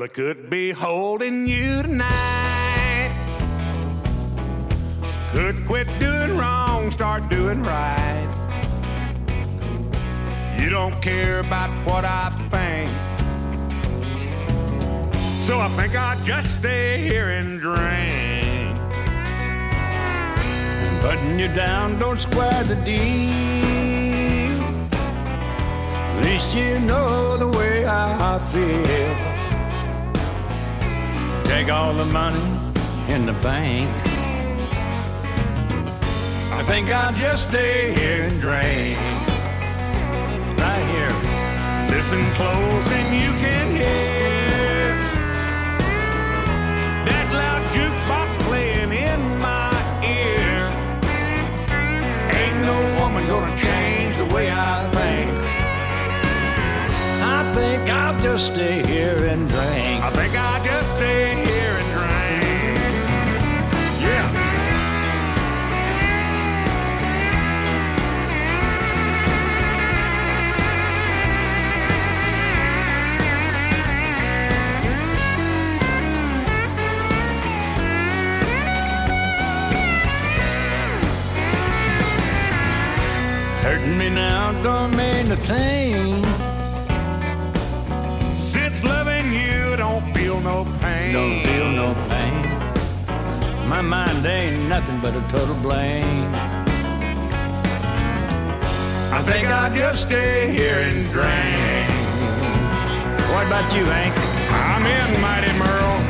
Well, I could be holding you tonight. Could quit doing wrong, start doing right. You don't care about what I think. So I think I'll just stay here and drink. Putting you down, don't square the deal. At least you know the way I feel. All the money in the bank. I think I'll just stay here and drink. Right here. Listen close and you can hear that loud jukebox playing in my ear. Ain't no woman gonna change the way I think. I think I'll just stay here and drink. I think me now don't mean a thing. Since loving you, don't feel no pain. Don't feel no pain. My mind ain't nothing but a total blame. I think I'll just stay here and drink. What about you, Hank? I'm in, Mighty Merle.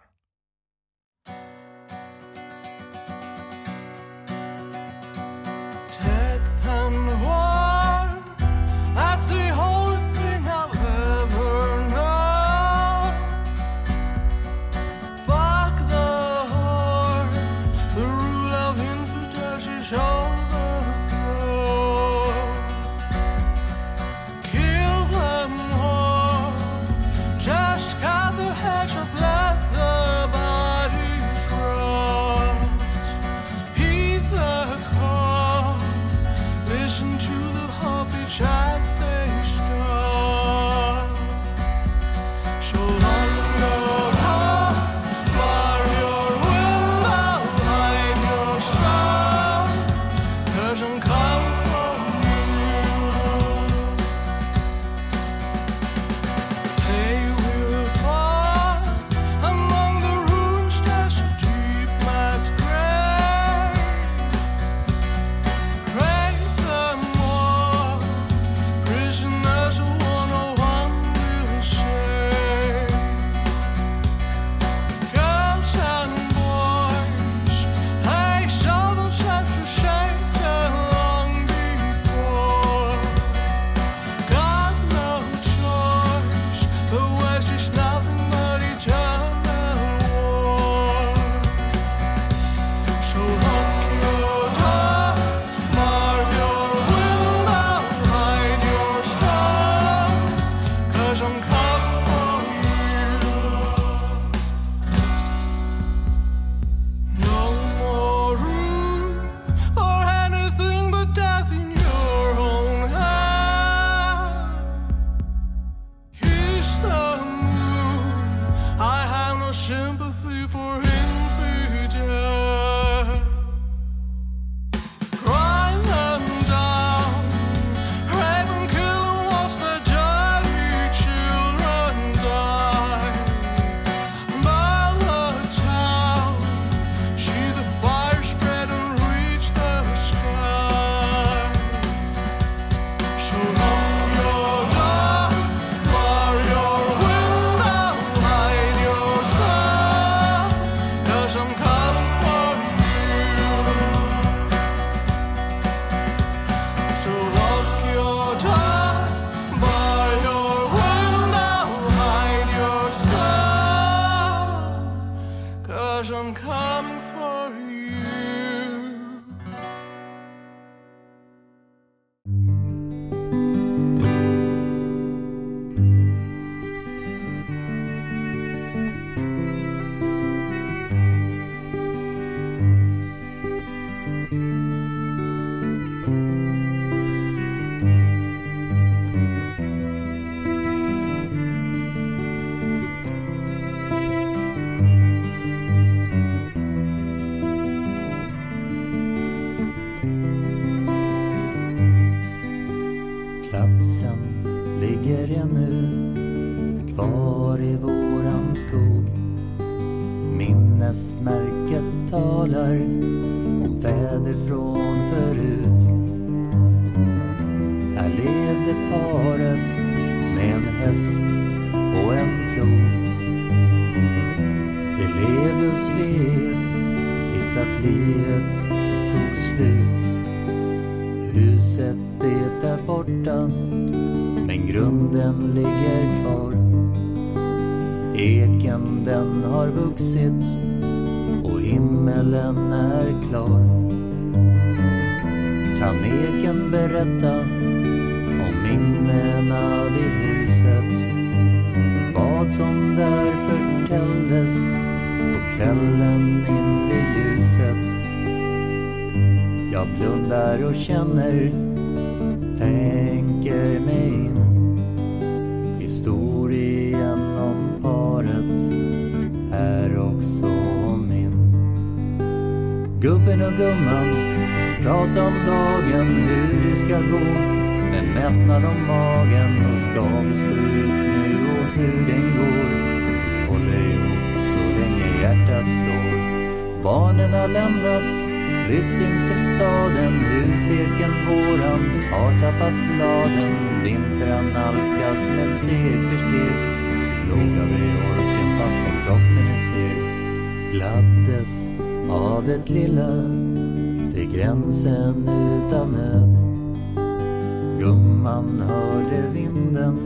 Gubben och gumman prata om dagen, hur det ska gå med mättnad om magen och ska vi stå ut nu och hur den går håller ihop så länge hjärtat slår Barnen har lämnat Flytt in till staden, huseken våran har tappat bladen. Vintern nalkas med steg för steg. Låga vi orken fast kroppen är seg. Gladdes havet det lilla till gränsen utan nöd. Gumman hörde vinden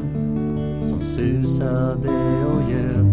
som susade och ljöd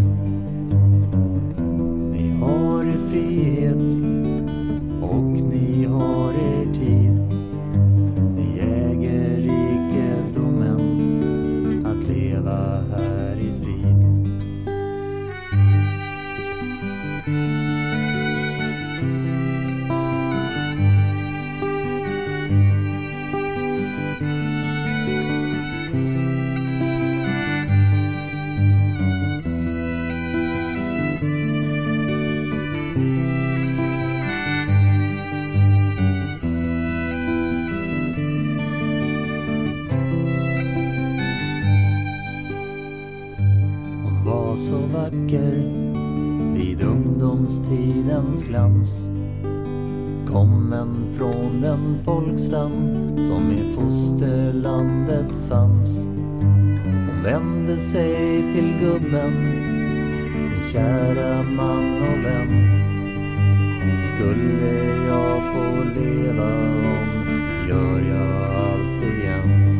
jag få leva om, gör jag allt igen.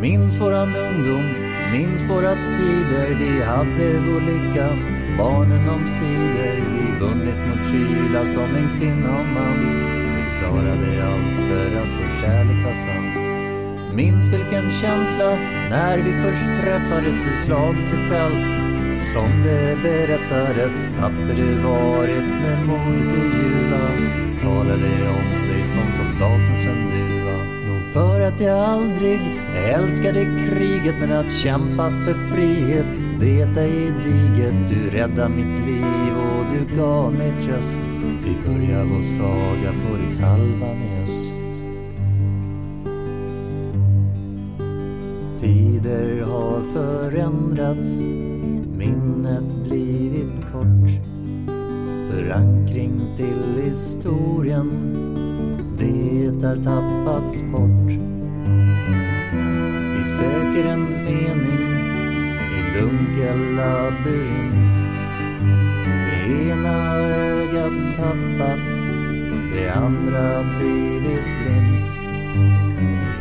Minns våran ungdom, minns våra tider. Vi hade vår lycka, barnen omsider Vi vunnit mot kyla som en kvinna och man. Vi klarade allt för att vår kärlek var sann. Minns vilken känsla när vi först träffades i slagets fält Som det berättades tapper du varit med modet i ljuva Talade om dig som soldatens du duva Nog. För att jag aldrig älskade kriget men att kämpa för frihet vet ej är diget. Du räddade mitt liv och du gav mig tröst. Vi börjar vår saga på rikshalvan i öst Tider har förändrats minnet blir Förankring till historien. Det har tappats bort. Vi söker en mening i dunkel labyrint. Det ena ögat tappat, det andra blivit blint.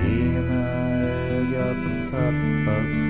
Det ena ögat tappat,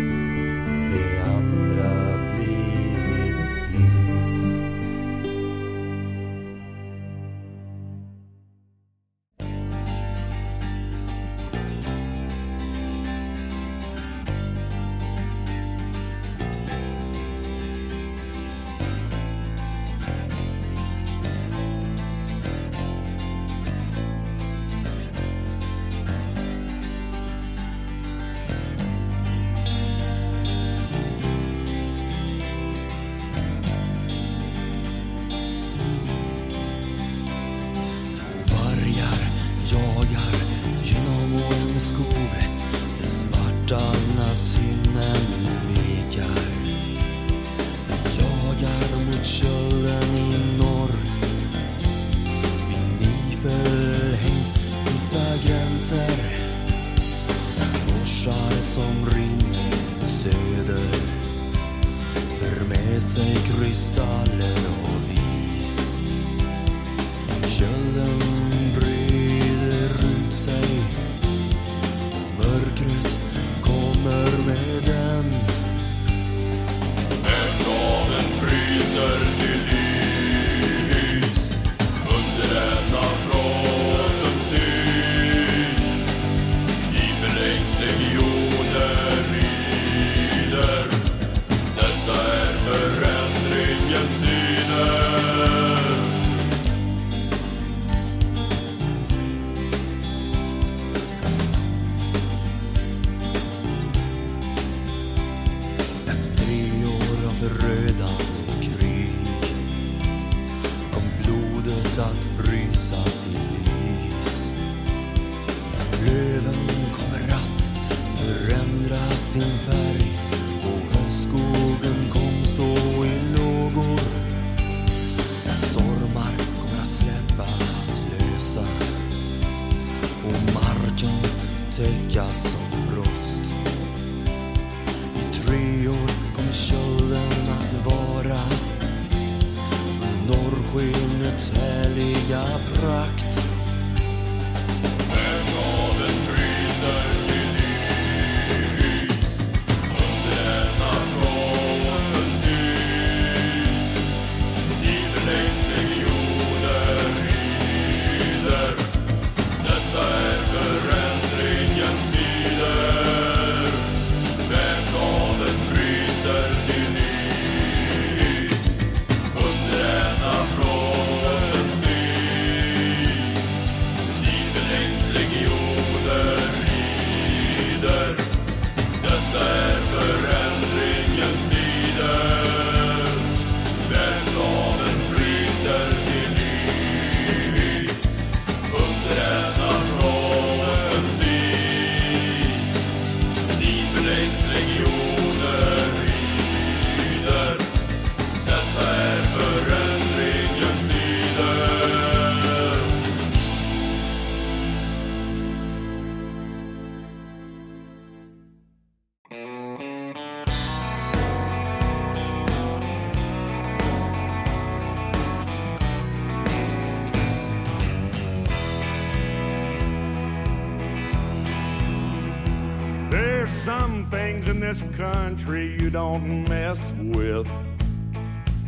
tree you don't mess with.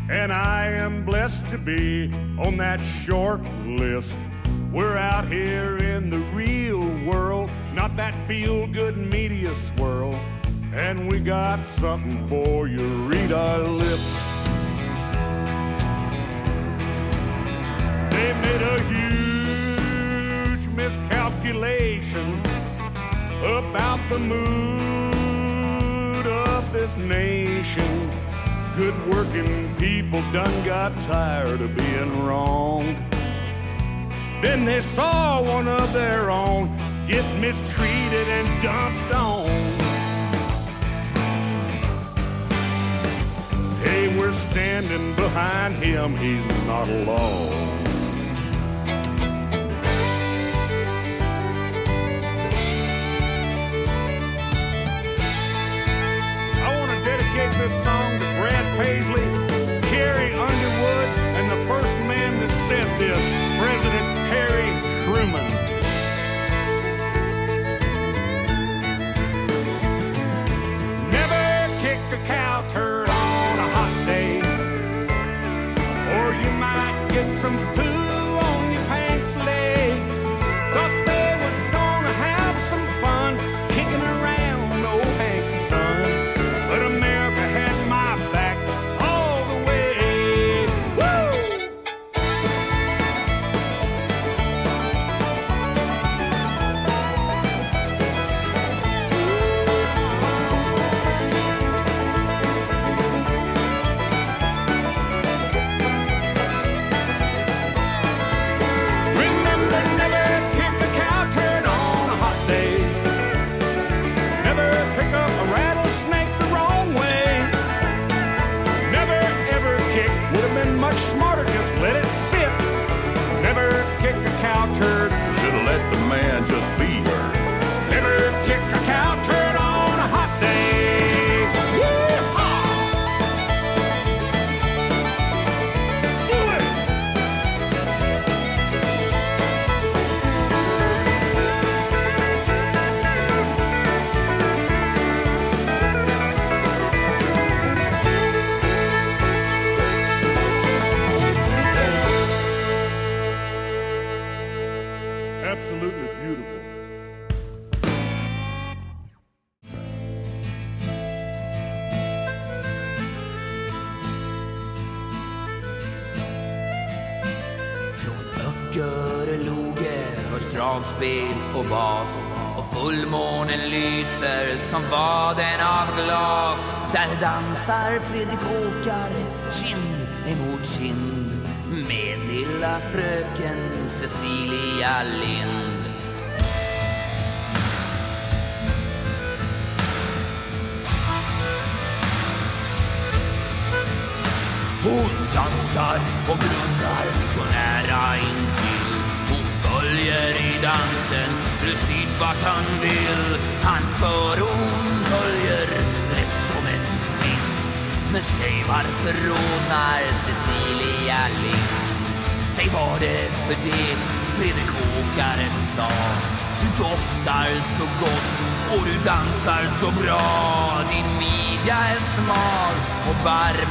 And I am blessed to be on that short list. We're out here in the real world, not that feel good media swirl. And we got something for you, read our lips. They made a huge miscalculation about the moon Good working people done got tired of being wrong. Then they saw one of their own get mistreated and dumped on. Hey, we're standing behind him, he's not alone. Dansar bar.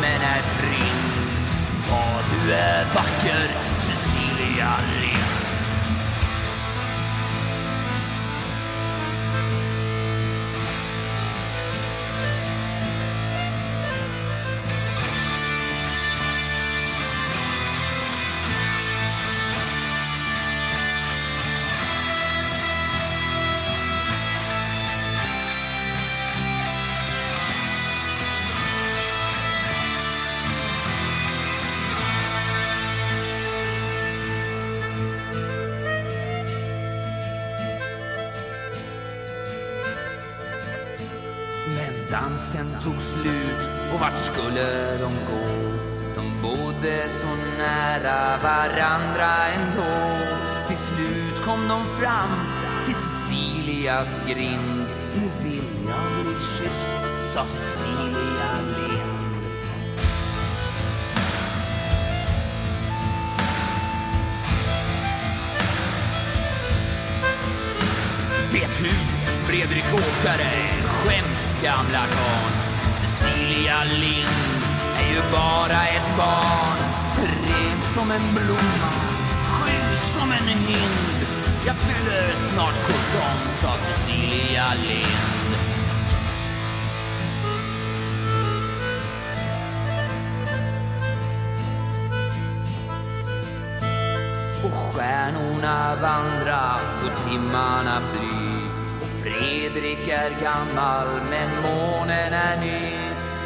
Skulle de gå? De bodde så nära varandra ändå. Till slut kom de fram till Cecilias grind. Nu vill jag bli kysst, sa Cecilia Lind. Vet hut, Fredrik Åkare, skäms gamla karln. Cecilia Lind är ju bara ett barn. Ren som en blomma, skygg som en hind. Jag fyller snart 17, sa Cecilia Lind. Och stjärnorna vandra och timmarna fly Och Fredrik är gammal men månen är ny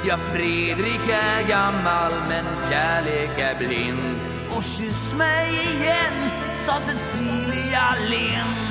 Ja, Fredrik är gammal men kärlek är blind. Och kyss mig igen, sa Cecilia Lind.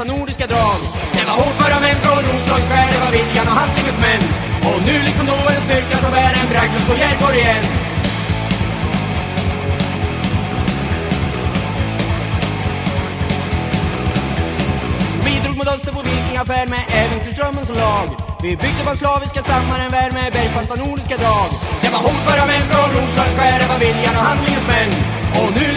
Med nordiska drag. Det var hårdföra män från Roslagsskär, det var viljan och handlingens män Och nu liksom då en styrka som bär en bragd och Järborg igen. Vi drog mot öster på vikingafärd med äventyrsdrömmen som lag. Vi byggde på slaviska stammar en värld med bergfasta nordiska drag. Det var hårdföra män från Roslagsskär, det var viljan och handlingens män Och nu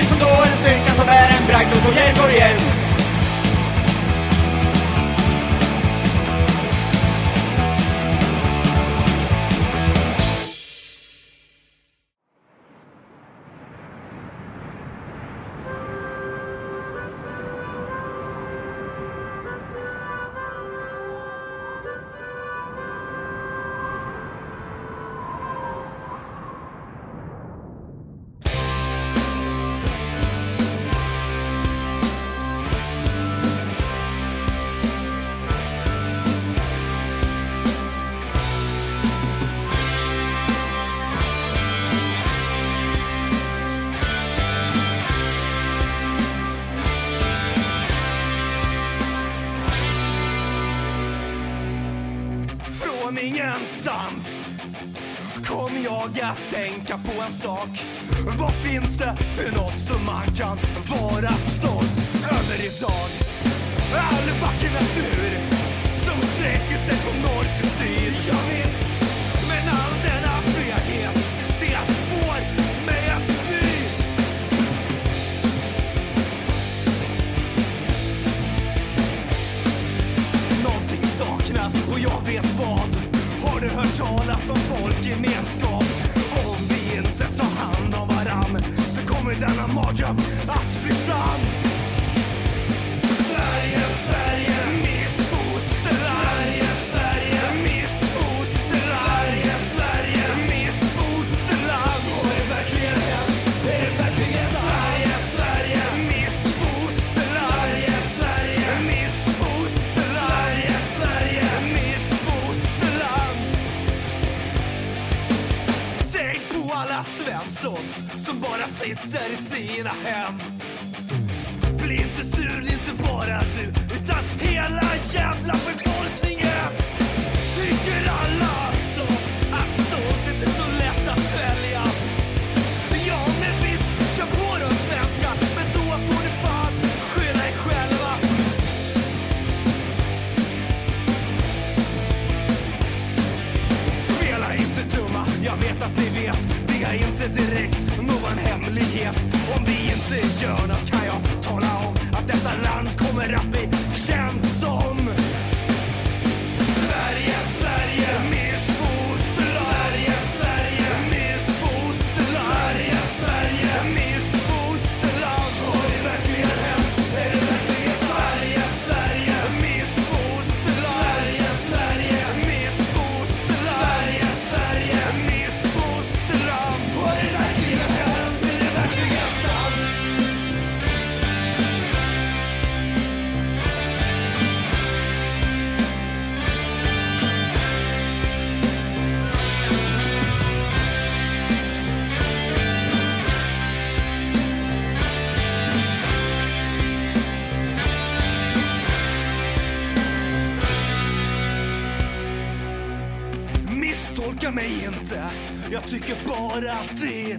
Tycker bara att det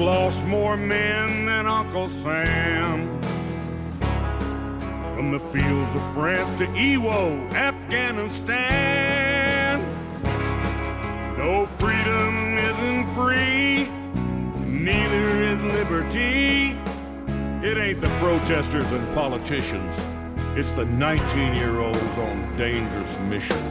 lost more men than Uncle Sam. From the fields of France to Ewo, Afghanistan. No freedom isn't free, neither is liberty. It ain't the protesters and politicians, it's the 19 year olds on dangerous missions.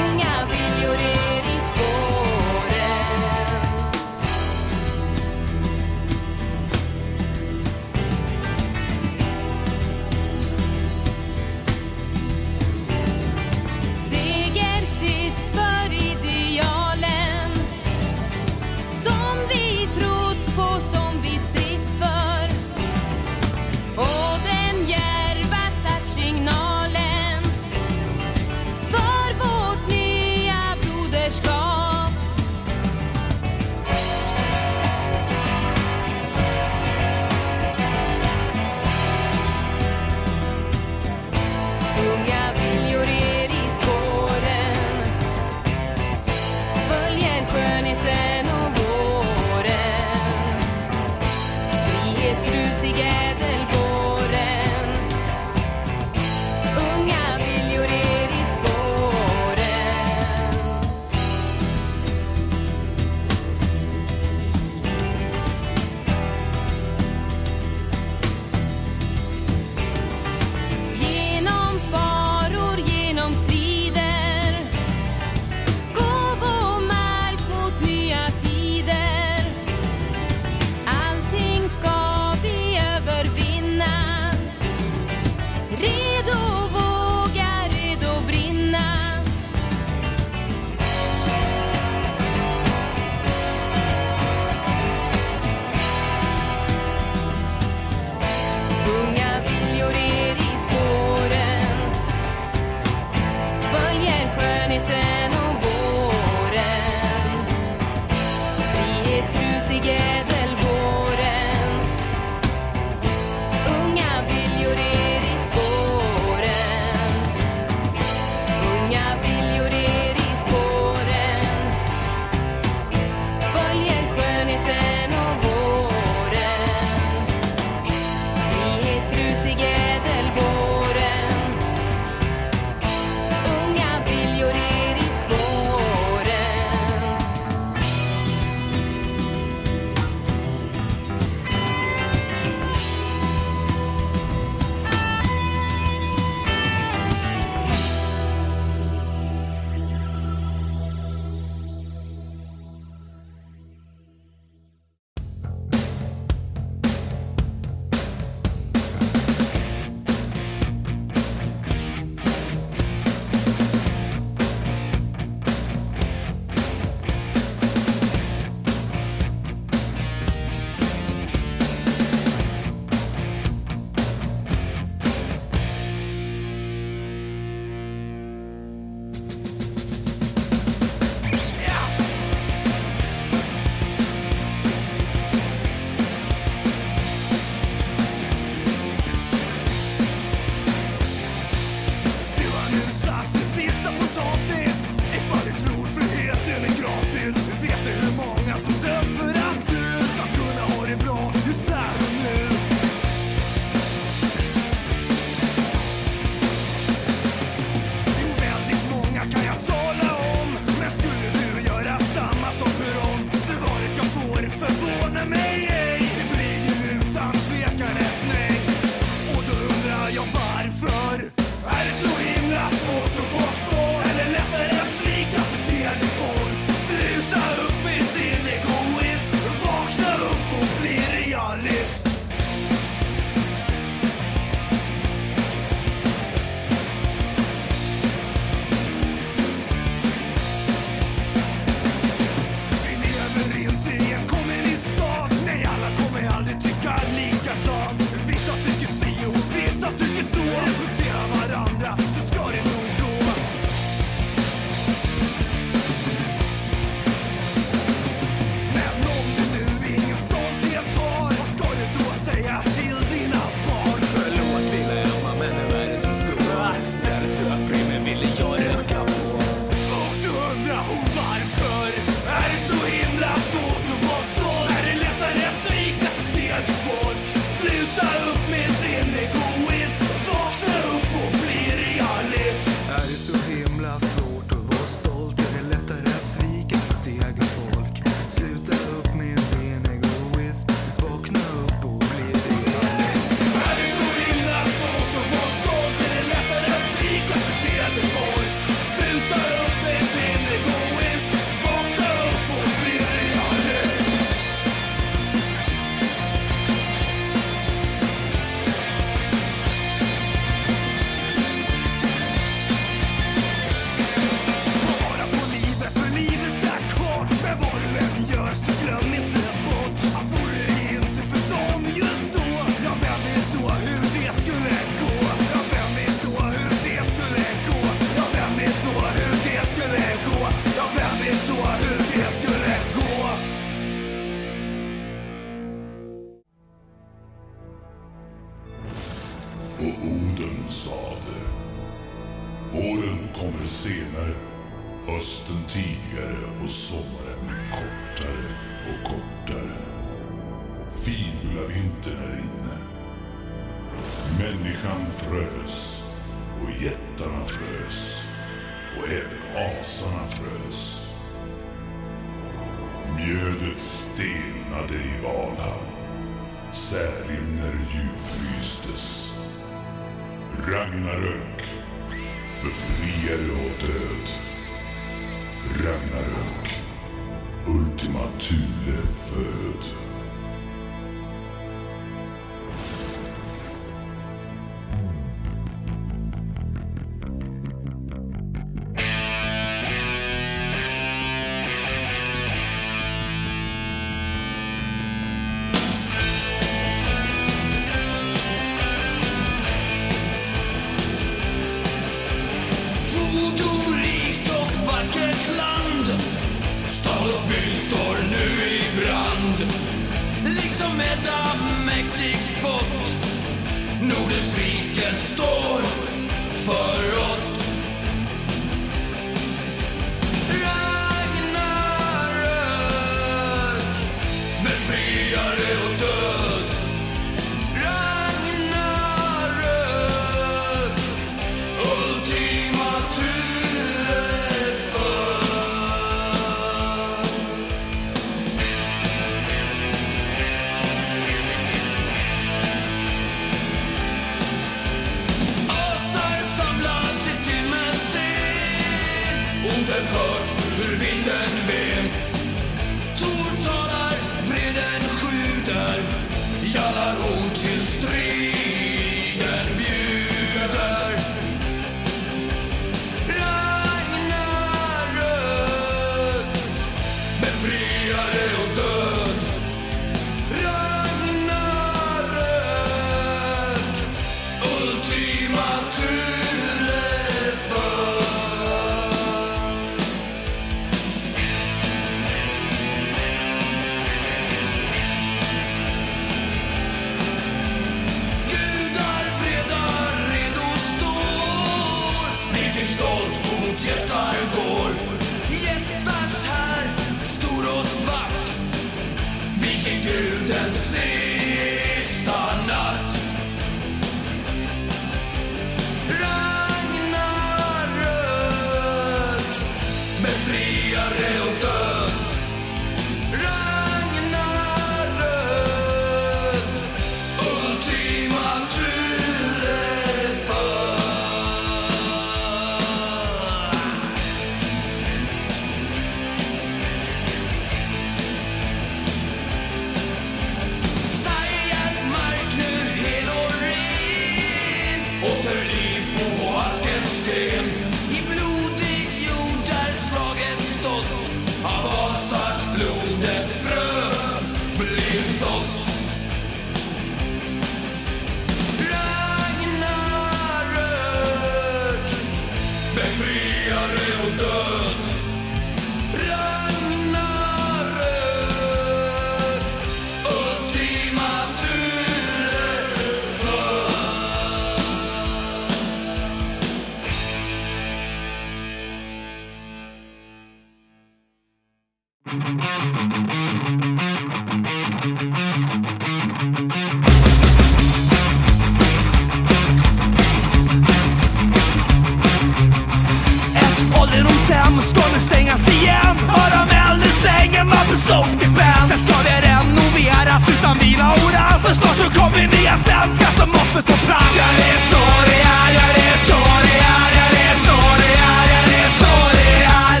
Slänger Sen ska det renoveras utan vila och rast För snart så kommer nya svenskar som måste få plats. Ja det är så det är, ja det är så det är Ja det är så det är, ja det är så det är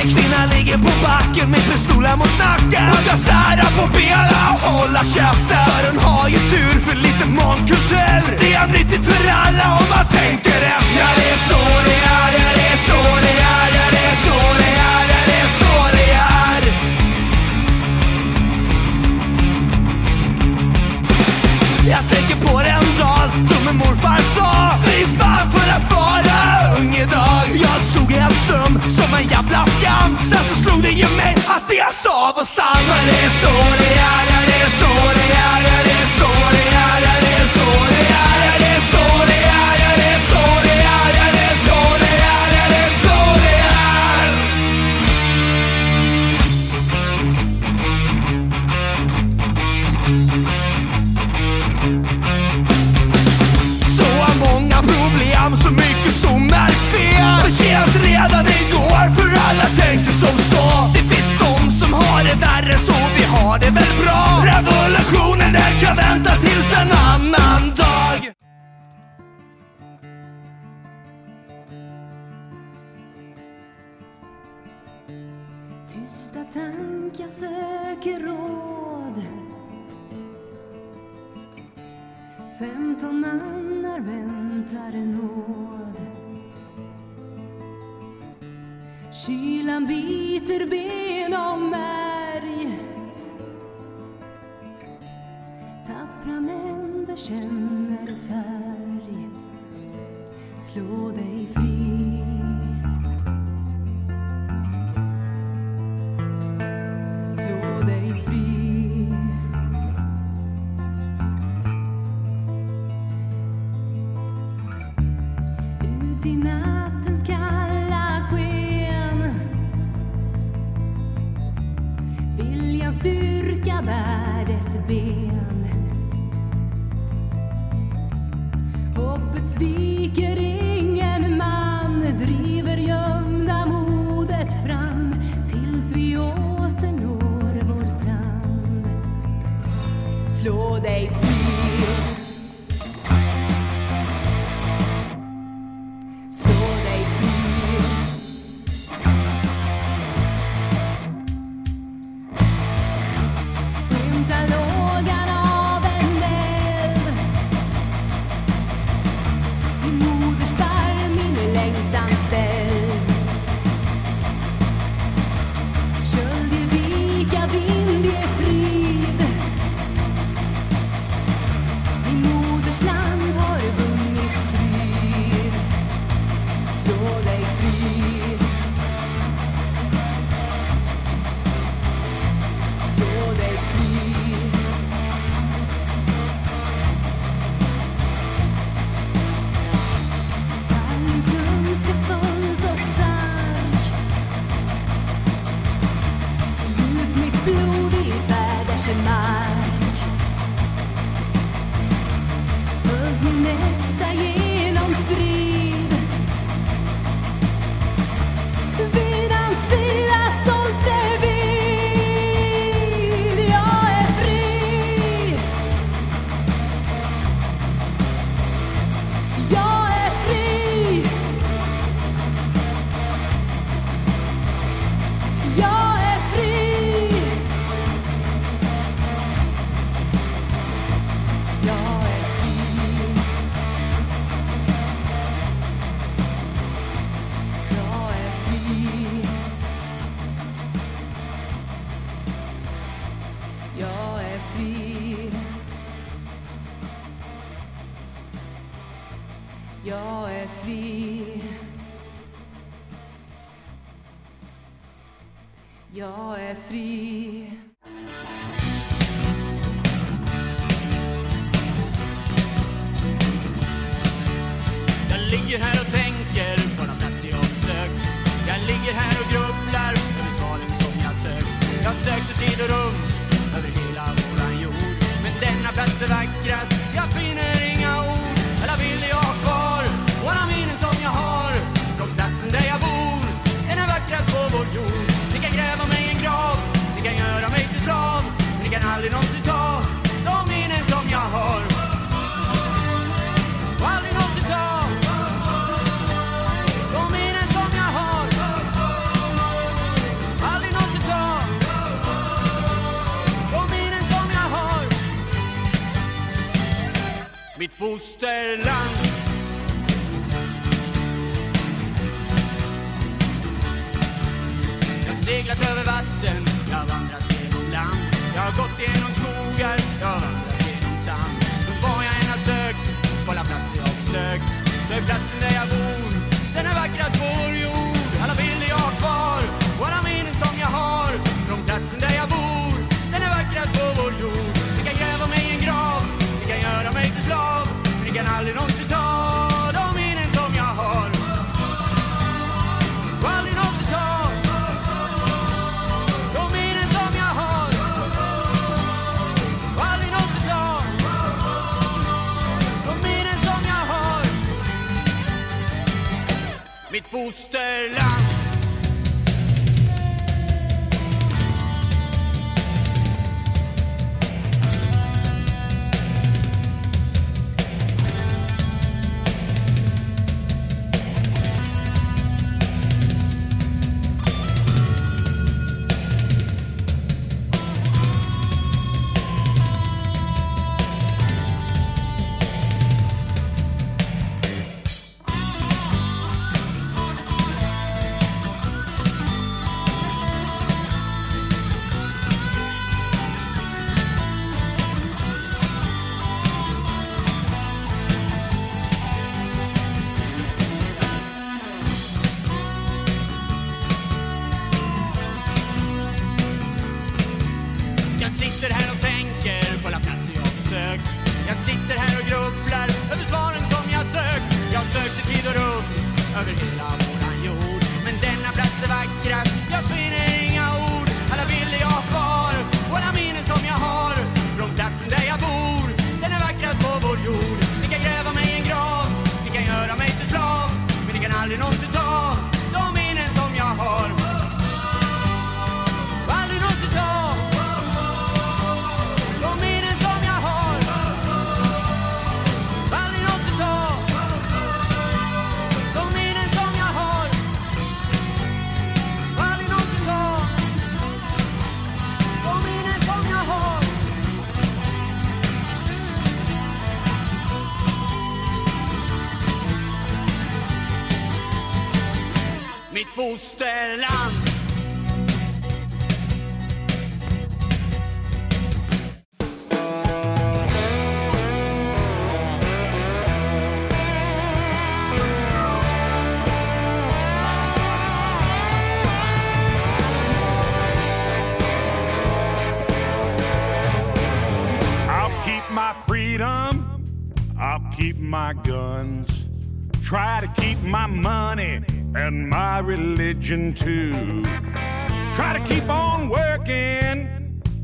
En kvinna ligger på backen med pistolen mot nacken. Hon ska sära på benen och hålla käften. För hon har ju tur för lite mångkultur. Det är nyttigt för alla om man tänker efter. Ja det är så det är, ja så det är Ja det är så det är, ja det är så det är Jag tänker på den dagen som min morfar sa. Fy fan för att vara ung idag. Jag stod helt stum som en jävla fjant Sen så slog det ju mig att det jag sa var sant Men det är så det är, ja det är så det är. Kimse anlamaz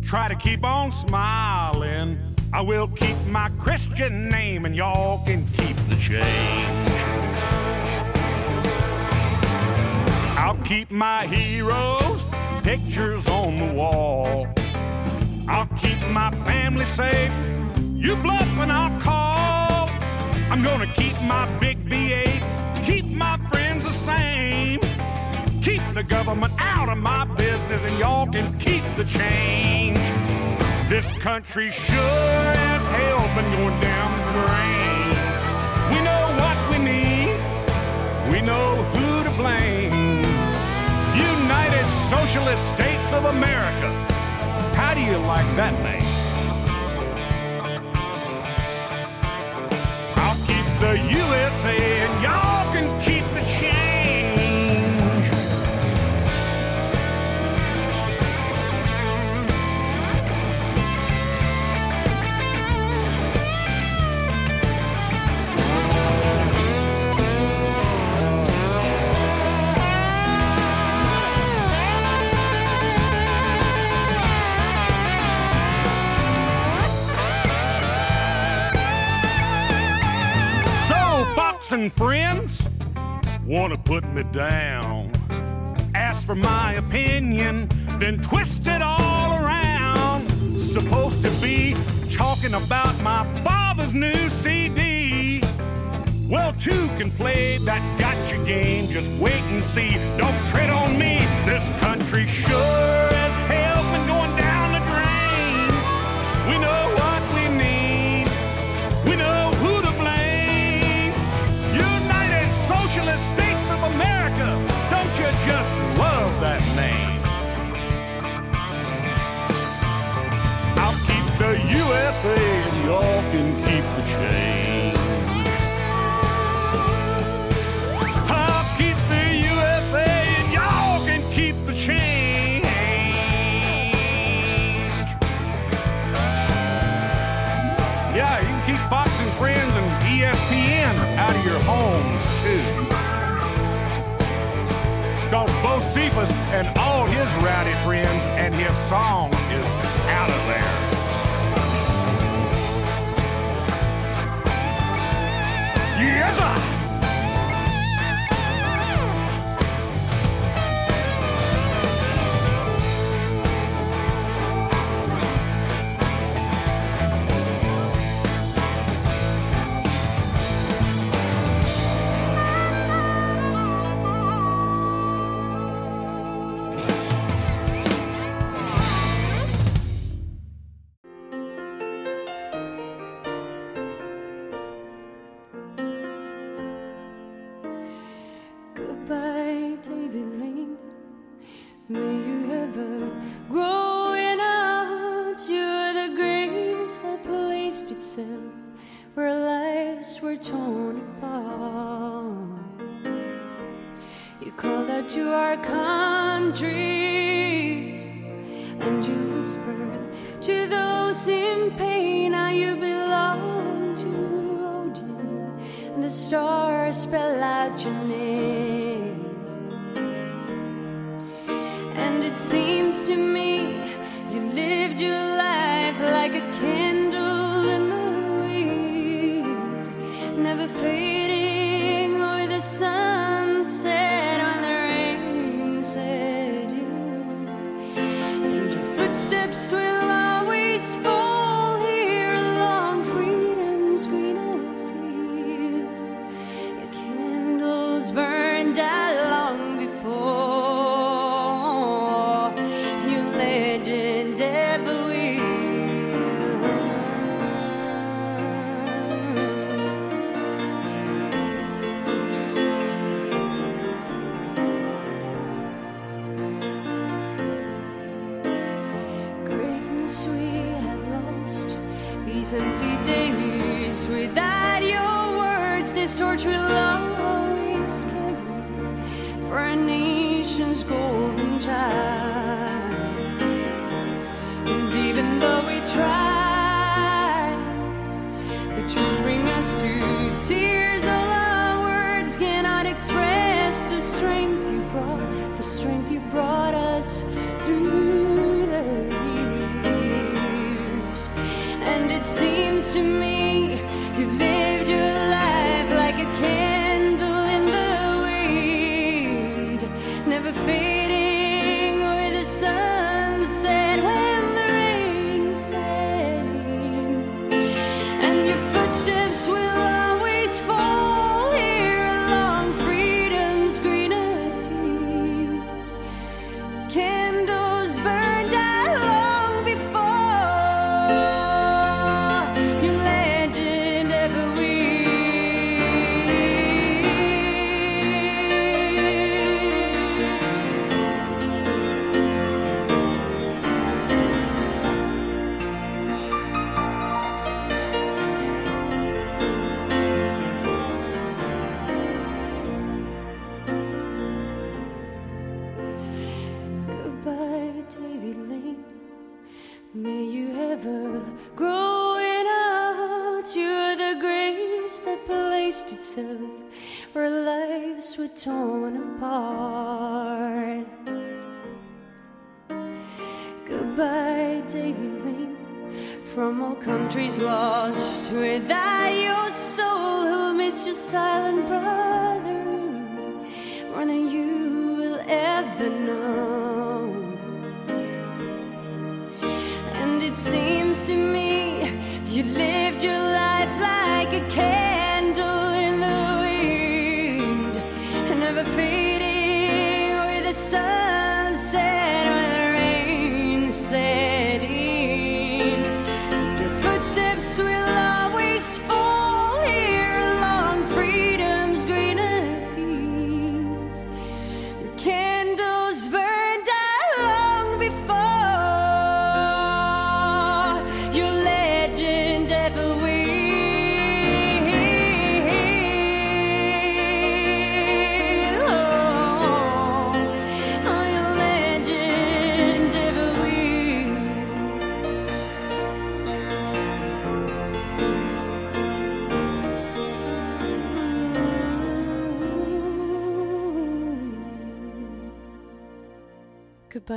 Try to keep on smiling. I will keep my Christian name and y'all can keep the change. I'll keep my heroes, pictures on the wall. I'll keep my family safe. You bluff when I'll call. I'm gonna keep my big V8, keep my friends the same. The government out of my business and y'all can keep the change. This country sure as hell been going down the drain. We know what we need. We know who to blame. United Socialist States of America. How do you like that name? I'll keep the USA and y'all and friends want to put me down. Ask for my opinion, then twist it all around. Supposed to be talking about my father's new CD. Well, two can play that gotcha game. Just wait and see. Don't tread on me. This country sure Cause Bo Cephas and all his rowdy friends and his song is out of there.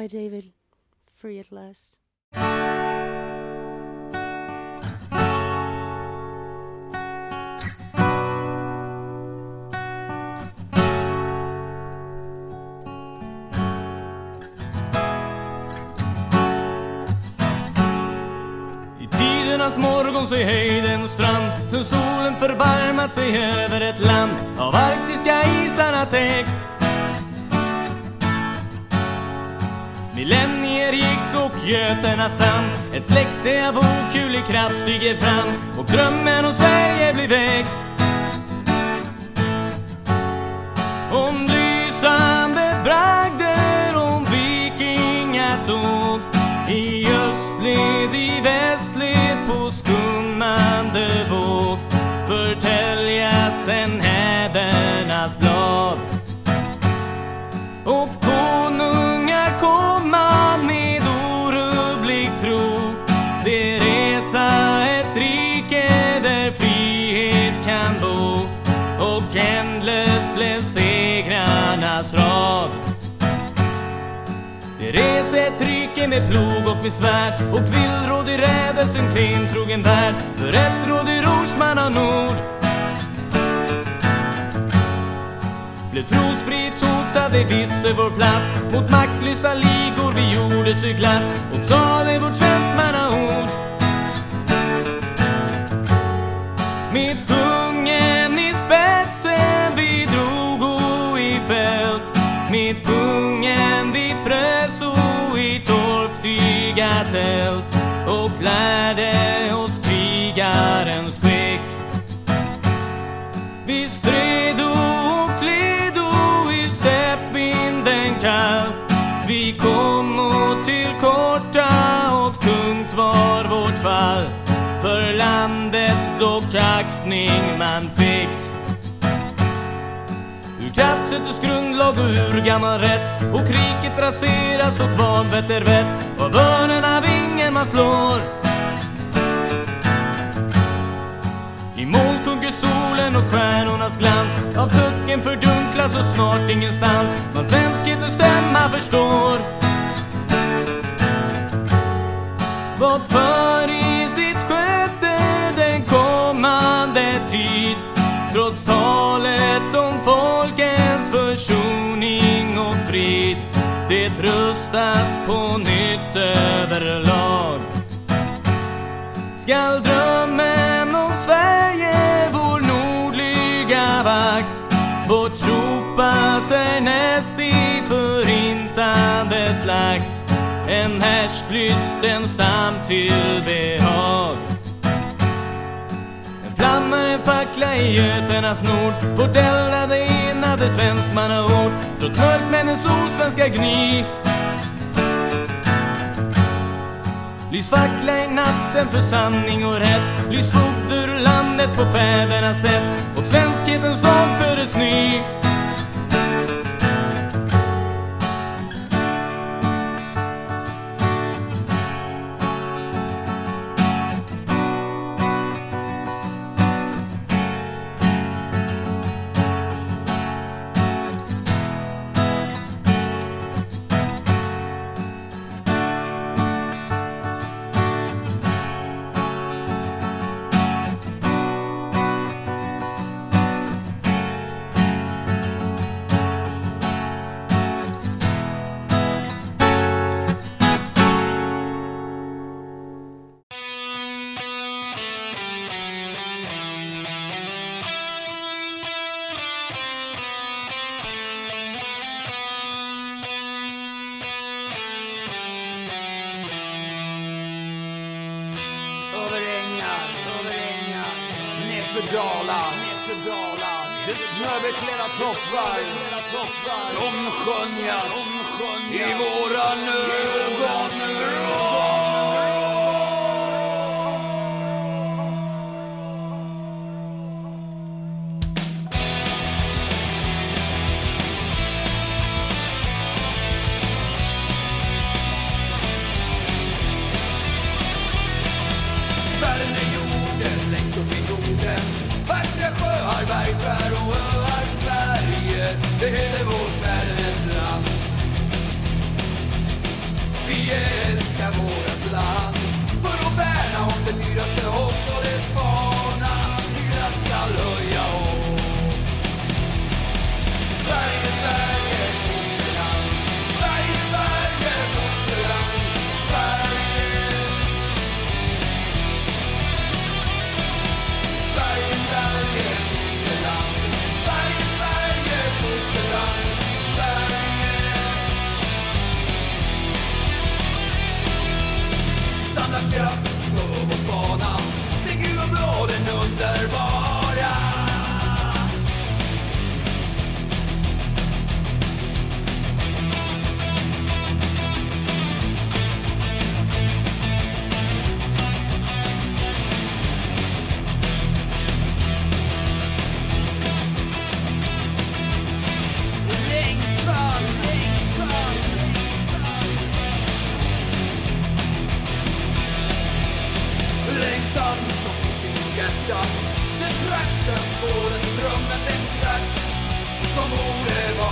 Goodbye David, free at last. Tidernas morgon sig höjd en strand Sen solen förbarmat sig över ett land Av arktiska isarna täckt Millennier gick och göternas stam, Ett släkte av okulig kraft stiger fram. Och drömmen om Sverige blir väckt. Om lysande bragder, om vikingatåg. I östled, i västled, på skummande våg. Förtäljas en hädernas blad. Therese ett ryke med plog och med svärd. Och villråd i rädelsen klentrogen värld för ett råd i rorsman av nord. Blev trosfritt hotade, visste vår plats. Mot maktlysta ligor vi gjorde sig glatt och sade vårt svenskmannaord Mitt kungen torftiga tält och lärde oss krigarens skick. Vi stred och kledo i steppvinden kall. Vi kom till korta och tungt var vårt fall. För landet dock aktning man fick. Ur grundlag och ur gammal rätt. Och kriget raseras och vanvett är vett. Av örnen av ingen man slår. I moln sjunker solen och stjärnornas glans. Av tucken fördunklas och snart ingenstans. Vad svenskhetens stämma förstår. Vad för i sitt sköte den kommande tid? Trots talet om folk frid Det tröstas på nytt överlag. Skall drömmen om Sverige, vår nordliga vakt Bortropa sig näst i förintande slakt? En härsklysten stam till behag flammar en fackla i Göternas nord. Vårt eldade enade svenskmannaord. Trott mörkmännens osvenska gny. Lys fackla i natten för sanning och rätt. Lys foder landet på fädernas sätt. Och svenskhetens dag föres ny. Rock. Hjärta Den trakten får en drömmen, den trakt som borde vara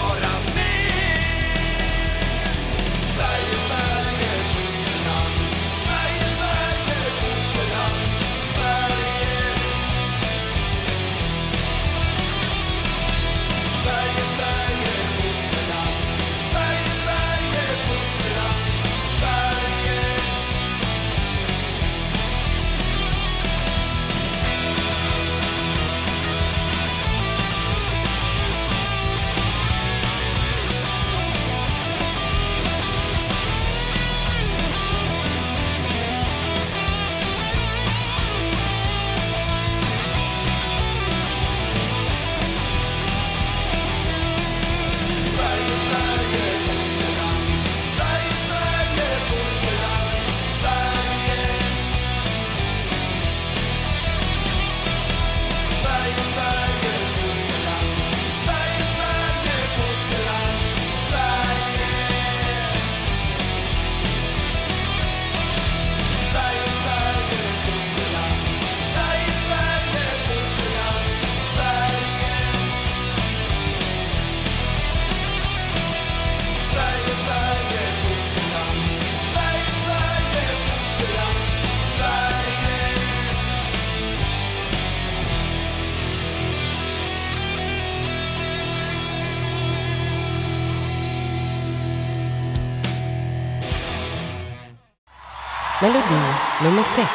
nummer 6.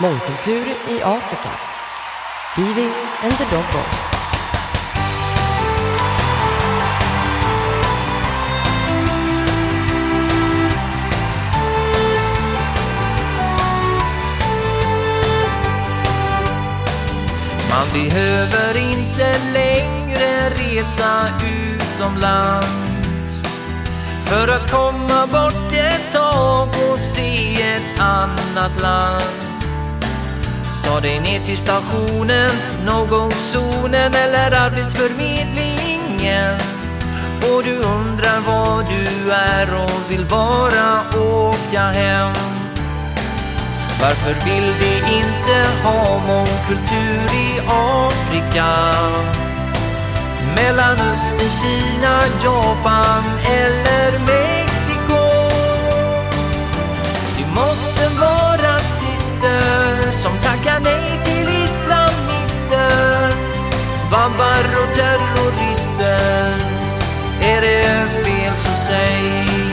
Mångkultur i Afrika. Kiwi and the Dog Boys. Man behöver inte längre resa utomlands för att komma bort ett tag och se ett annat land. Ta dig ner till stationen, no-go-zonen eller arbetsförmedlingen och du undrar var du är och vill bara åka hem. Varför vill vi inte ha mångkultur i Afrika? Mellanöstern, Kina, Japan eller Mexiko? Vi måste vara rasister som tackar nej till islamister. Babbar och terrorister. Är det fel så säg.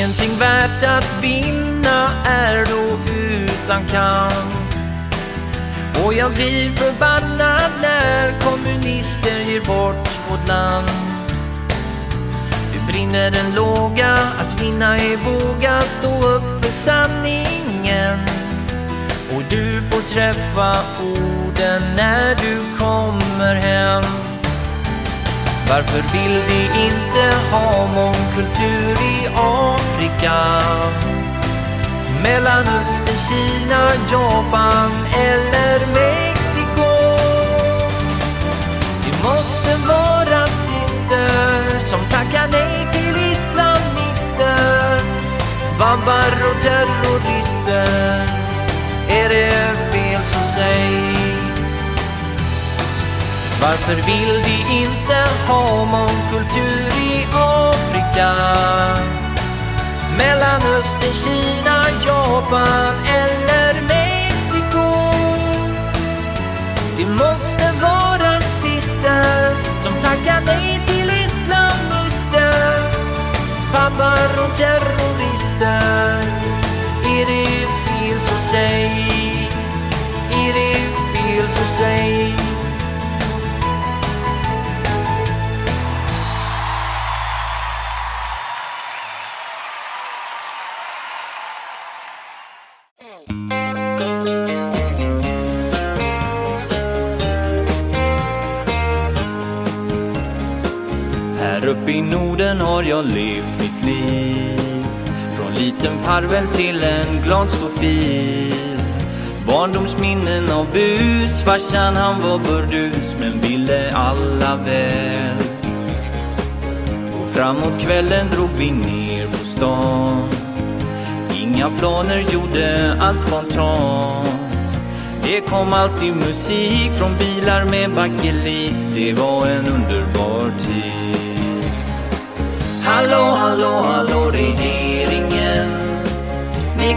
Ingenting värt att vinna är då utan kamp. Och jag blir förbannad när kommunister ger bort vårt land. Nu brinner en låga, att vinna är våga. Stå upp för sanningen. Och du får träffa orden när du kommer hem varför vill vi inte ha mångkultur i Afrika? Mellanöstern, Kina, Japan eller Mexiko? Vi måste vara rasister som tackar nej till islamister Babbar och terrorister Är det fel så säg varför vill vi inte ha mångkultur i Afrika? Mellanöstern, Kina, Japan eller Mexiko? Det måste vara rasister som tackar nej till islamister pappar och terrorister Är det fel så säg Är det fel så säg liten till en glad stofil Barndomsminnen av bus Farsan han var burdus men ville alla väl. Och framåt kvällen drog vi ner på stan. Inga planer, gjorde allt spontant. Det kom alltid musik från bilar med bakelit. Det var en underbar tid. Hallå, hallå, hallå regeringen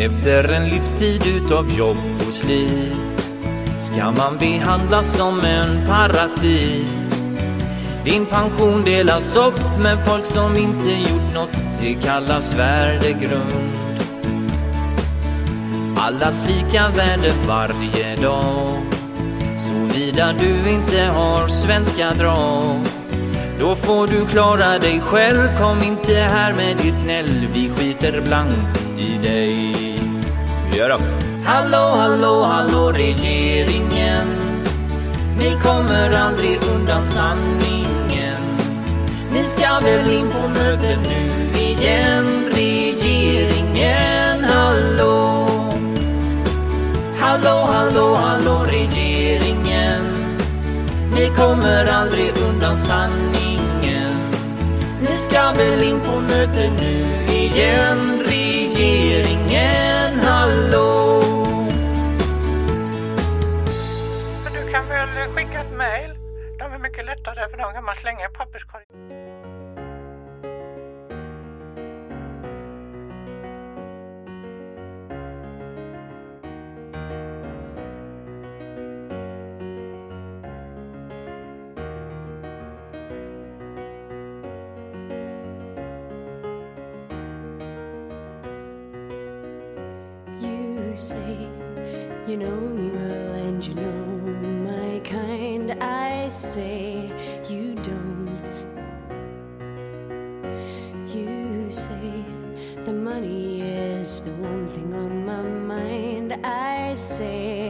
Efter en livstid utav jobb och slit ska man behandlas som en parasit. Din pension delas upp med folk som inte gjort något, det kallas värdegrund. Allas lika värde varje dag. Såvida du inte har svenska drag. Då får du klara dig själv, kom inte här med ditt gnäll. Vi skiter blankt i dig göra. Hallå, hallå, hallå regeringen. Ni kommer aldrig undan sanningen. Ni ska väl in på möte nu igen, regeringen. Hallå. Hallå, hallå, hallå regeringen. Ni kommer aldrig undan sanningen. Ni ska väl in på möte nu igen, regeringen. Hallå. Du kan väl skicka ett mejl? De är mycket lättare för de kan man slänga i papperskorgen. Say you know me well and you know my kind. I say you don't. You say the money is the one thing on my mind. I say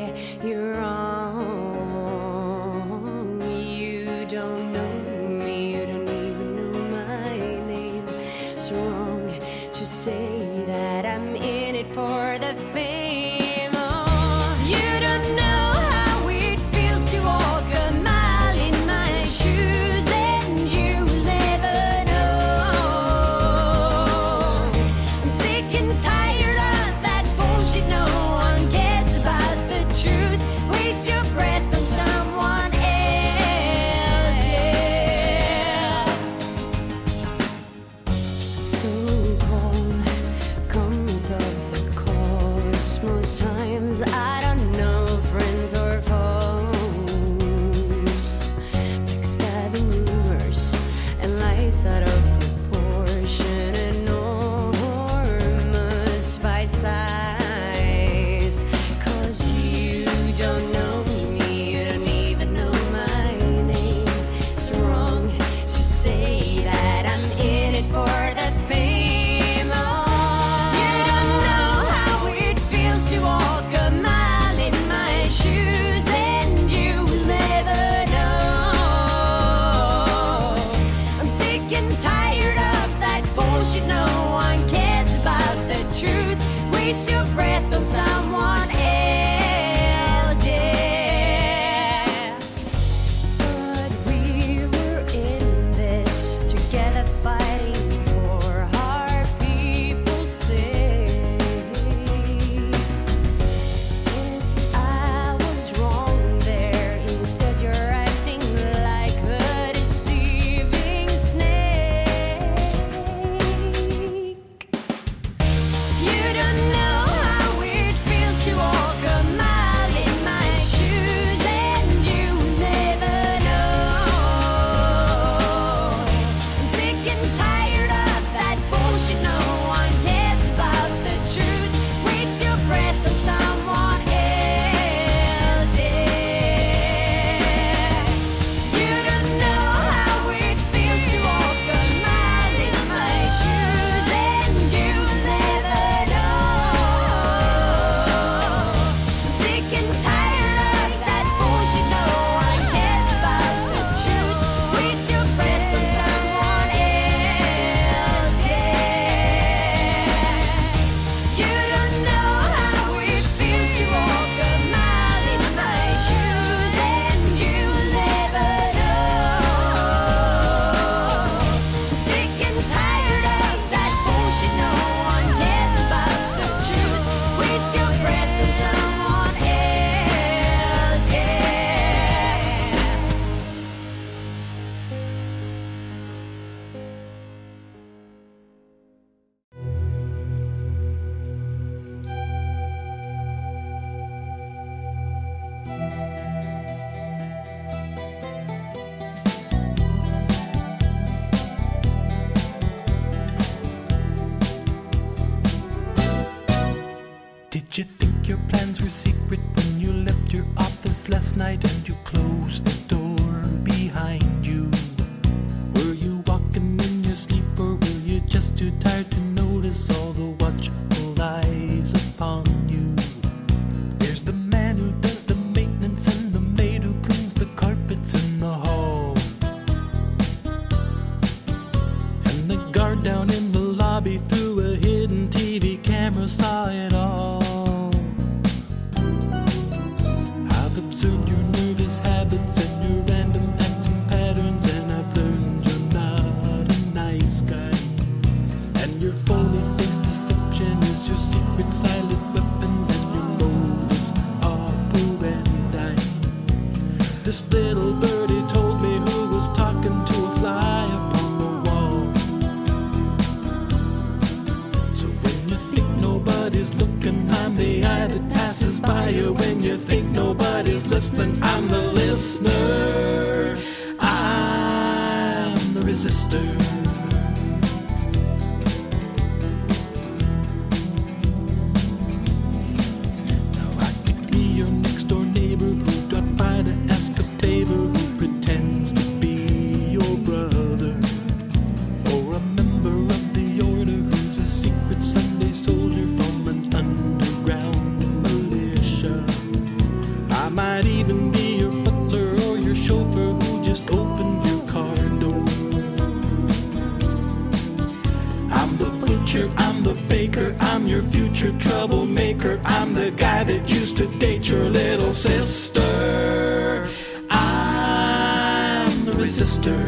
sister.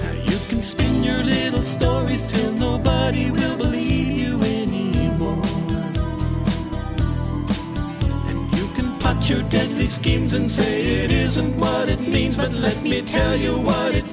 Now you can spin your little stories till nobody will believe you anymore. And you can pot your deadly schemes and say it isn't what it means, but let me tell you what it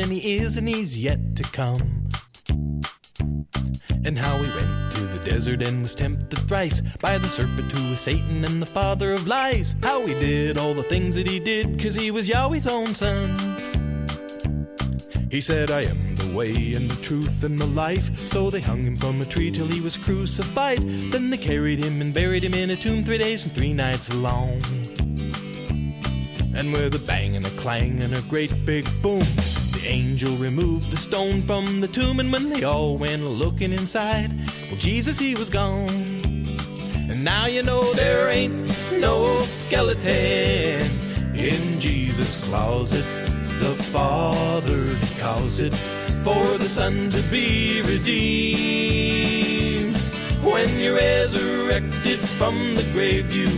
and he is, and he's yet to come. And how he went to the desert and was tempted thrice by the serpent who was Satan and the father of lies. How he did all the things that he did, cause he was Yahweh's own son. He said, I am the way and the truth and the life. So they hung him from a tree till he was crucified. Then they carried him and buried him in a tomb three days and three nights long. And with a bang and a clang and a great big boom, angel removed the stone from the tomb. And when they all went looking inside, well, Jesus, he was gone. And now you know there ain't no skeleton in Jesus' closet. The Father he caused it for the Son to be redeemed. When you're resurrected from the grave, you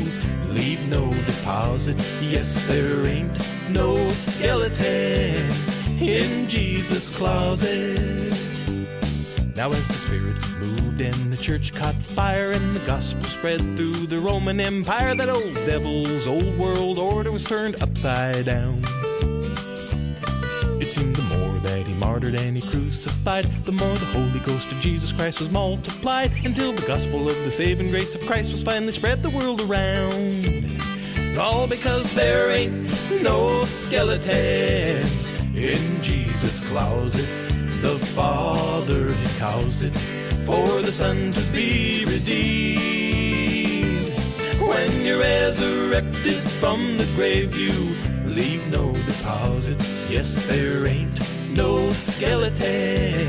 leave no deposit. Yes, there ain't no skeleton in Jesus' closet. Now, as the Spirit moved and the church caught fire and the gospel spread through the Roman Empire, that old devil's old world order was turned upside down. It seemed the more that he martyred and he crucified, the more the Holy Ghost of Jesus Christ was multiplied, until the gospel of the saving grace of Christ was finally spread the world around. All because there ain't no skeleton in Jesus' closet. The Father he caused it for the Son to be redeemed. When you're resurrected from the grave, you leave no deposit. Yes, there ain't no skeleton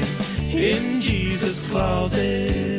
in Jesus' closet.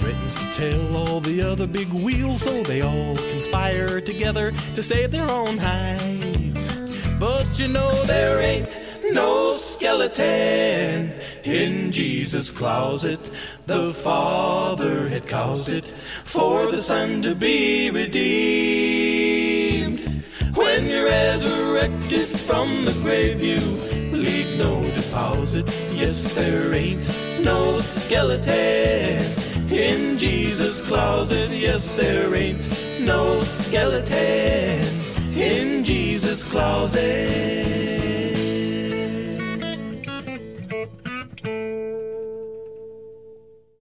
threatens to tell all the other big wheels, so they all conspire together to save their own hides. But you know there ain't no skeleton in Jesus' closet. The Father had caused it for the Son to be redeemed. When you're resurrected from the grave, you leave no deposit. Yes, there ain't no skeleton in Jesus' closet, yes, there ain't no skeleton in Jesus' closet.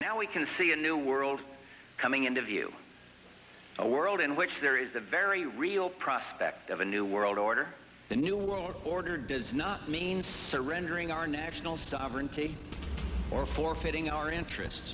Now we can see a new world coming into view. A world in which there is the very real prospect of a new world order. The New World Order does not mean surrendering our national sovereignty or forfeiting our interests.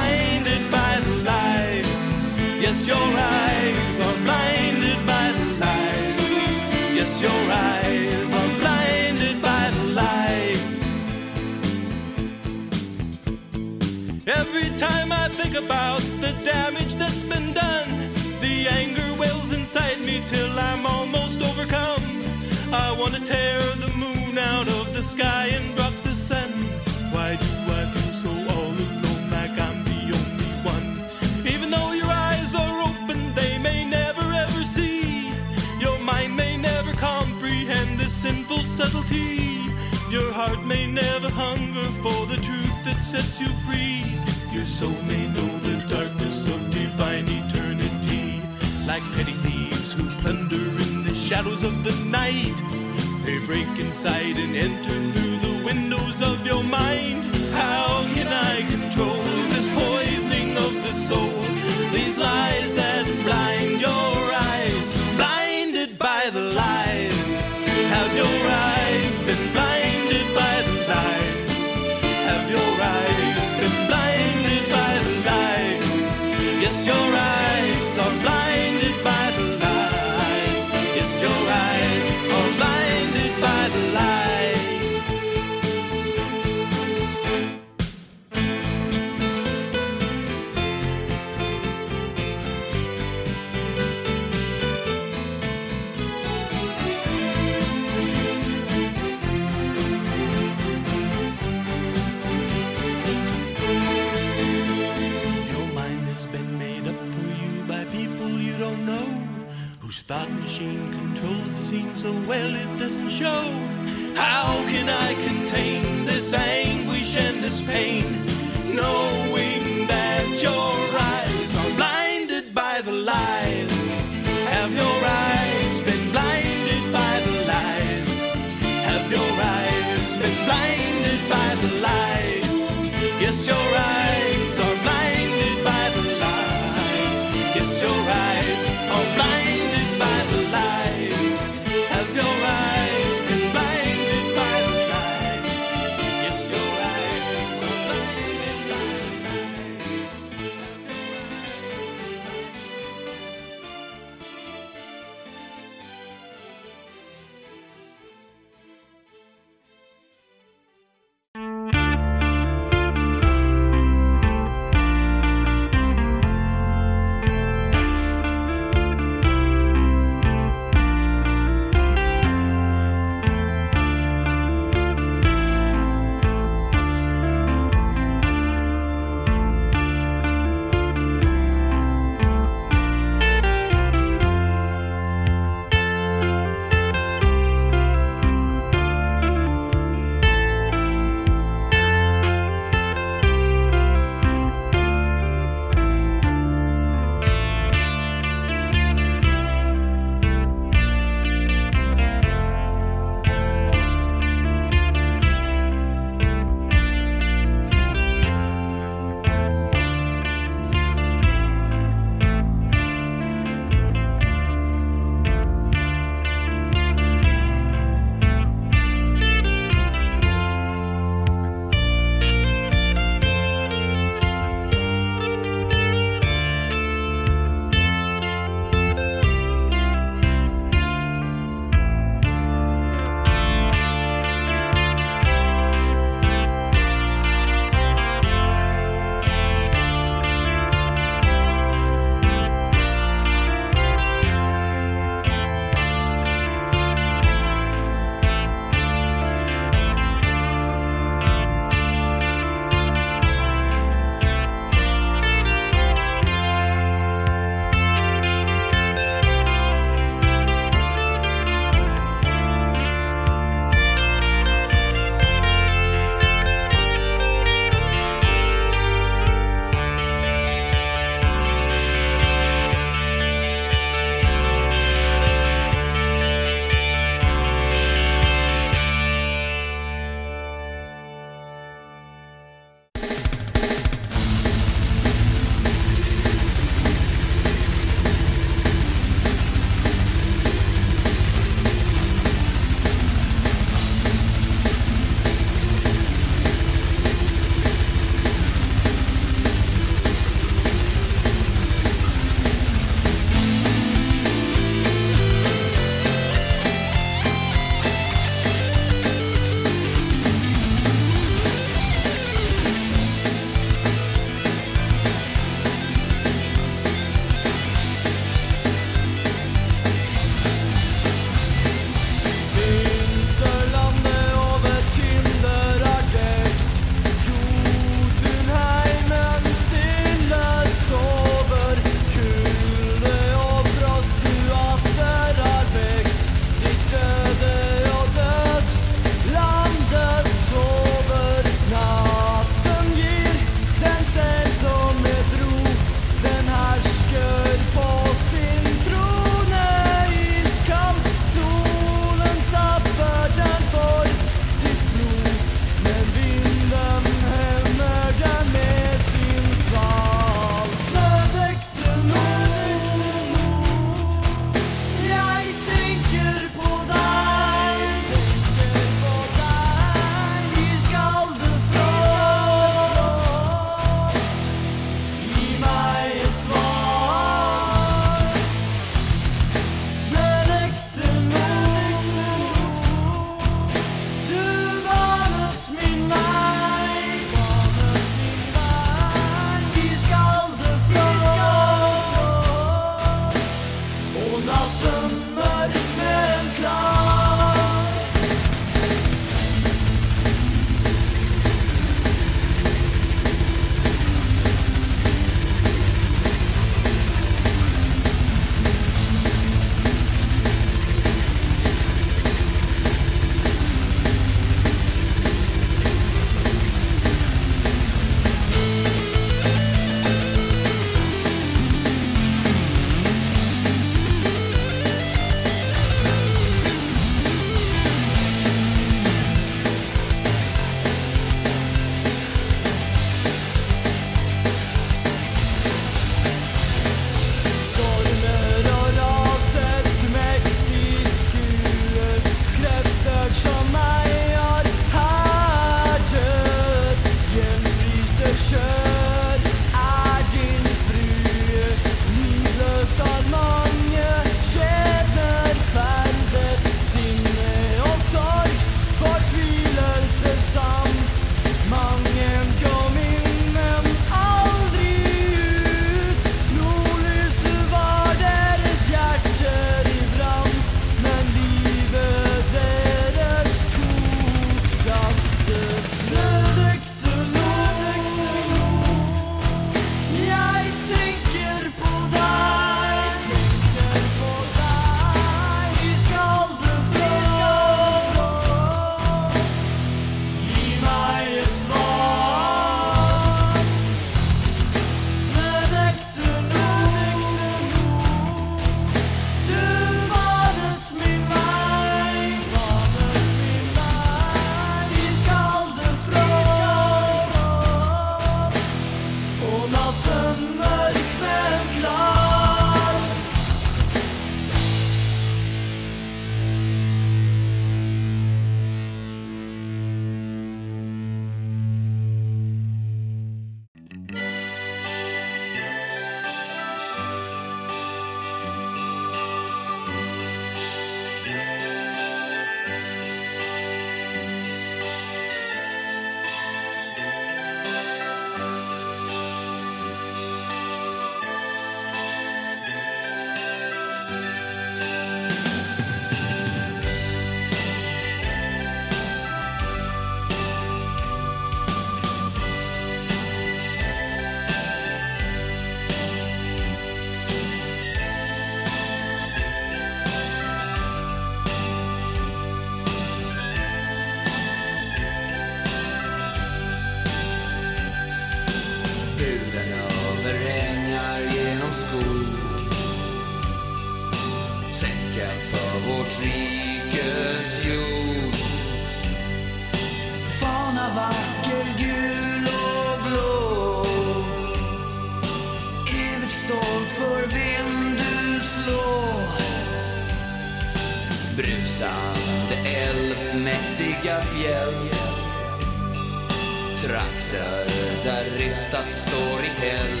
hjärtat står i häll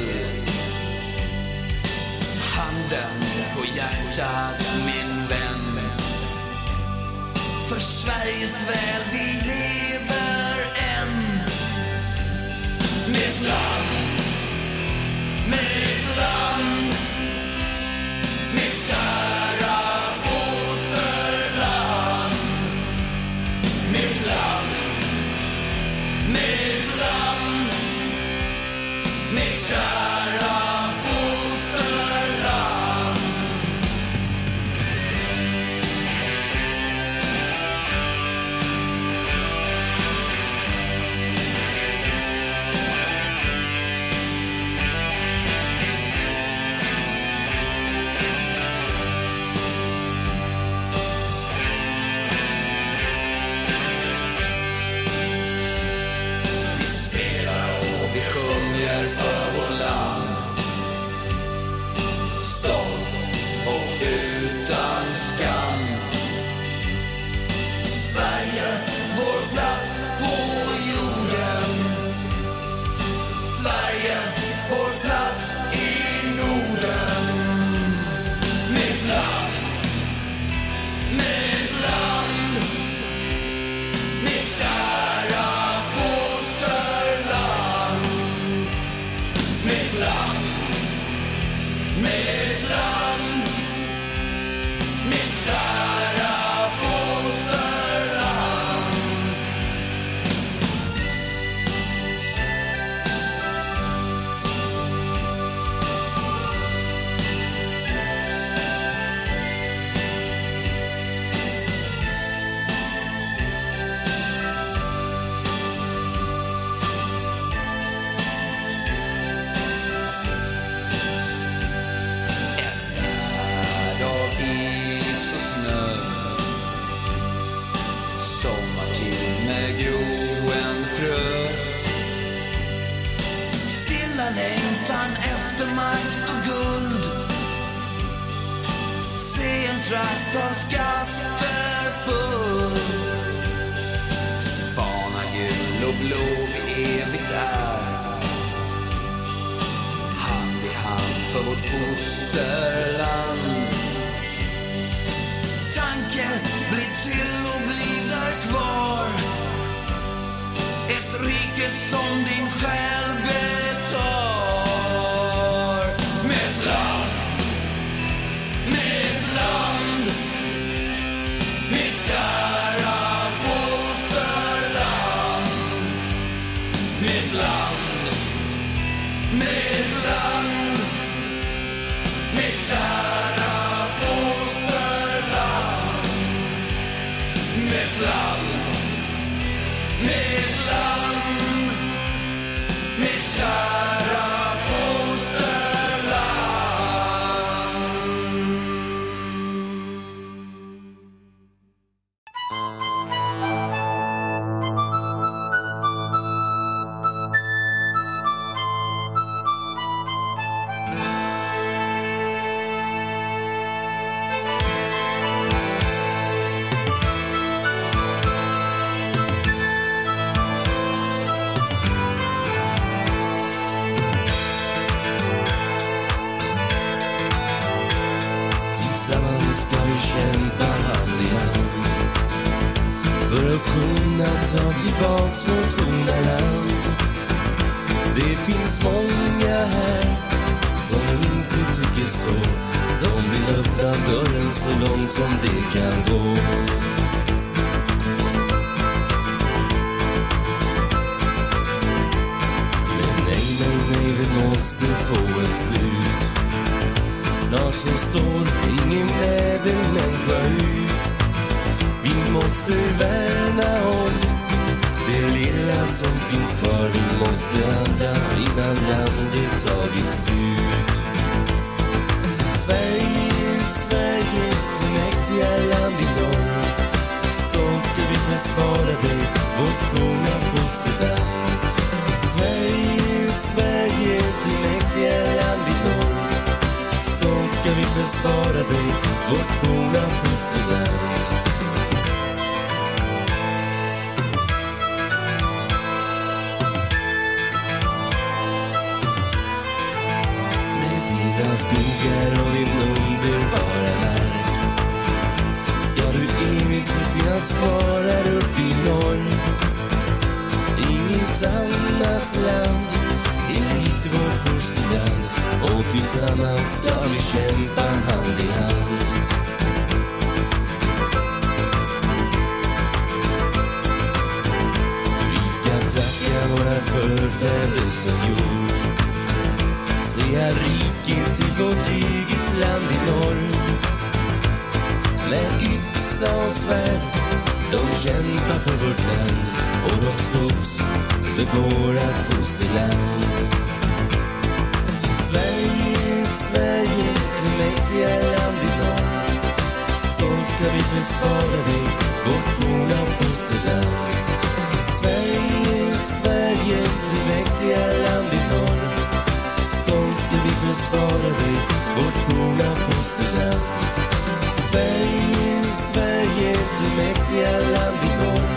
Du mäktiga land vi går.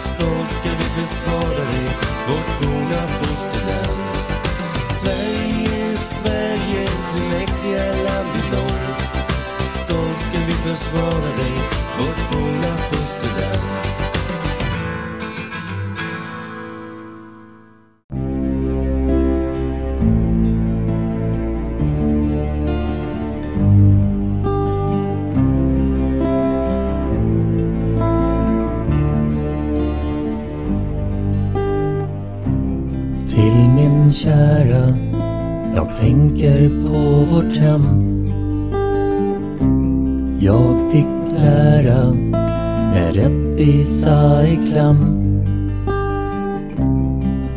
Stolt ska vi försvara dig, vårt forna fosterland. Sverige, Sverige, du mäktiga land i norr. Stolt ska vi försvara dig, flaggor på vårt hem. Jag fick lära med rättvisa i kläm.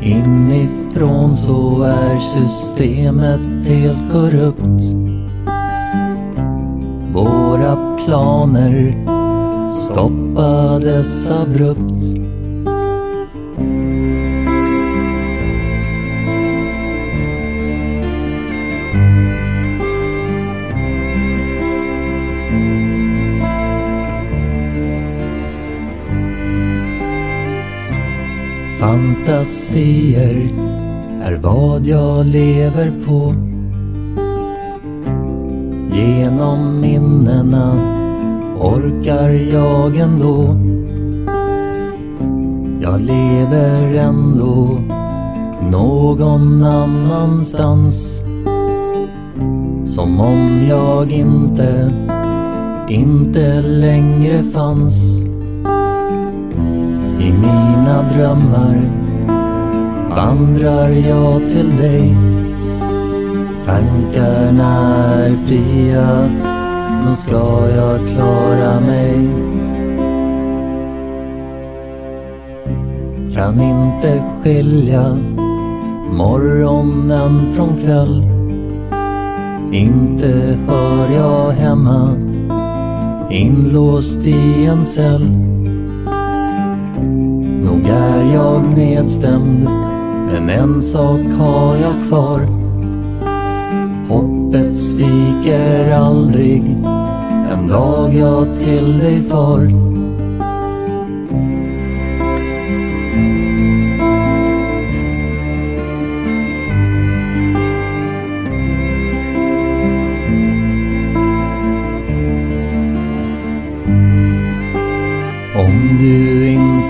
Inifrån så är systemet helt korrupt. Våra planer stoppades abrupt. Fantasier är vad jag lever på. Genom minnena orkar jag ändå. Jag lever ändå någon annanstans. Som om jag inte, inte längre fanns. I mina drömmar vandrar jag till dig. Tankarna är fria, nu ska jag klara mig. Kan inte skilja morgonen från kväll. Inte hör jag hemma, inlåst i en cell. Nog är jag nedstämd, men en sak har jag kvar. Hoppet sviker aldrig, en dag jag till dig far. Om du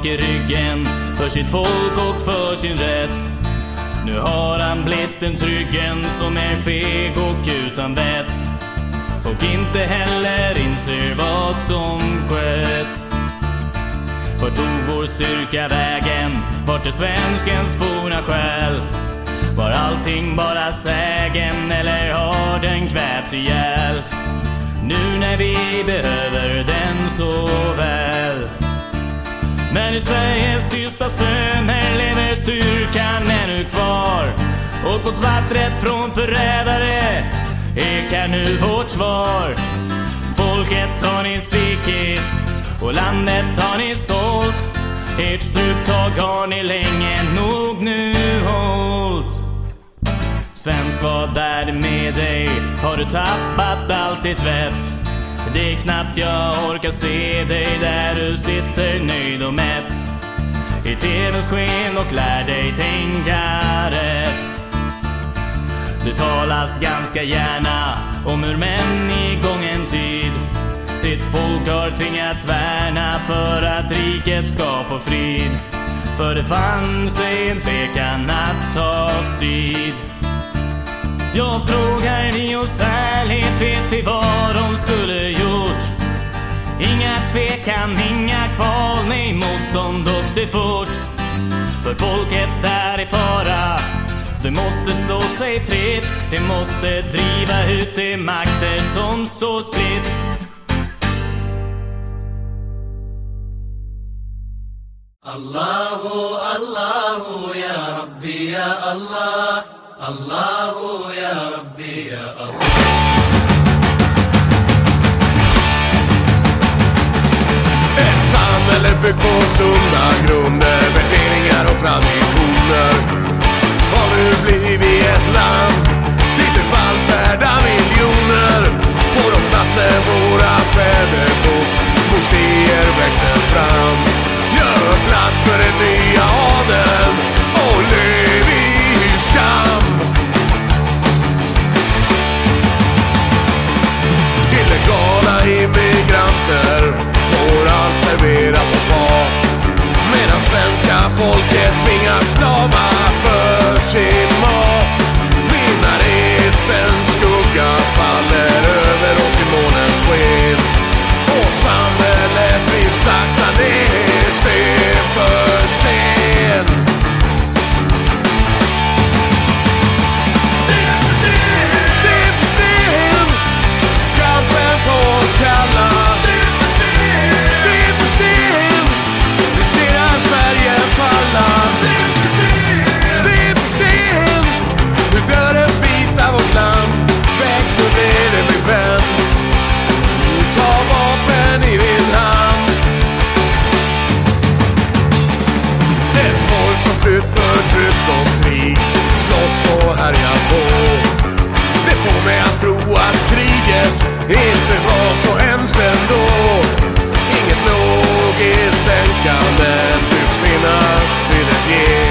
Rak i ryggen för sitt folk och för sin rätt. Nu har han blivit en tryggen som är feg och utan vett. Och inte heller inser vad som skett. Vart tog vår styrka vägen? Vart är svenskens forna själ? Var allting bara sägen eller har den kvävt ihjäl? Nu när vi behöver den så väl. Men i Sveriges sista söner lever styrkan ännu kvar. Och vattnet från förrädare ekar nu vårt svar. Folket har ni svikit och landet har ni sålt. Ert struptag har ni länge nog nu hållt. Svensk, vad är det med dig? Har du tappat allt ditt vett? Det är knappt jag orkar se dig där du sitter nöjd och mätt i TVns sken och lär dig tänka rätt. Det talas ganska gärna om hur män i gången tid sitt folk har tvingats värna för att riket ska få frid. För det fanns en tvekan att ta strid. Jag frågar ni oss ärligt, vet ni vad de skulle gjort? Inga tvekan, inga kval, nej motstånd och det fort. För folket är i fara, det måste slå sig fritt. Det måste driva ut de makter som står spritt. الله الله يا ربي يا الله الله يا ربي يا الله Ett samhälle byggt på sunda grunder, värderingar och traditioner har nu blivit ett land dit det vallfärdar miljoner. På de platser våra fäder bott, moskéer växer fram. Gör plats för den nya slavar slava för sig. så härjar på. Det får mig att tro att kriget inte var så hemskt ändå. Inget logiskt tänkande tycks finnas i dess gen.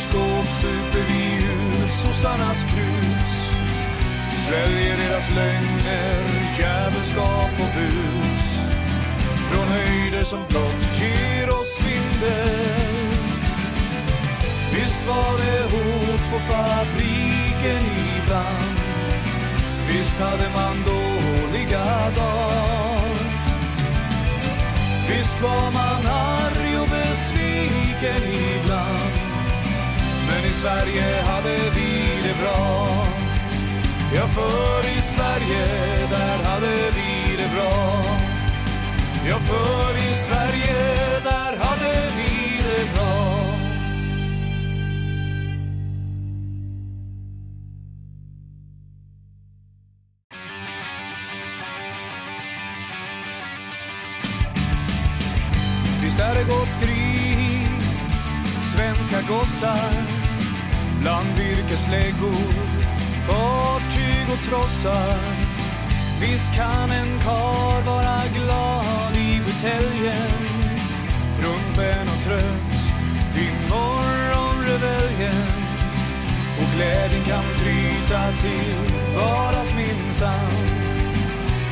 kylskåp super vi ur sossarnas krus. Sväljer deras lögner, djävulskap och bus. Från höjder som blott ger oss svindel Visst var det hårt på fabriken ibland. Visst hade man dåliga dagar. Visst var man arg och besviken ibland. Sverige hade vi det bra Ja, för i Sverige, där hade vi det bra. Ja, för i Sverige, där hade vi det bra. Visst är det gott krig, svenska gossar bland virkesläggor fartyg och trossar. Visst kan en karl vara glad i buteljen. Trumpen och trött vid morgonreveljen Och glädjen kan tryta till vardags minsann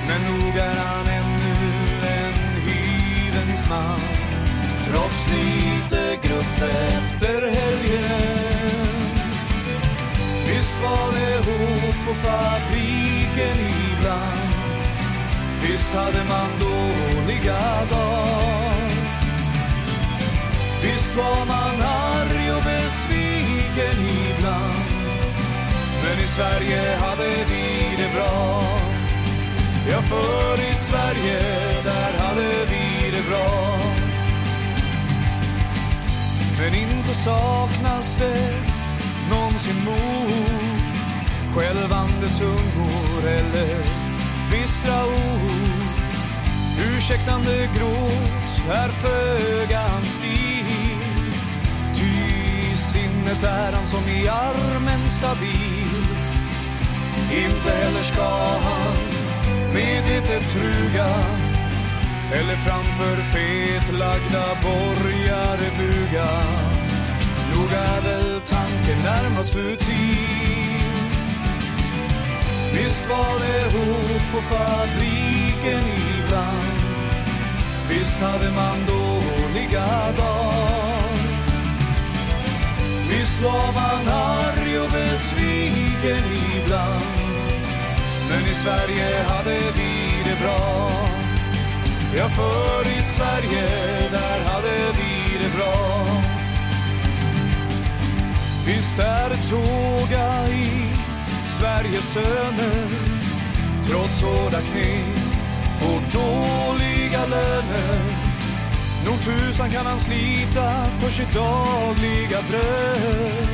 Men nog är han ännu en hyvens man. Trots lite gruff efter helgen var det hot på fabriken ibland. Visst hade man dåliga dagar. Visst var man arg och besviken ibland. Men i Sverige hade vi det bra. Ja, för i Sverige, där hade vi det bra. Men inte saknas det någonsin mod. Skälvande tungor eller bistra ord. Ursäktande gråt är föga hans stil Ty sinnet är han som i armen stabil. Inte heller ska han med truga. Eller framför fetlagda borgare buga. Nog är väl tanken närmast för tid. Visst var det hot på fabriken ibland. Visst hade man dåliga dagar Visst var man arg och besviken ibland. Men i Sverige hade vi det bra. Ja, för i Sverige, där hade vi det bra. Visst är det tåga i Sveriges söner Trots hårda knep och dåliga löner. Nog tusan kan han slita för sitt dagliga bröd.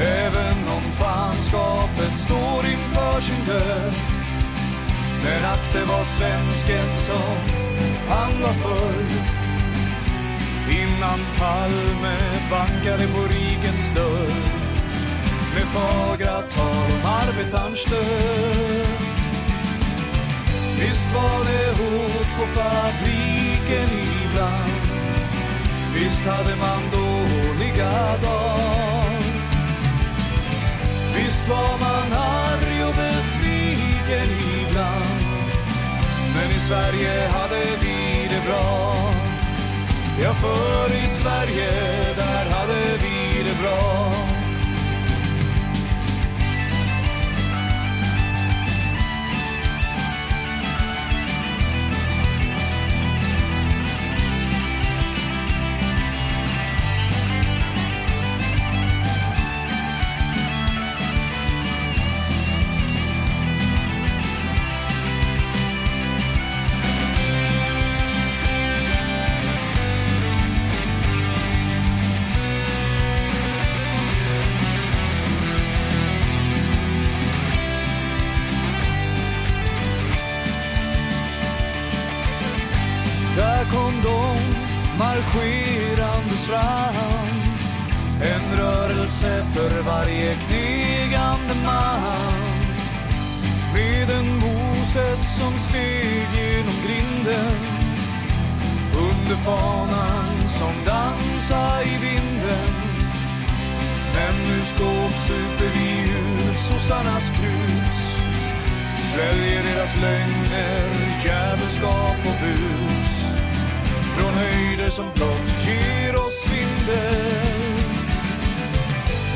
Även om fanskapet står inför sin död. Men att det var svensken som han var förr Innan Palme bankade på rikens dörr med fagra tal om arbetarns död. Visst var det hot på fabriken ibland. Visst hade man dåliga dagar. Visst var man arg och besviken ibland. Men i Sverige hade vi det bra. Ja, för i Sverige, där hade vi det bra. Rörelse för varje knegande man. Med en Moses som steg genom grinden. Under fanan som dansa i vinden. Men nu skåpsuper vi ur sossarnas krus. Sväljer deras lögner, djävulskap och bus. Från höjder som blott ger oss svindel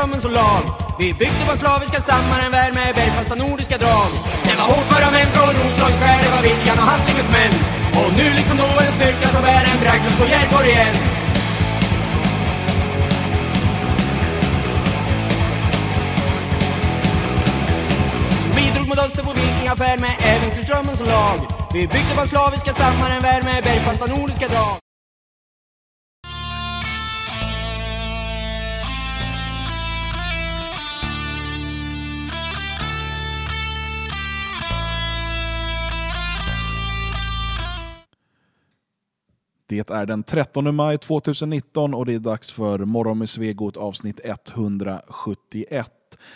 äventyrsdrömmen som lag. Vi byggde på slaviska stammar en värld med bergfasta nordiska drag. Det var hårdföra män från Roslagsskär, det var viljan och handlingens män. Och nu liksom då en styrka som bär en bragd och Järborg igen. Vi drog mot öster på vikingafärd med äventyrsdrömmen som lag. Vi byggde på slaviska stammar en värld med bergfasta nordiska drag. Är den 13 maj 2019 och det är dags för Morgon med Svegot avsnitt 171.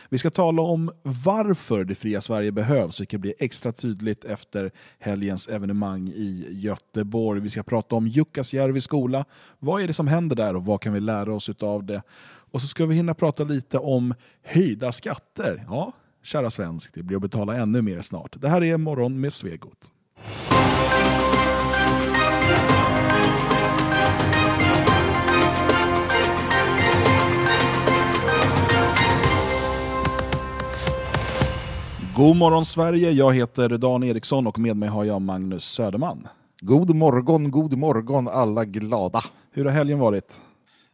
Vi ska tala om varför det fria Sverige behövs, vilket blir extra tydligt efter helgens evenemang i Göteborg. Vi ska prata om Jukkasjärvi skola. Vad är det som händer där och vad kan vi lära oss av det? Och så ska vi hinna prata lite om höjda skatter. Ja, kära svensk, det blir att betala ännu mer snart. Det här är Morgon med Svegot. God morgon Sverige, jag heter Dan Eriksson och med mig har jag Magnus Söderman. God morgon, god morgon alla glada. Hur har helgen varit?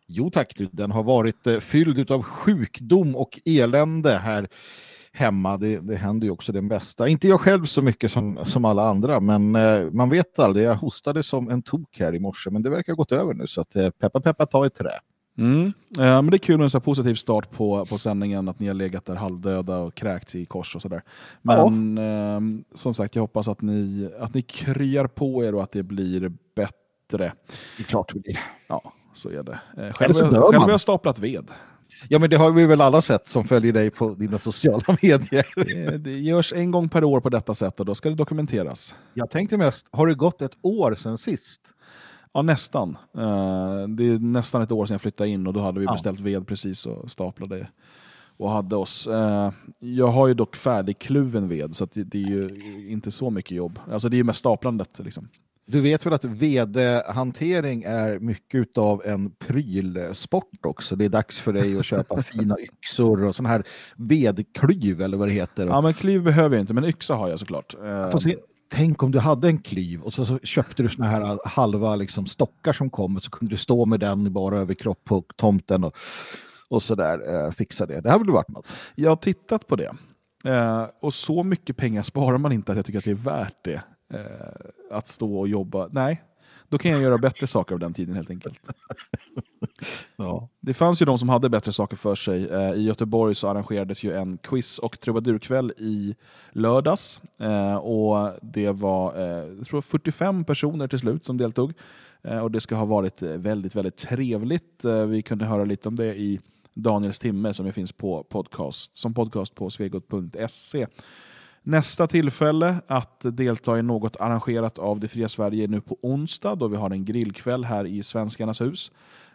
Jo tack, du, den har varit eh, fylld av sjukdom och elände här hemma. Det, det händer ju också den bästa. Inte jag själv så mycket som, som alla andra, men eh, man vet aldrig. Jag hostade som en tok här i morse, men det verkar ha gått över nu, så att, eh, peppa peppa ta i trä. Mm. Eh, men det är kul med en så positiv start på, på sändningen, att ni har legat där halvdöda och kräkts i kors och sådär. Men eh, som sagt, jag hoppas att ni, att ni kryar på er och att det blir bättre. Det är klart det blir. Ja, så är det. Eh, Eller själv så dör jag- själv har jag staplat ved. Ja, men det har vi väl alla sett som följer dig på dina sociala medier. Det, det görs en gång per år på detta sätt och då ska det dokumenteras. Jag tänkte mest, har det gått ett år sedan sist? Ja, nästan. Eh, det är nästan ett år sedan jag flyttade in och då hade vi beställt ved precis och staplade och hade oss. Eh, jag har ju dock färdigkluven ved så det, är ju inte så mycket jobb. Alltså det är ju mest staplandet. Liksom. Du vet väl att vedhantering är mycket av en prylsport också. Det är dags för dig att köpa fina yxor och sån här vedklyv eller vad det heter. Ja, men klyv behöver jag inte, men yxa har jag såklart. Eh, Fast, tänk om du hade en klyv och så, så köpte du såna här äh, halva liksom, stockar som kommer så kunde du stå med den bara över kropp på tomten och, och så där eh, fixa det. Det här väl varit något? Jag har tittat på det. Eh, och så mycket pengar sparar man inte att jag tycker att det är värt det. Eh, att stå och jobba. Nej, då kan jag göra bättre saker av den tiden helt enkelt. Ja. Det fanns ju de som hade bättre saker för sig. Eh, I Göteborg så arrangerades ju en quiz och trubadurkväll i lördags. Eh, och det var eh, jag tror 45 personer till slut som deltog. Och det ska ha varit väldigt, väldigt trevligt. Vi kunde höra lite om det i Daniels timme som finns på podcast, som podcast på svegot.se. Nästa tillfälle att delta i något arrangerat av Det fria Sverige är nu på onsdag då vi har en grillkväll här i Svenskarnas hus.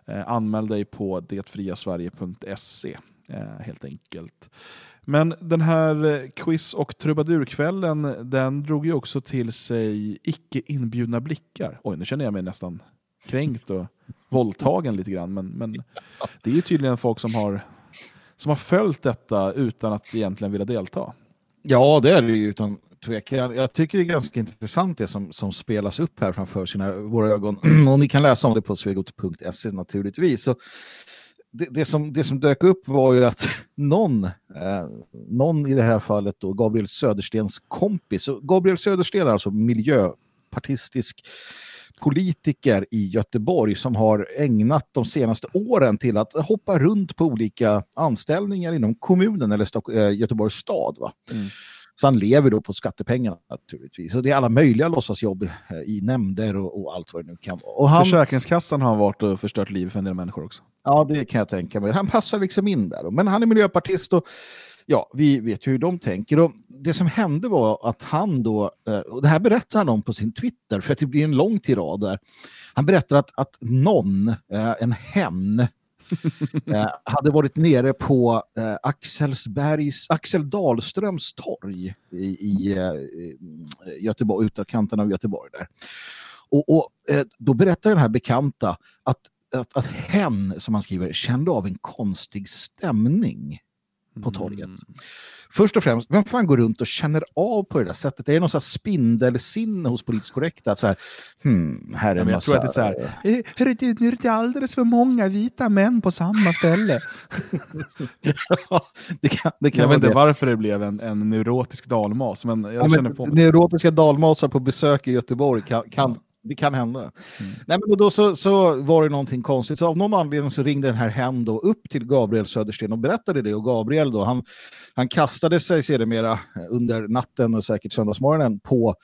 Eh, anmäl dig på detfriasverige.se eh, helt enkelt. Men den här eh, quiz och trubadurkvällen den drog ju också till sig icke inbjudna blickar. Oj, nu känner jag mig nästan kränkt och våldtagen lite grann. Men, men det är ju tydligen folk som har, som har följt detta utan att egentligen vilja delta. Ja, det är det ju utan tvekan. Jag, tycker det är ganska intressant det som, som spelas upp här framför sina, våra ögon. Och ni kan läsa om det på svegot.se naturligtvis. Så det, det, som, det som dök upp var ju att någon, eh, någon i det här fallet då, Gabriel Söderstens kompis, Gabriel Södersten är alltså miljöpartistisk politiker i Göteborg som har ägnat de senaste åren till att hoppa runt på olika anställningar inom kommunen eller Stock- eh, Göteborgs stad. Va? Så han lever då på skattepengarna naturligtvis. Och det är alla möjliga låtsasjobb eh, i nämnder och, och allt vad det nu kan vara. Och han, Försäkringskassan har varit och förstört livet för en del människor också. Ja, det kan jag tänka mig. Han passar liksom in där. Men han är miljöpartist och ja, vi vet ju hur de tänker. Och det som hände var att han då, eh, och det här berättar han om på sin Twitter, för att det blir en lång tirad där. Han berättar att, att någon, eh, en hen, eh, hade varit nere på Axelsbergs, Axel Dahlströms torg i, i Göteborg, utkanten av Göteborg där. Och, och då berättar den här bekanta att att, att hen, som han skriver, kände av en konstig stämning på torget. Först och främst, vem fan går runt och känner av på det där sättet? Är det någon här spindelsinne hos politiskt korrekta? Att så här, hmm, här är Ja, en men jag massa... tror att det är så här, "Eh, hörru du, nu är det alldeles för många vita män på samma ställe. det kan, det kan jag vet inte varför det blev en, en neurotisk dalmas, men jag Ja, känner men på mig. neurotiska dalmasar på besök i Göteborg kan, kan, det kan hända. Mm. Nej, men då så, så var det någonting konstigt. Så av någon anledning så ringde den här hen då upp till Gabriel Södersten och berättade det. Och Gabriel då, han, han kastade sig sedermera under natten och säkert söndagsmorgonen på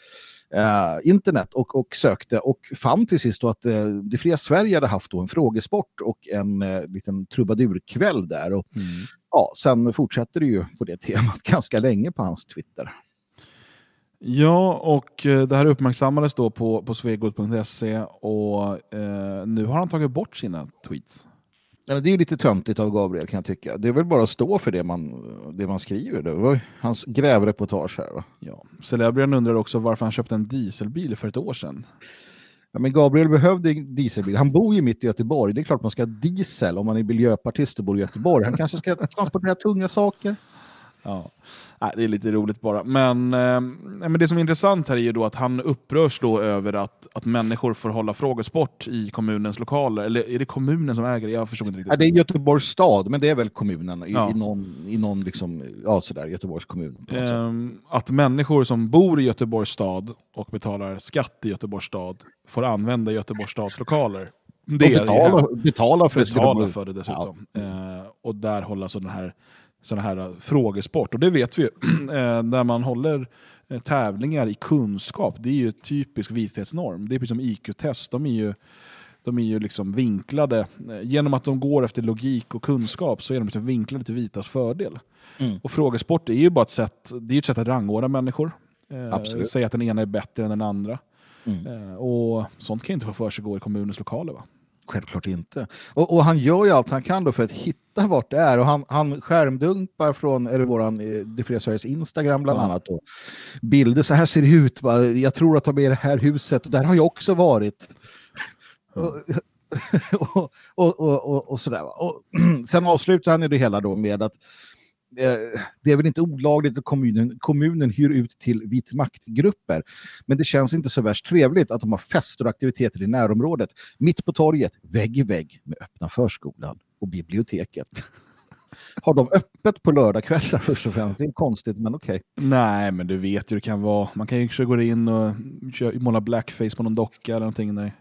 eh, internet och, och sökte och fann till sist då att eh, det fria Sverige hade haft en frågesport och en eh, liten trubadurkväll där. Och, ja, sen fortsätter det ju på det temat ganska länge på hans Twitter. Ja, och eh, det här uppmärksammades då på, på svegot.se och eh, nu har han tagit bort sina tweets. Ja, det är ju lite töntigt av Gabriel kan jag tycka. Det är väl bara att stå för det man, det man skriver. Det var hans grävreportage här. Va? Ja. Celebrian undrar också varför han köpte en dieselbil för ett år sedan. Ja, men Gabriel behövde en dieselbil. Han bor ju mitt i Göteborg. Det är klart man ska ha diesel om man är miljöpartist och bor i Göteborg. Han kanske ska transportera tunga saker. Ja. Nej, det är lite roligt bara. Men, eh, men det som är intressant här är ju då att han upprörs då över att, att människor får hålla frågesport i kommunens lokaler. Eller är det kommunen som äger det? Jag förstår inte riktigt. Ja, det är Göteborgs stad, men det är väl kommunen i, Ja. i någon, i någon liksom, ja sådär, Göteborgs kommun. Ehm, att människor som bor i Göteborgs stad och betalar skatt i Göteborgs stad får använda Göteborgs stads lokaler. Det betala- betala för det. betala för det dessutom. Eh, och där håller alltså den här, såna här eh, frågesport. Och det vet vi ju, eh, där man håller eh, tävlingar i kunskap. Det är ju typisk vithetsnorm. Det är precis som IQ-test. De är ju, de är ju liksom vinklade. Eh, Genom att de går efter logik och kunskap så är de liksom vinklade till vitas fördel. Mm. Och frågesport är ju bara ett sätt, det är ett sätt att rangordna människor. Eh, Absolut. säga att den ena är bättre än den andra. Mm. Eh, och sånt kan inte få för sig gå i kommunens lokaler va? Självklart inte. Och, och han gör ju allt han kan då för att hitta vart det är. Och han, han skärmdumpar från det våran, eh, Det fria Sveriges Instagram bland annat. Då. Bilder, så här ser det ut. Va? Jag tror att de är i det här huset. Och där har jag också varit. Och, och, och, och, och, sådär. Sen avslutar han ju det hela då med att det är väl inte olagligt att kommunen, kommunen hyr ut till vit maktgrupper. Men det känns inte så värst trevligt att de har fester och aktiviteter i närområdet. Mitt på torget, vägg i vägg med öppna förskolan och biblioteket. Har de öppet på lördagskvällar först och främst? Det är konstigt, men okej. Nej, men du vet ju det kan vara. Man kan ju gå in och måla blackface på någon docka eller någonting. Nej.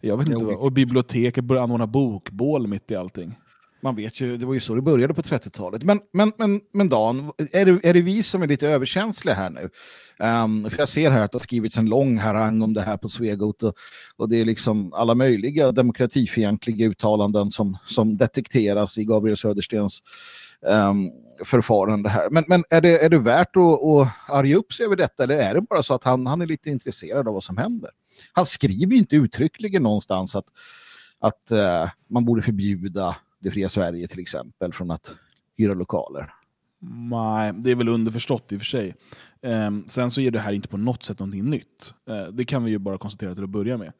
Jag vet inte. Vad- Och biblioteket börjar anordna bokbål mitt i allting. Man vet ju, det var ju så det började på 30-talet. Men, men, men, men Dan, är det, är det vi som är lite överkänsliga här nu? Um, för jag ser här att det har skrivits en lång harang om det här på Svegot och, och det är liksom alla möjliga demokratifientliga uttalanden som, som detekteras i Gabriel Söderstens um, förfarande här. Men, men är, det, är det värt att, att arga upp sig över detta eller är det bara så att han, han är lite intresserad av vad som händer? Han skriver ju inte uttryckligen någonstans att, att uh, man borde förbjuda det fria Sverige till exempel från att hyra lokaler. Nej, det är väl underförstått i och för sig. Ehm, sen så är det här inte på något sätt någonting nytt. Eh, det kan vi ju bara konstatera till att börja med.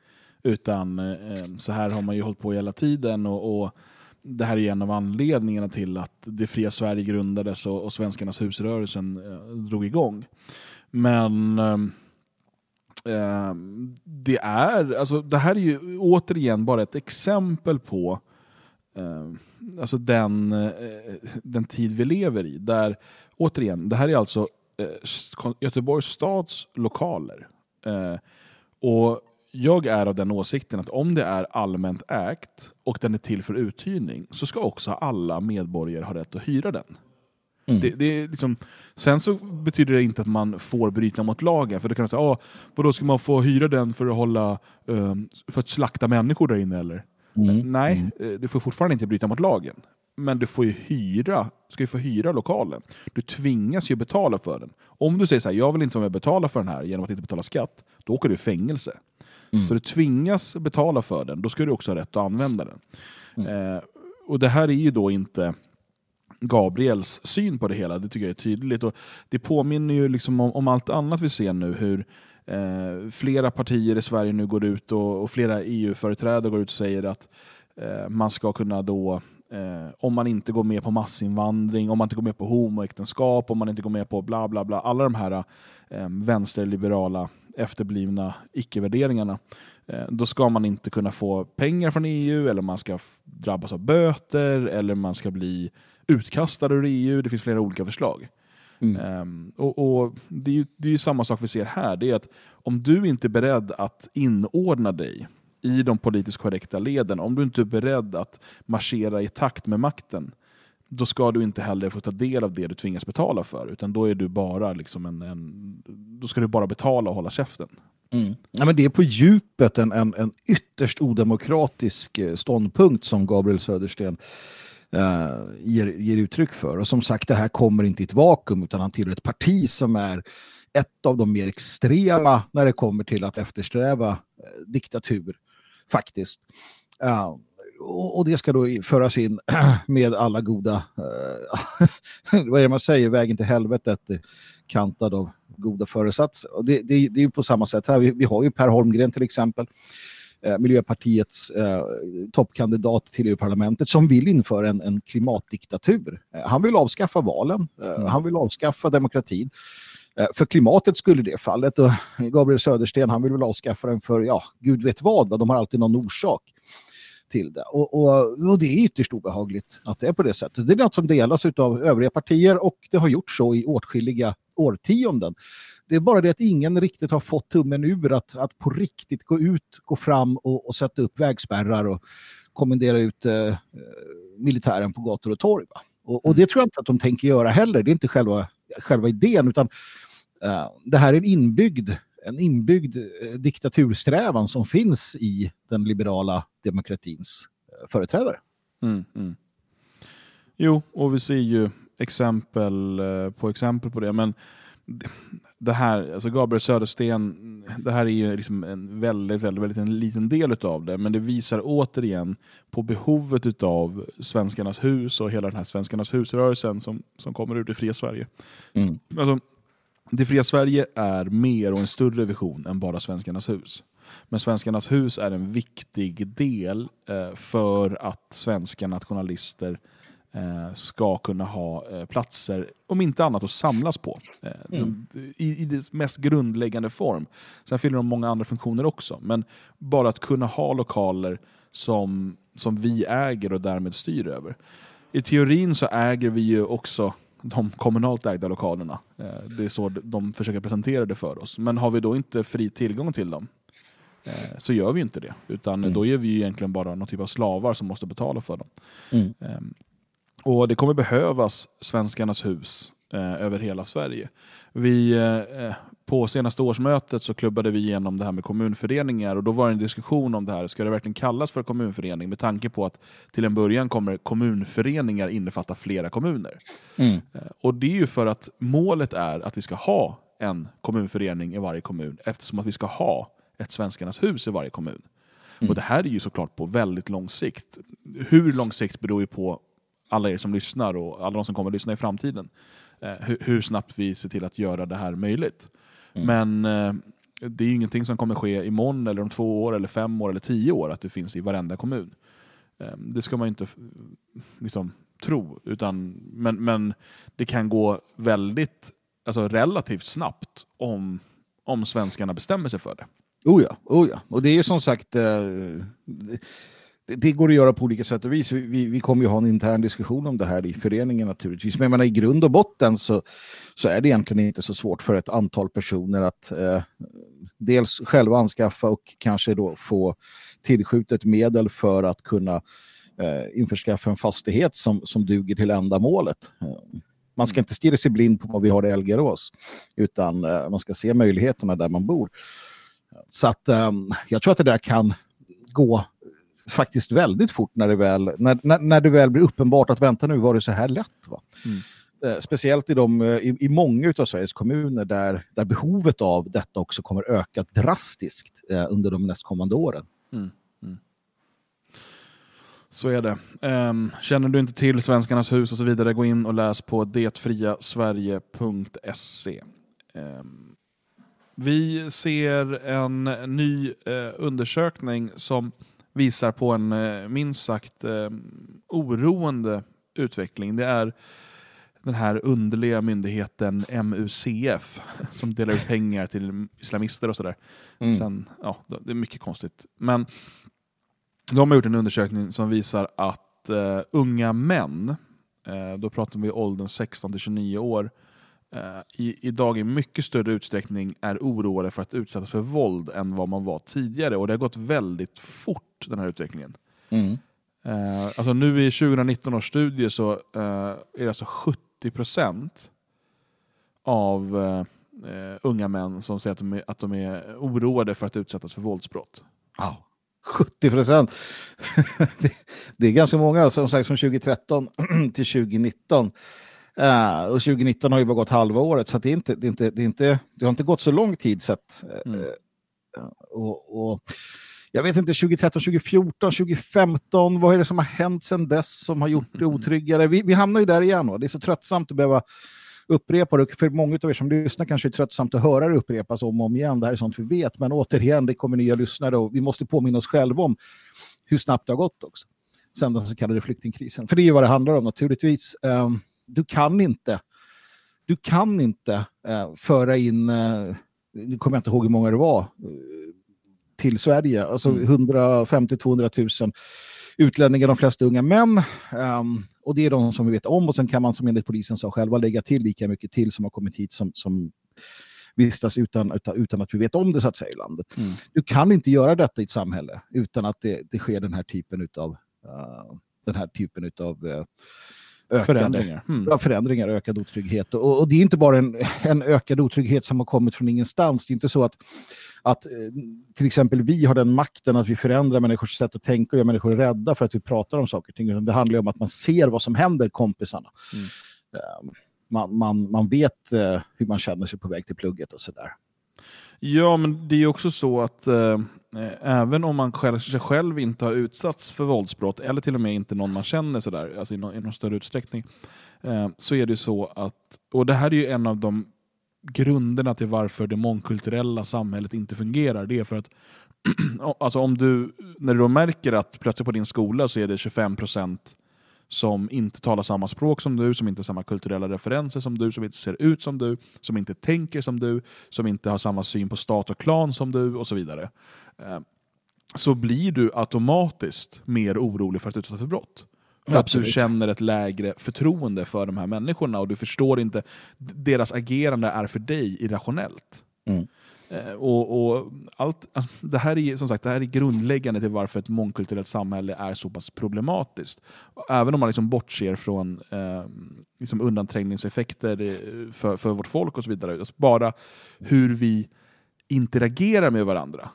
Utan eh, så här har man ju hållit på hela tiden och, och det här är en av anledningarna till att det fria Sverige grundades och, och svenskarnas husrörelsen eh, drog igång. Men eh, det är, alltså det här är ju återigen bara ett exempel på eh, alltså den, eh, den tid vi lever i. Där, återigen, det här är alltså eh, Göteborgs stads lokaler. Eh, och jag är av den åsikten att om det är allmänt ägt och den är till för uthyrning så ska också alla medborgare ha rätt att hyra den. Det, det är liksom, sen så betyder det inte att man får bryta mot lagen. För då kan man säga, ah, vadå ska man få hyra den för att, hålla, eh, för att slakta människor där inne eller? Nej, eh, du får fortfarande inte bryta mot lagen. Men du får ju hyra, ska ju få hyra lokalen. Du tvingas ju betala för den. Om du säger så här, jag vill inte vara med och betala för den här genom att inte betala skatt, då åker du i fängelse. Så du tvingas betala för den, då ska du också ha rätt att använda den. Eh, och det här är ju då inte Gabriels syn på det hela, det tycker jag är tydligt. Och det påminner ju liksom om, om allt annat vi ser nu, hur eh, flera partier i Sverige nu går ut och, och flera EU-företrädare går ut och säger att eh, man ska kunna då, eh, om man inte går med på massinvandring, om man inte går med på homoäktenskap, om man inte går med på bla bla bla, alla de här eh, vänsterliberala efterblivna icke-värderingarna, eh, då ska man inte kunna få pengar från EU, eller man ska drabbas av böter, eller man ska bli utkastad ur EU. Det finns flera olika förslag. Ehm, och, och det, är ju, det är ju samma sak vi ser här. Det är att om du inte är beredd att inordna dig i de politiskt korrekta leden, om du inte är beredd att marschera i takt med makten, då ska du inte heller få ta del av det du tvingas betala för. Utan då är du bara liksom en, en då ska du bara betala och hålla käften. Mm. Ja, men det är på djupet en, en, en ytterst odemokratisk eh, ståndpunkt som Gabriel Södersten eh, ger, ger uttryck för. Och som sagt, det här kommer inte i ett vakuum utan han tillhör ett parti som är ett av de mer extrema när det kommer till att eftersträva eh, diktatur, faktiskt. Eh, och, och det ska då föras in med alla goda, eh, vad är det man säger, vägen till helvetet kantad av goda föresatser. Och det, det, det är ju på samma sätt här. Vi, vi har ju Per Holmgren till exempel, eh, Miljöpartiets eh, toppkandidat till EU-parlamentet som vill införa en, en klimatdiktatur. Eh, han vill avskaffa valen, eh, han vill avskaffa demokratin. Eh, För klimatet skulle det fallet och Gabriel Södersten han vill väl avskaffa den för, ja, gud vet vad, va? de har alltid någon orsak till det. Och, och, och det är ytterst obehagligt att det är på det sättet. Det är något som delas av övriga partier och det har gjort så i åtskilliga årtionden. Det är bara det att ingen riktigt har fått tummen ur att, att på riktigt gå ut, gå fram och, och sätta upp vägspärrar och kommendera ut eh, militären på gator och torg. Och, och det tror jag inte att de tänker göra heller. Det är inte själva, själva idén utan eh, det här är en inbyggd, en inbyggd eh, diktatursträvan som finns i den liberala demokratins eh, företrädare. Mm, mm. Jo, och vi ser ju exempel eh, på exempel på det. Men det- här, alltså Gabriel Södersten, det här är ju liksom en väldigt, väldigt, väldigt en liten del av det. Men det visar återigen på behovet av Svenskarnas hus och hela den här Svenskarnas husrörelsen som, som kommer ur det fria Sverige. Mm. Alltså, det fria Sverige är mer och en större vision än bara Svenskarnas hus. Men Svenskarnas hus är en viktig del eh, för att svenska nationalister ska kunna ha eh, platser, om inte annat att samlas på. Eh, Mm. i, I dess mest grundläggande form. Sen fyller de många andra funktioner också. Men bara att kunna ha lokaler som, som vi äger och därmed styr över. I teorin så äger vi ju också de kommunalt ägda lokalerna. Eh, Det är så de försöker presentera det för oss. Men har vi då inte fri tillgång till dem eh, så gör vi inte det. Utan då är vi ju egentligen bara någon typ av slavar som måste betala för dem. Mm. Och det kommer behövas Svenskarnas hus eh, över hela Sverige. Vi, eh, på senaste årsmötet så klubbade vi igenom det här med kommunföreningar och då var det en diskussion om det här. Ska det verkligen kallas för kommunförening med tanke på att till en början kommer kommunföreningar innefatta flera kommuner. Mm. Eh, Och det är ju för att målet är att vi ska ha en kommunförening i varje kommun eftersom att vi ska ha ett Svenskarnas hus i varje kommun. Och det här är ju såklart på väldigt lång sikt. Hur lång sikt beror ju på alla er som lyssnar och alla de som kommer att lyssna i framtiden. Eh, hur, hur snabbt vi ser till att göra det här möjligt. Men eh, det är ju ingenting som kommer ske imorgon, eller om två år, eller fem år eller tio år att det finns i varenda kommun. Eh, det ska man ju inte liksom, tro. Utan, men, men det kan gå väldigt, alltså relativt snabbt om, om svenskarna bestämmer sig för det. Oh ja, oh ja. Och det är ju som sagt, det, det går att göra på olika sätt och vis. Vi, vi, vi kommer ju ha en intern diskussion om det här i föreningen naturligtvis. Men jag menar, i grund och botten så, så är det egentligen inte så svårt för ett antal personer att eh, dels själva anskaffa och kanske då få tillskjutet medel för att kunna eh, införskaffa en fastighet som, som duger till ändamålet. Eh, man ska inte stirra sig blind på vad vi har i Elgerås, utan eh, man ska se möjligheterna där man bor. Så att ehm, jag tror att det där kan gå faktiskt väldigt fort när det väl, när, när, när det väl blir uppenbart att vänta nu var det så här lätt. Va? Eh, speciellt i, de, eh, i, i många av Sveriges kommuner där, där behovet av detta också kommer öka drastiskt eh, under de nästkommande åren. Mm. Mm. Så är det. Ehm, känner du inte till Svenskarnas hus och så vidare, gå in och läs på detfriasverige.se. Ehm, vi ser en ny eh, undersökning som visar på en eh, minst sagt eh, oroande utveckling. Det är den här underliga myndigheten MUCF som delar ut pengar till islamister och sådär. Mm. Sen, ja, det är mycket konstigt. Men de har gjort en undersökning som visar att eh, unga män, eh, då pratar vi åldern 16 till 29 år, i, idag i mycket större utsträckning är oroade för att utsättas för våld än vad man var tidigare. Och det har gått väldigt fort, den här utvecklingen. Mm. Eh, alltså nu i 2019 års studie så eh, är det alltså 70% av eh, eh, unga män som säger att de, är, att de är oroade för att utsättas för våldsbrott. Ja. 70 procent. det, det är ganska många, som sagt, från 2013 till 2019. Eh, och 2019 har ju bara gått halva året, så det, är inte, det, är inte, det, är inte, det har inte gått så lång tid. Så att, eh, och, och, jag vet inte, 2013, 2014, 2015, vad är det som har hänt sedan dess som har gjort det otryggare? Vi, vi hamnar ju där igen. Va? Det är så tröttsamt att behöva upprepa det. För många av er som lyssnar kanske är tröttsamt att höra det upprepas om och om igen. Det här är sånt vi vet. Men återigen, det kommer nya lyssnare och vi måste påminna oss själva om hur snabbt det har gått också. Sen den så kallade flyktingkrisen. För det är ju vad det handlar om naturligtvis. Um, du kan inte du kan inte uh, föra in, uh, nu kommer jag inte ihåg hur många det var, uh, till Sverige. Alltså Mm. 150-200 000 utlänningar, de flesta unga män. Um, och det är de som vi vet om och sen kan man som enligt polisen sa själva lägga till lika mycket till som har kommit hit som, som vistas utan, utan, utan att vi vet om det så att säga i landet. Mm. Du kan inte göra detta i ett samhälle utan att det, det sker den här typen av den här typen utav uh, ökade, Förändringar. Mm. Ja, förändringar och ökad otrygghet. Och, och det är inte bara en, en ökad otrygghet som har kommit från ingenstans. Det är inte så att, att eh, till exempel vi har den makten att vi förändrar människors sätt att tänka och gör människor rädda för att vi pratar om saker och ting. Utan Det handlar ju om att man ser vad som händer kompisarna. Mm. Eh, Man, man, man vet eh, hur man känner sig på väg till plugget och sådär. Ja, men det är också så att eh, Eh, även om man själv, sig själv inte har utsatts för våldsbrott, eller till och med inte någon man känner sådär, alltså i, någon, i någon större utsträckning, eh, så är det så att, och det här är ju en av de grunderna till varför det mångkulturella samhället inte fungerar. Det är för att alltså om du, när du då märker att plötsligt på din skola så är det 25 procent som inte talar samma språk som du, som inte har samma kulturella referenser som du, som inte ser ut som du, som inte tänker som du, som inte har samma syn på stat och klan som du och så vidare. Eh, Så blir du automatiskt mer orolig för att utsättas för brott. För att du känner ett lägre förtroende för de här människorna och du förstår inte, deras agerande är för dig irrationellt. Mm. Eh, och, och allt, alltså, det, här är, som sagt, det här är grundläggande till varför ett mångkulturellt samhälle är så pass problematiskt. Även om man liksom bortser från eh, liksom undanträngningseffekter eh, för, för vårt folk och så vidare. Alltså bara hur vi interagerar med varandra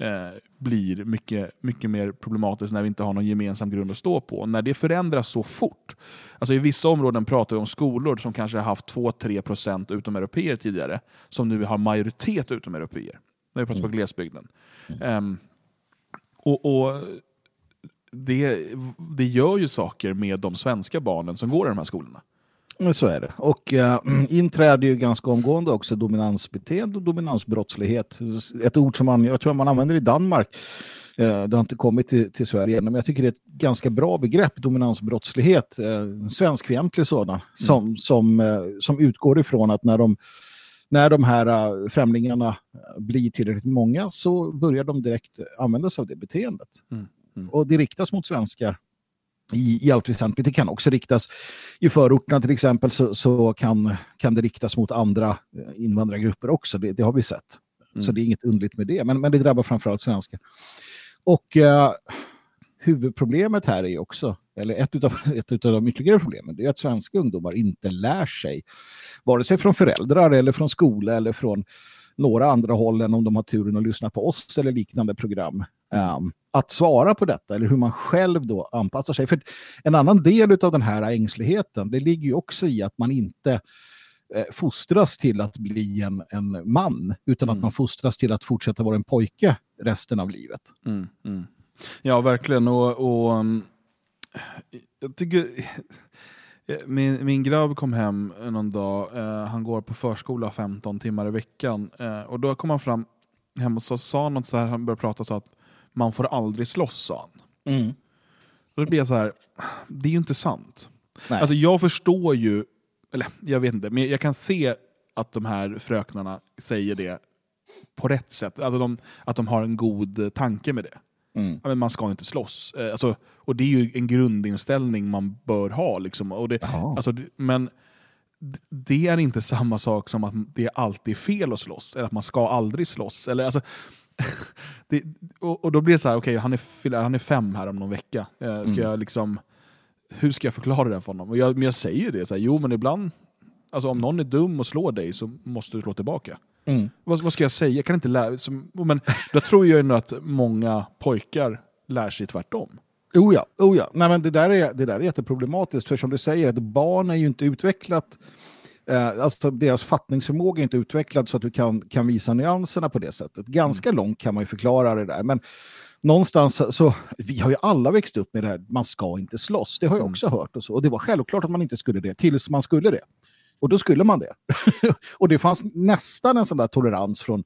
eh, blir mycket, mycket mer problematiskt när vi inte har någon gemensam grund att stå på. När det förändras så fort. Alltså I vissa områden pratar vi om skolor som kanske har haft 2-3% utomeuropeer tidigare, som nu har majoritet utomeuropeer. När vi pratar på glesbygden. Ehm, och, och det, det gör ju saker med de svenska barnen som går i de här skolorna. Men så är det. Och uh, inträder ju ganska omgående också dominansbeteende och dominansbrottslighet. Ett ord som man, jag tror man använder i Danmark. Uh, det har inte kommit till, till Sverige än, men jag tycker det är ett ganska bra begrepp, dominansbrottslighet. Uh, svenskfientlig sådan, som, som, uh, som utgår ifrån att när de, när de här främlingarna blir tillräckligt många så börjar de direkt använda sig av det beteendet. Mm. Och det riktas mot svenskar i, i allt väsentligt. Det kan också riktas i förorterna till exempel så, så kan, kan det riktas mot andra eh, invandrargrupper också. Det, det har vi sett. Så det är inget underligt med det. Men, men det drabbar framförallt svenskar. Och eh, huvudproblemet här är också, eller ett utav, ett utav de ytterligare problemen, det är att svenska ungdomar inte lär sig, vare sig från föräldrar eller från skola eller från några andra håll än om de har turen att lyssna på oss eller liknande program. ehm, att svara på detta eller hur man själv då anpassar sig. För en annan del av den här ängsligheten, det ligger ju också i att man inte eh, fostras till att bli en, en man, utan att man fostras till att fortsätta vara en pojke resten av livet. Mm, mm. Ja, verkligen. Och, och um, jag tycker... Min, min grabb kom hem någon dag, eh, han går på förskola 15 timmar i veckan. Eh, och då kom han fram hem och så sa något så här, han började prata så att man får aldrig slåss, sa han. Mm. Då blir jag så här, det är ju inte sant. Nej. Alltså jag förstår ju, eller jag vet inte, men jag kan se att de här fröknarna säger det på rätt sätt. Alltså de, att de har en god tanke med det. Mm. Ja, men man ska inte slåss. Eh, Alltså, och det är ju en grundinställning man bör ha. Liksom. Och det, alltså, men det är inte samma sak som att det alltid är fel att slåss, eller att man ska aldrig slåss. Eller, alltså, det, och, och då blir det så här, okej, han, är, han är fem här om någon vecka. Eh, Ska Mm. jag liksom, hur ska jag förklara det för honom? Och jag, men jag säger det, så här, jo men ibland, alltså, om någon är dum och slår dig så måste du slå tillbaka. Mm. Vad, vad ska jag säga? Jag kan inte lära, som, men då tror jag ju att många pojkar lär sig tvärtom. Oh ja, oh ja. Nej, men det, där är, det där är jätteproblematiskt, för som du säger, att barn är ju inte utvecklat, eh, alltså deras fattningsförmåga är inte utvecklad så att du kan, kan visa nyanserna på det sättet. Ganska långt kan man ju förklara det där, men någonstans så- vi har ju alla växt upp med det här, man ska inte slåss, det har jag också hört och så, och det var självklart att man inte skulle det, tills man skulle det. Och då skulle man det. och det fanns nästan en sån där tolerans från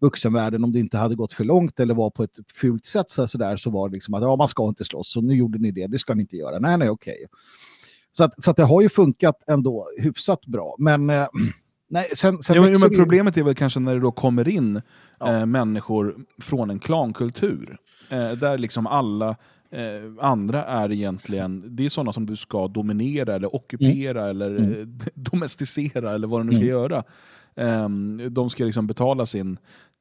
vuxenvärlden om det inte hade gått för långt eller var på ett fult sätt så, så, där, så var det liksom att ja, man ska inte slåss, så nu gjorde ni det, det ska ni inte göra. Nej, nej, okej. Så, att, så att det har ju funkat ändå hyfsat bra. Men, eh, nej, sen, sen Ja, men, men problemet är väl kanske när det då kommer in eh, människor från en klankultur. Eh, där liksom alla eh, andra är egentligen, det är sådana som du ska dominera eller ockupera eller Mm. domesticera eller vad du nu ska Mm. göra. Ehm, de ska liksom betala sin,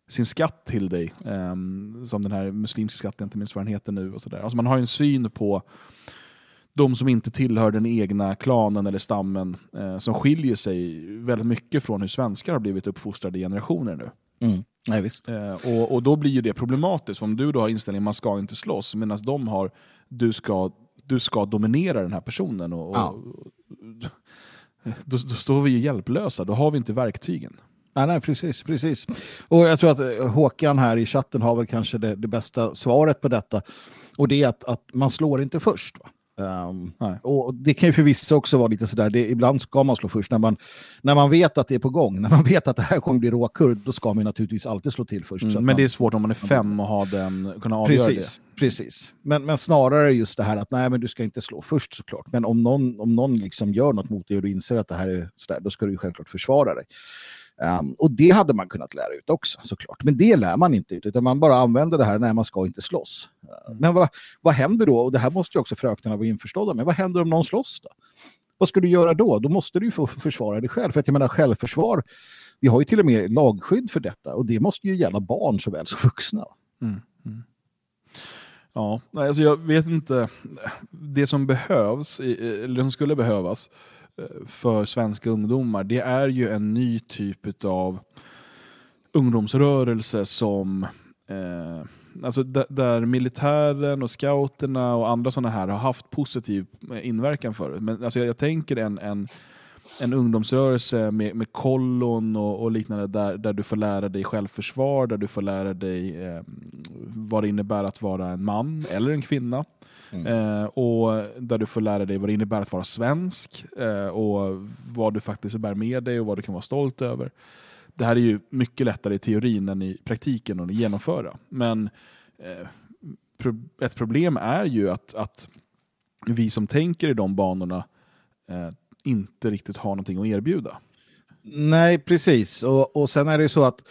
sin skatt till dig, ehm, som den här muslimska skatten, inte minns vad den heter nu. Och så där. Alltså man har en syn på de som inte tillhör den egna klanen eller stammen eh, som skiljer sig väldigt mycket från hur svenskar har blivit uppfostrade i generationer nu. Mm. Nej, visst. Eh, och, och då blir ju det problematiskt, om du då har inställningen man ska inte slåss, medan de har du ska, du ska dominera den här personen. Och, och, Ja. då, då står vi ju hjälplösa, då har vi inte verktygen. Nej, nej, precis, precis. Och jag tror att eh, Håkan här i chatten har väl kanske det, det bästa svaret på detta. Och det är att, att man slår inte först. Va? Ehm, och det kan ju förvisso också vara lite sådär, det, ibland ska man slå först när man, när man vet att det är på gång. När man vet att det här kommer bli råkurd, då ska man naturligtvis alltid slå till först. Mm, men man, det är svårt om man är fem och ha den, kunna avgöra Precis, precis. Men, men snarare just det här att nej, men du ska inte slå först såklart. Men om någon, om någon liksom gör något mot dig och du inser att det här är sådär, då ska du självklart försvara dig. Ehm, och det hade man kunnat lära ut också såklart. Men det lär man inte ut, utan man bara använder det här när man ska inte slåss. Ehm, Men vad, vad händer då? Och det här måste ju också fröknarna vara införstådda med. Vad händer om någon slåss då? Vad ska du göra då? Då måste du ju få försvara dig själv. För att jag menar självförsvar, vi har ju till och med lagskydd för detta. Och det måste ju gälla barn såväl som vuxna. Mm, mm. Ja, alltså jag vet inte. Det som behövs, eller som skulle behövas eh, för svenska ungdomar, det är ju en ny typ av ungdomsrörelse som eh, alltså där, militären och scouterna och andra sådana här har haft positiv inverkan förut. Men alltså jag, jag tänker en, en, en ungdomsrörelse med, med kollon och, och liknande där, där du får lära dig självförsvar, där du får lära dig eh, vad det innebär att vara en man eller en kvinna. Eh, och där du får lära dig vad det innebär att vara svensk eh, och vad du faktiskt bär med dig och vad du kan vara stolt över. Det här är ju mycket lättare i teorin än i praktiken att genomföra. Men eh, pro ett problem är ju att, att vi som tänker i de banorna eh, inte riktigt har någonting att erbjuda. Nej, precis. Och, och sen är det ju så att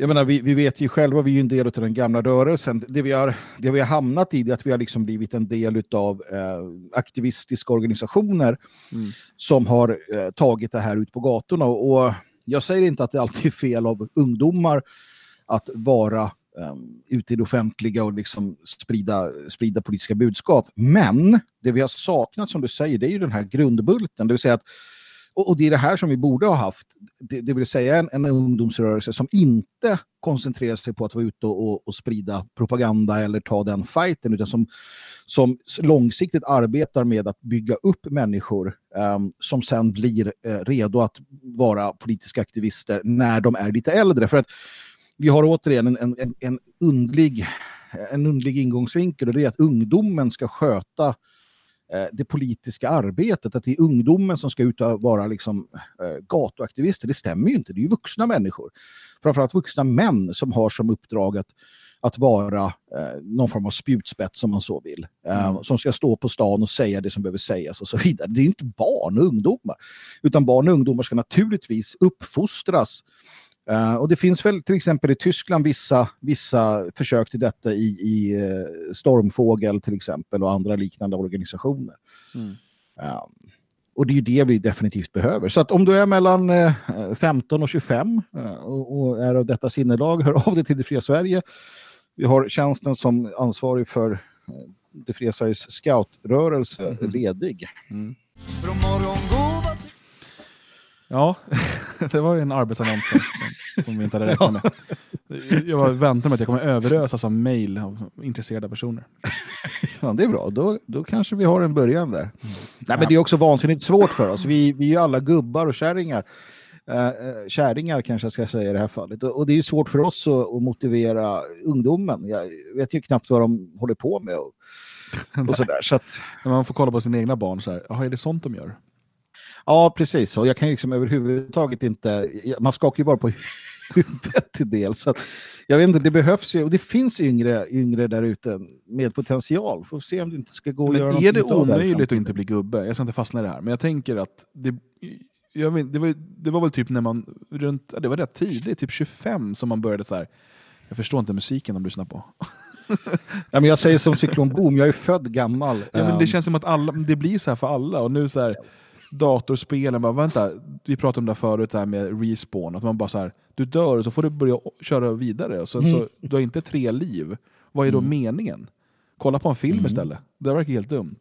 jag menar, vi, vi vet ju själva, vi är ju en del av den gamla rörelsen. Det vi har, det vi har hamnat i är att vi har liksom blivit en del av eh, aktivistiska organisationer Mm. som har eh, tagit det här ut på gatorna. Och, och jag säger inte att det alltid är fel av ungdomar att vara eh, ute i det offentliga och liksom sprida, sprida politiska budskap. Men det vi har saknat, som du säger, det är ju den här grundbulten. Det vill säga att och, och det är det här som vi borde ha haft, det, det vill säga en, en ungdomsrörelse som inte koncentrerar sig på att vara ute och, och, och sprida propaganda eller ta den fighten, utan som, som långsiktigt arbetar med att bygga upp människor um, som sen blir uh, redo att vara politiska aktivister när de är lite äldre. För att vi har återigen en, en, en, en, undlig, en undlig ingångsvinkel och det är att ungdomen ska sköta det politiska arbetet, att det är ungdomen som ska ut och vara liksom, eh, gatuaktivister. Det stämmer ju inte, det är ju vuxna människor. Framförallt vuxna män som har som uppdrag att, att vara eh, någon form av spjutspets som man så vill. Eh, Mm. Som ska stå på stan och säga det som behöver sägas och så vidare. Det är inte barn och ungdomar. Utan barn och ungdomar ska naturligtvis uppfostras. Eh, och det finns väl till exempel i Tyskland vissa, vissa försök till detta i, i eh, Stormfågel till exempel och andra liknande organisationer. Mm. Um, och det är ju det vi definitivt behöver. Så att om du är mellan eh, 15 och 25 eh, och, och är av detta sinnelag, hör av dig till Det Fria Sverige. Vi har tjänsten som ansvarig för Det Fria Sveriges scoutrörelse ledig. Från morgongåva till... Ja, det var ju en arbetsannons som, som vi inte hade räknat med. Jag väntar mig att jag kommer överösas av mejl av intresserade personer. Ja, det är bra. Då, då kanske vi har en början där. Nej, men det är också vansinnigt svårt för oss. Vi, vi är ju alla gubbar och kärringar. Uh, kärringar kanske jag ska säga i det här fallet. Och, och det är ju svårt för oss att, att motivera ungdomen. Jag vet ju knappt vad de håller på med. Och, och sådär. Så att, man får kolla på sina egna barn så här, jaha, är det sånt de gör? Ja, precis. Och jag kan liksom överhuvudtaget inte... Man skakar ju bara på huvudet till del. Så att, jag vet inte, det behövs ju... Och det finns yngre, yngre där ute med potential. Får se om det inte ska gå att Men göra är det omöjligt att inte bli gubbe? Jag ska inte fastna i det här, men jag tänker att det, jag vet, det, var, det var väl typ när man, runt, det var rätt tidigt, typ 25, som man började så här. jag förstår inte musiken de lyssnar på. Ja, men jag säger som Cyklon Boom, jag är född gammal. Ja, men Ehm, det känns som att alla, det blir så här för alla, och nu så här, datorspelen, bara, vänta, vi pratade om det förut, det här med respawn, att man bara så här, du dör och så får du börja köra vidare, och så, Mm. du har inte tre liv. Vad är då meningen? Kolla på en film istället. Det verkar helt dumt.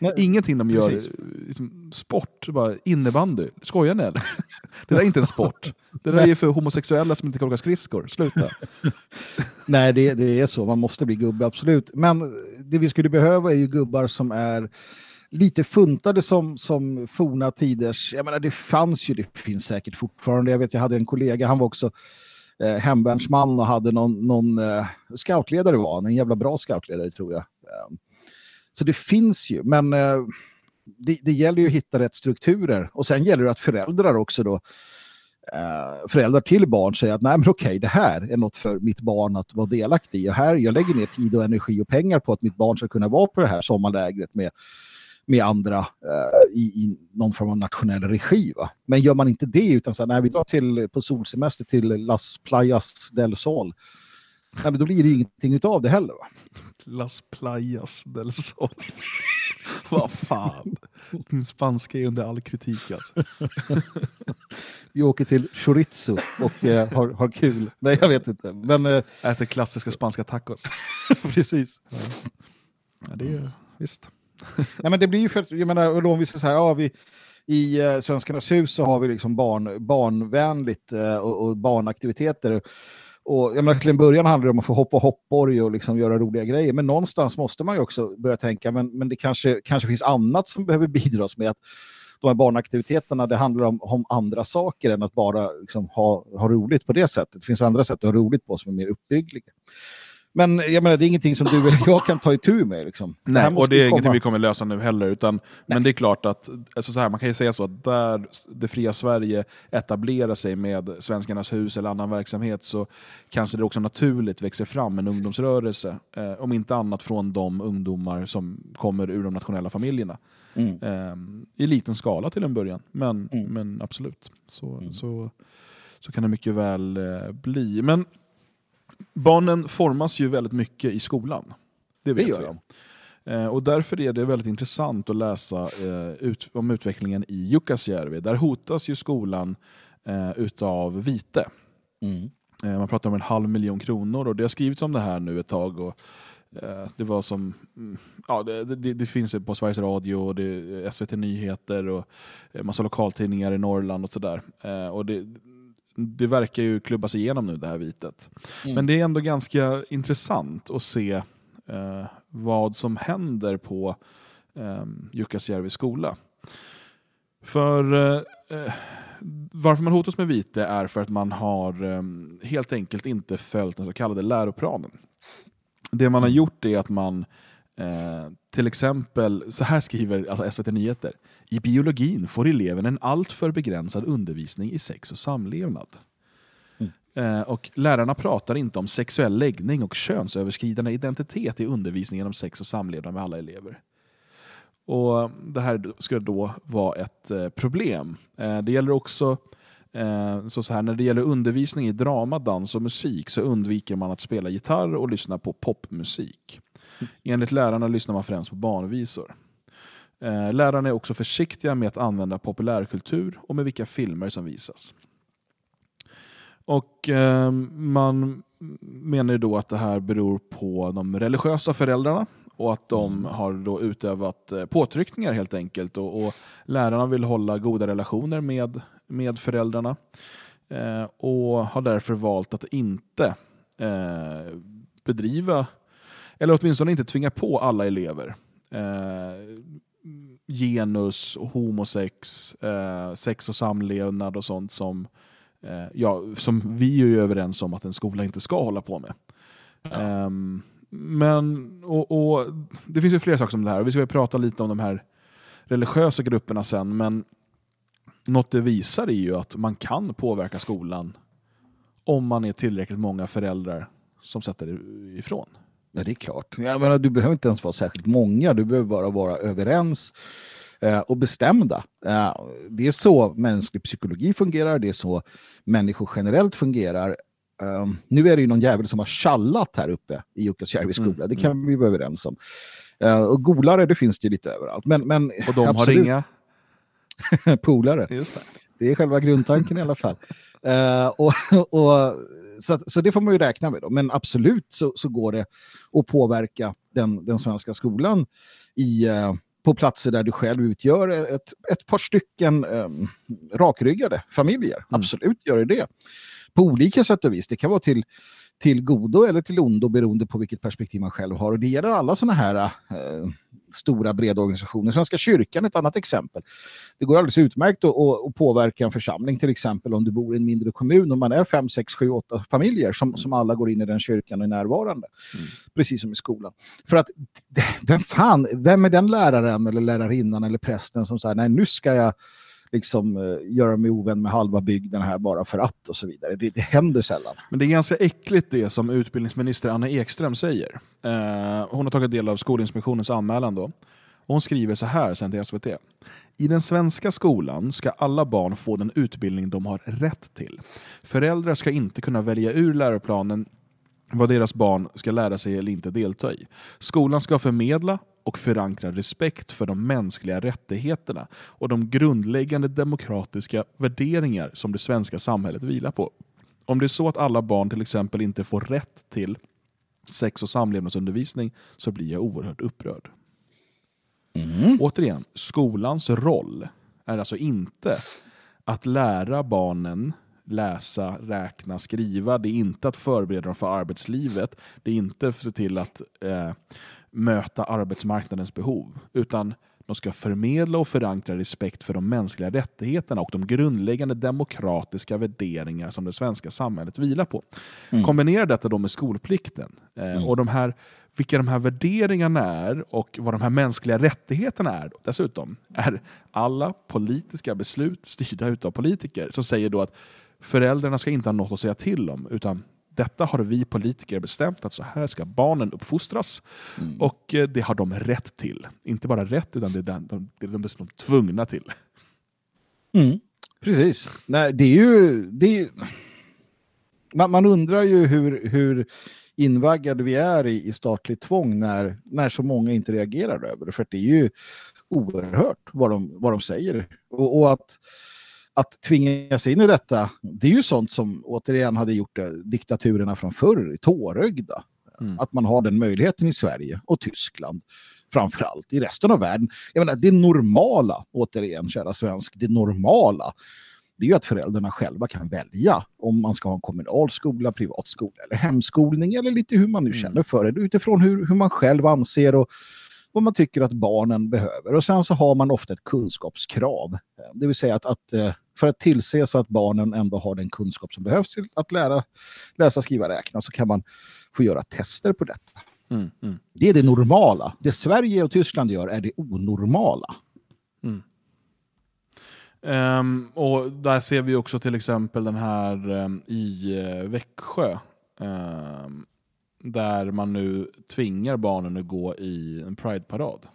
Eh, Ingenting de gör, liksom, sport, bara innebandy. Skojar ni eller? Det där är inte en sport. Det där är ju för homosexuella som inte kan åka skridskor. Sluta. Nej, det, det är så. Man måste bli gubbe, absolut. Men det vi skulle behöva är ju gubbar som är lite funtade som, som forna tiders... Jag menar, det fanns ju, det finns säkert fortfarande. Jag vet, jag hade en kollega, han var också eh, hemvärnsman och hade någon, någon eh, scoutledare var han, en jävla bra scoutledare tror jag. Eh, så det finns ju, men eh, det, det gäller ju att hitta rätt strukturer. Och sen gäller det att föräldrar också då eh, föräldrar till barn säger att nej men okej, det här är något för mitt barn att vara delaktig i. Och här, jag lägger ner tid och energi och pengar på att mitt barn ska kunna vara på det här sommarlägret med, med andra eh, i, i någon form av nationell regi. Va? Men gör man inte det utan så här, nej, vi drar till, på solsemester till Las Playas del Sol. Nej, men då blir det ju ingenting utav det heller. Va? Las Playas del Sol. Vad fan. Din spanska är under all kritik alltså. Vi åker till chorizo och eh, har, har kul. Nej, jag vet inte. Men, eh, Äter klassiska spanska tacos. precis. Ja, det är, visst. Nej, men det blir ju för att, jag menar, och om vi säger så här, ja, vi, i eh, Svenskarnas hus så har vi liksom barn, barnvänligt eh, och, och barnaktiviteter. Och jag menar, till en början handlar det om att få hoppa hoppborg och liksom göra roliga grejer. Men någonstans måste man ju också börja tänka, men, men det kanske, kanske finns annat som behöver bidras med. att De här barnaktiviteterna, det handlar om, om andra saker än att bara liksom, ha, ha roligt på det sättet. Det finns andra sätt att ha roligt på som är mer uppbyggliga. Men jag menar, det är ingenting som du eller jag kan ta itu med. Liksom. Det Nej, måste och det är komma- ingenting vi kommer lösa nu heller. Utan, men det är klart att alltså så här, man kan ju säga så att där det fria Sverige etablerar sig med Svenskarnas hus eller annan verksamhet så kanske det också naturligt växer fram en ungdomsrörelse. Eh, om inte annat från de ungdomar som kommer ur de nationella familjerna. Mm. Eh, I liten skala till en början, men, men absolut. Så, Mm. så, så kan det mycket väl eh, bli. Men barnen formas ju väldigt mycket i skolan. Det vet gör vi. de. Eh, och därför är det väldigt intressant att läsa eh, ut, om utvecklingen i Jukkasjärvi. Där hotas ju skolan eh, utav vite. Mm. Eh, man pratar om en halv miljon kronor och det har skrivits om det här nu ett tag. Och, det var som, mm, ja, det, det, det finns på Sveriges Radio, och det SVT Nyheter och massa lokaltidningar i Norrland och sådär. Och det, det verkar ju klubbas igenom nu det här vitet. Mm. Men det är ändå ganska intressant att se eh, vad som händer på eh, Jukkasjärvi skola. För eh, eh, varför man hotas med vite är för att man har eh, helt enkelt inte följt den så kallade läroplanen. Det man har gjort är att man eh, till exempel, så här skriver alltså SVT Nyheter. I biologin får eleven en alltför begränsad undervisning i sex och samlevnad. Eh, och lärarna pratar inte om sexuell läggning och könsöverskridande identitet i undervisningen om sex och samlevnad med alla elever. Och Det här skulle då vara ett eh, problem. Det gäller också så så här, när det gäller undervisning i drama, dans och musik så undviker man att spela gitarr och lyssna på popmusik. Enligt lärarna lyssnar man främst på barnvisor. Eh, lärarna är också försiktiga med att använda populärkultur och med vilka filmer som visas. Och eh, Man menar då att det här beror på de religiösa föräldrarna och att de har då utövat eh, påtryckningar helt enkelt. Och, och Lärarna vill hålla goda relationer med, med föräldrarna eh, och har därför valt att inte eh, bedriva, eller åtminstone inte tvinga på alla elever eh, genus, homosex, eh, sex och samlevnad och sånt som, eh, ja, som vi är överens om att en skola inte ska hålla på med. Ehm, men, och, och, det finns ju fler saker som det här. Vi ska prata lite om de här religiösa grupperna sen, men något det visar är ju att man kan påverka skolan om man är tillräckligt många föräldrar som sätter ifrån. Ja, det är klart. Jag menar, du behöver inte ens vara särskilt många, du behöver bara vara överens eh, och bestämda. Eh, det är så mänsklig psykologi fungerar, det är så människor generellt fungerar. Eh, nu är det ju någon jävel som har tjallat här uppe i Jukkasjärvi skola, det kan vi vara överens om. Eh, och golare, det finns det ju lite överallt. Men, men, Och de har absolut. inga? polare. Just det. det är själva grundtanken i alla fall. Eh, och, och, så, så det får man ju räkna med. Då. Men absolut så, så går det att påverka den, den svenska skolan i, eh, på platser där du själv utgör ett, ett par stycken eh, rakryggade familjer. Absolut gör det det. På olika sätt och vis. Det kan vara till, till godo eller till ondo beroende på vilket perspektiv man själv har. Och det gäller alla sådana här eh, stora breda organisationer. Svenska kyrkan är ett annat exempel. Det går alldeles utmärkt att, att, påverka en församling till exempel om du bor i en mindre kommun och man är fem, sex, sju, åtta familjer som, som alla går in i den kyrkan och är närvarande. Precis som i skolan. För att vem fan, vem är den läraren eller lärarinnan eller prästen som säger nej nu ska jag liksom eh, göra mig ovän med halva bygden här bara för att och så vidare. Det, det händer sällan. Men det är ganska äckligt det som utbildningsminister Anna Ekström säger. Eh, hon har tagit del av Skolinspektionens anmälan. Då. Och hon skriver så här sen till SVT. I den svenska skolan ska alla barn få den utbildning de har rätt till. Föräldrar ska inte kunna välja ur läroplanen vad deras barn ska lära sig eller inte delta i. Skolan ska förmedla och förankra respekt för de mänskliga rättigheterna och de grundläggande demokratiska värderingar som det svenska samhället vilar på. Om det är så att alla barn till exempel inte får rätt till sex och samlevnadsundervisning så blir jag oerhört upprörd. Återigen, skolans roll är alltså inte att lära barnen läsa, räkna, skriva. Det är inte att förbereda dem för arbetslivet. Det är inte att se till att eh, möta arbetsmarknadens behov. Utan de ska förmedla och förankra respekt för de mänskliga rättigheterna och de grundläggande demokratiska värderingar som det svenska samhället vilar på. Mm. Kombinera detta då med skolplikten eh, och de här, vilka de här värderingarna är och vad de här mänskliga rättigheterna är dessutom, är alla politiska beslut styrda utav politiker som säger då att föräldrarna ska inte ha något att säga till om, utan detta har vi politiker bestämt att så här ska barnen uppfostras och eh, det har de rätt till. Inte bara rätt, utan det är den, de, det är de dessutom tvungna till. Mm, precis. Nej, det är ju... Det är, ju- man, man undrar ju hur, hur invaggade vi är i, i statligt tvång när, när så många inte reagerar över det. För det är ju oerhört vad de, vad de säger. Och, och att, att tvinga sig in i detta, det är ju sånt som återigen hade gjort det, diktaturerna från förr tårögda. Att man har den möjligheten i Sverige och Tyskland framför allt. I resten av världen, jag menar det normala, återigen kära svensk, det normala det är ju att föräldrarna själva kan välja om man ska ha en kommunal skola, privat skola eller hemskolning eller lite hur man nu känner för det utifrån hur, hur man själv anser och vad man tycker att barnen behöver. Och sen så har man ofta ett kunskapskrav. Det vill säga att, att eh, för att tillse så att barnen ändå har den kunskap som behövs till att lära, läsa, skriva, räkna så kan man få göra tester på detta. Mm, mm. Det är det normala. Det Sverige och Tyskland gör är det onormala. Ehm, och där ser vi också till exempel den här ehm, i eh, Växjö. ehm, där man nu tvingar barnen att gå i en Pride-parad.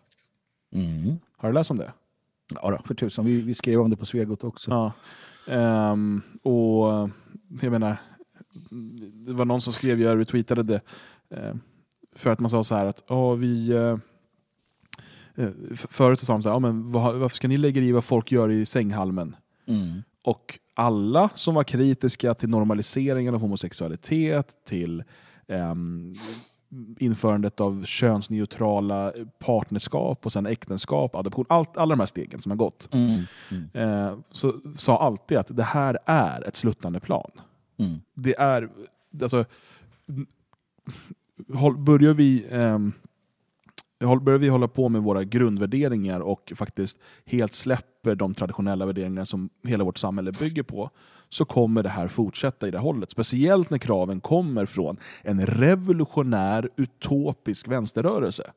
Har du läst om det? Ja, då, för tusan. Vi, vi skrev om det på Svegot också. Ja. Ehm, och jag menar, det var någon som skrev, jag retweetade det, eh, för att man sa så här att "Ja, vi... eh, eh, Förut så sa de så här, ja, men vad, varför ska ni lägga i vad folk gör i sänghalmen? Mm. Och alla som var kritiska till normaliseringen av homosexualitet, till ehm, införandet av könsneutrala partnerskap och sen äktenskap, adoption, allt, alla de här stegen som har gått. Mm. Eh, så sa alltid att det här är ett sluttande plan. Mm. Det är, alltså, håll, börjar vi ehm, börjar vi hålla på med våra grundvärderingar och faktiskt helt släpper de traditionella värderingar som hela vårt samhälle bygger på, så kommer det här fortsätta i det hållet. Speciellt när kraven kommer från en revolutionär, utopisk vänsterrörelse.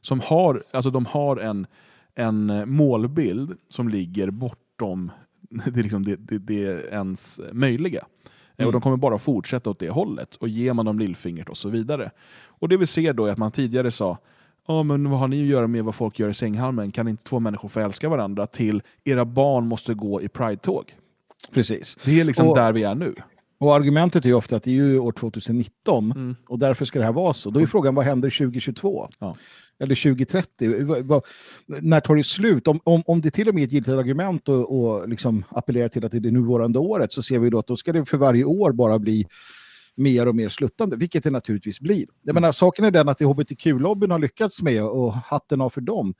Som har, alltså de har en, en målbild som ligger bortom det, liksom det, det, det ens möjliga. Eh, Och de kommer bara fortsätta åt det hållet. Och ger man dem lillfingret och så vidare. Och det vi ser då är att man tidigare sa Ja, men vad har ni att göra med vad folk gör i sänghalmen? Kan inte två människor få älska varandra? Till era barn måste gå i Pride-tåg. Precis. Det är liksom Och- där vi är nu. Och argumentet är ju ofta att det är ju år 2019 Mm. och därför ska det här vara så. Då är frågan, vad händer 2022? Eller 2030? Vad- vad- när tar det slut? Om, om, om det till och med är ett giltigt argument och, och liksom appellerar till att det är det nuvarande året så ser vi då att då ska det för varje år bara bli mer och mer sluttande, vilket det naturligtvis blir. Jag menar, saken är den att det hbtq-lobbyn har lyckats med, och hatten av för dem,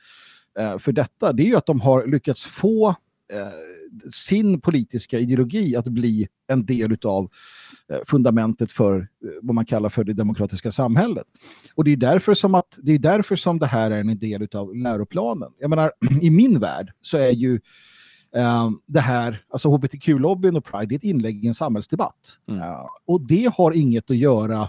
eh, för detta, det är ju att de har lyckats få eh, sin politiska ideologi att bli en del av fundamentet för eh, vad man kallar för det demokratiska samhället. Och det är därför som, att, det, är därför som det här är en del av läroplanen. Jag menar, i min värld så är ju eh, det här, alltså hbtq-lobbyn och Pride, det är ett inlägg i en samhällsdebatt. Eh, och det har inget att göra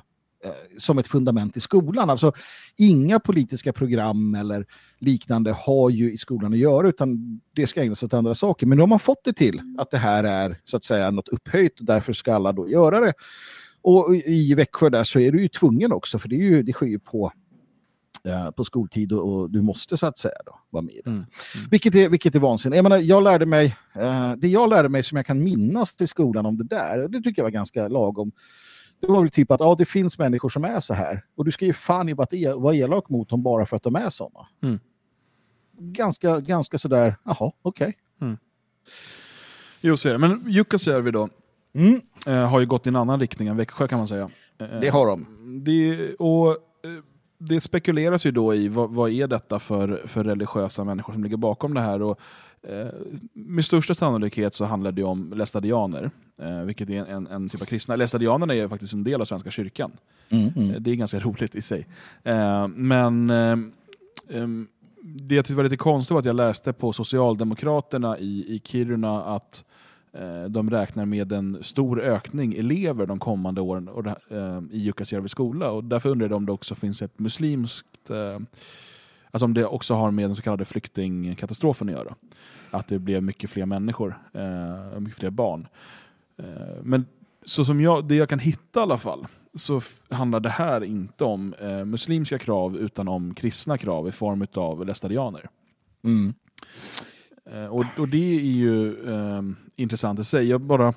eh, som ett fundament i skolan. Alltså inga politiska program eller liknande har ju i skolan att göra utan det ska ägnas åt andra saker. Men nu har man fått det till att det här är så att säga något upphöjt och därför ska alla då göra det. Och i- i Växjö där så är du ju tvungen också för det, är ju, det sker ju på, eh, på skoltid och, och du måste så att säga då vara med i det. Vilket är, vilket är vansinnigt. Jag, menar, jag lärde mig, eh, det jag lärde mig som jag kan minnas till skolan om det där, det tycker jag var ganska lagom. Det var väl typ att ja, det finns människor som är så här. Och du ska ju fan i vara e- vara elak mot dem bara för att de är sådana. Mm. Ganska, ganska sådär, jaha, okej. Jo, så är det. Men Jukkasjärvi då, eh, har ju gått i en annan riktning än Växjö kan man säga. Eh, Det har de. Det, och, eh, det spekuleras ju då i vad, vad är detta för, för religiösa människor som ligger bakom det här. Och, eh, med största sannolikhet så handlar det om lästadianer, eh, vilket är en, en typ av kristna. Lästadianerna är ju faktiskt en del av Svenska kyrkan. Mm, mm. Eh, Det är ganska roligt i sig. Eh, men eh, ehm, det jag tyckte var lite konstigt var att jag läste på Socialdemokraterna i, i Kiruna att eh, de räknar med en stor ökning elever de kommande åren och eh, i Jukkasjärvi skola. Och därför undrade jag om det också finns ett muslimskt eh, Alltså om det också har med den så kallade flyktingkatastrofen att göra. Att det blev mycket fler människor, eh, mycket fler barn. Eh, men så som jag, det jag kan hitta i alla fall, så handlar det här inte om eh, muslimska krav utan om kristna krav i form av lästadianer. Mm. Eh, och, och det är ju eh, intressant att säga. Jag, bara,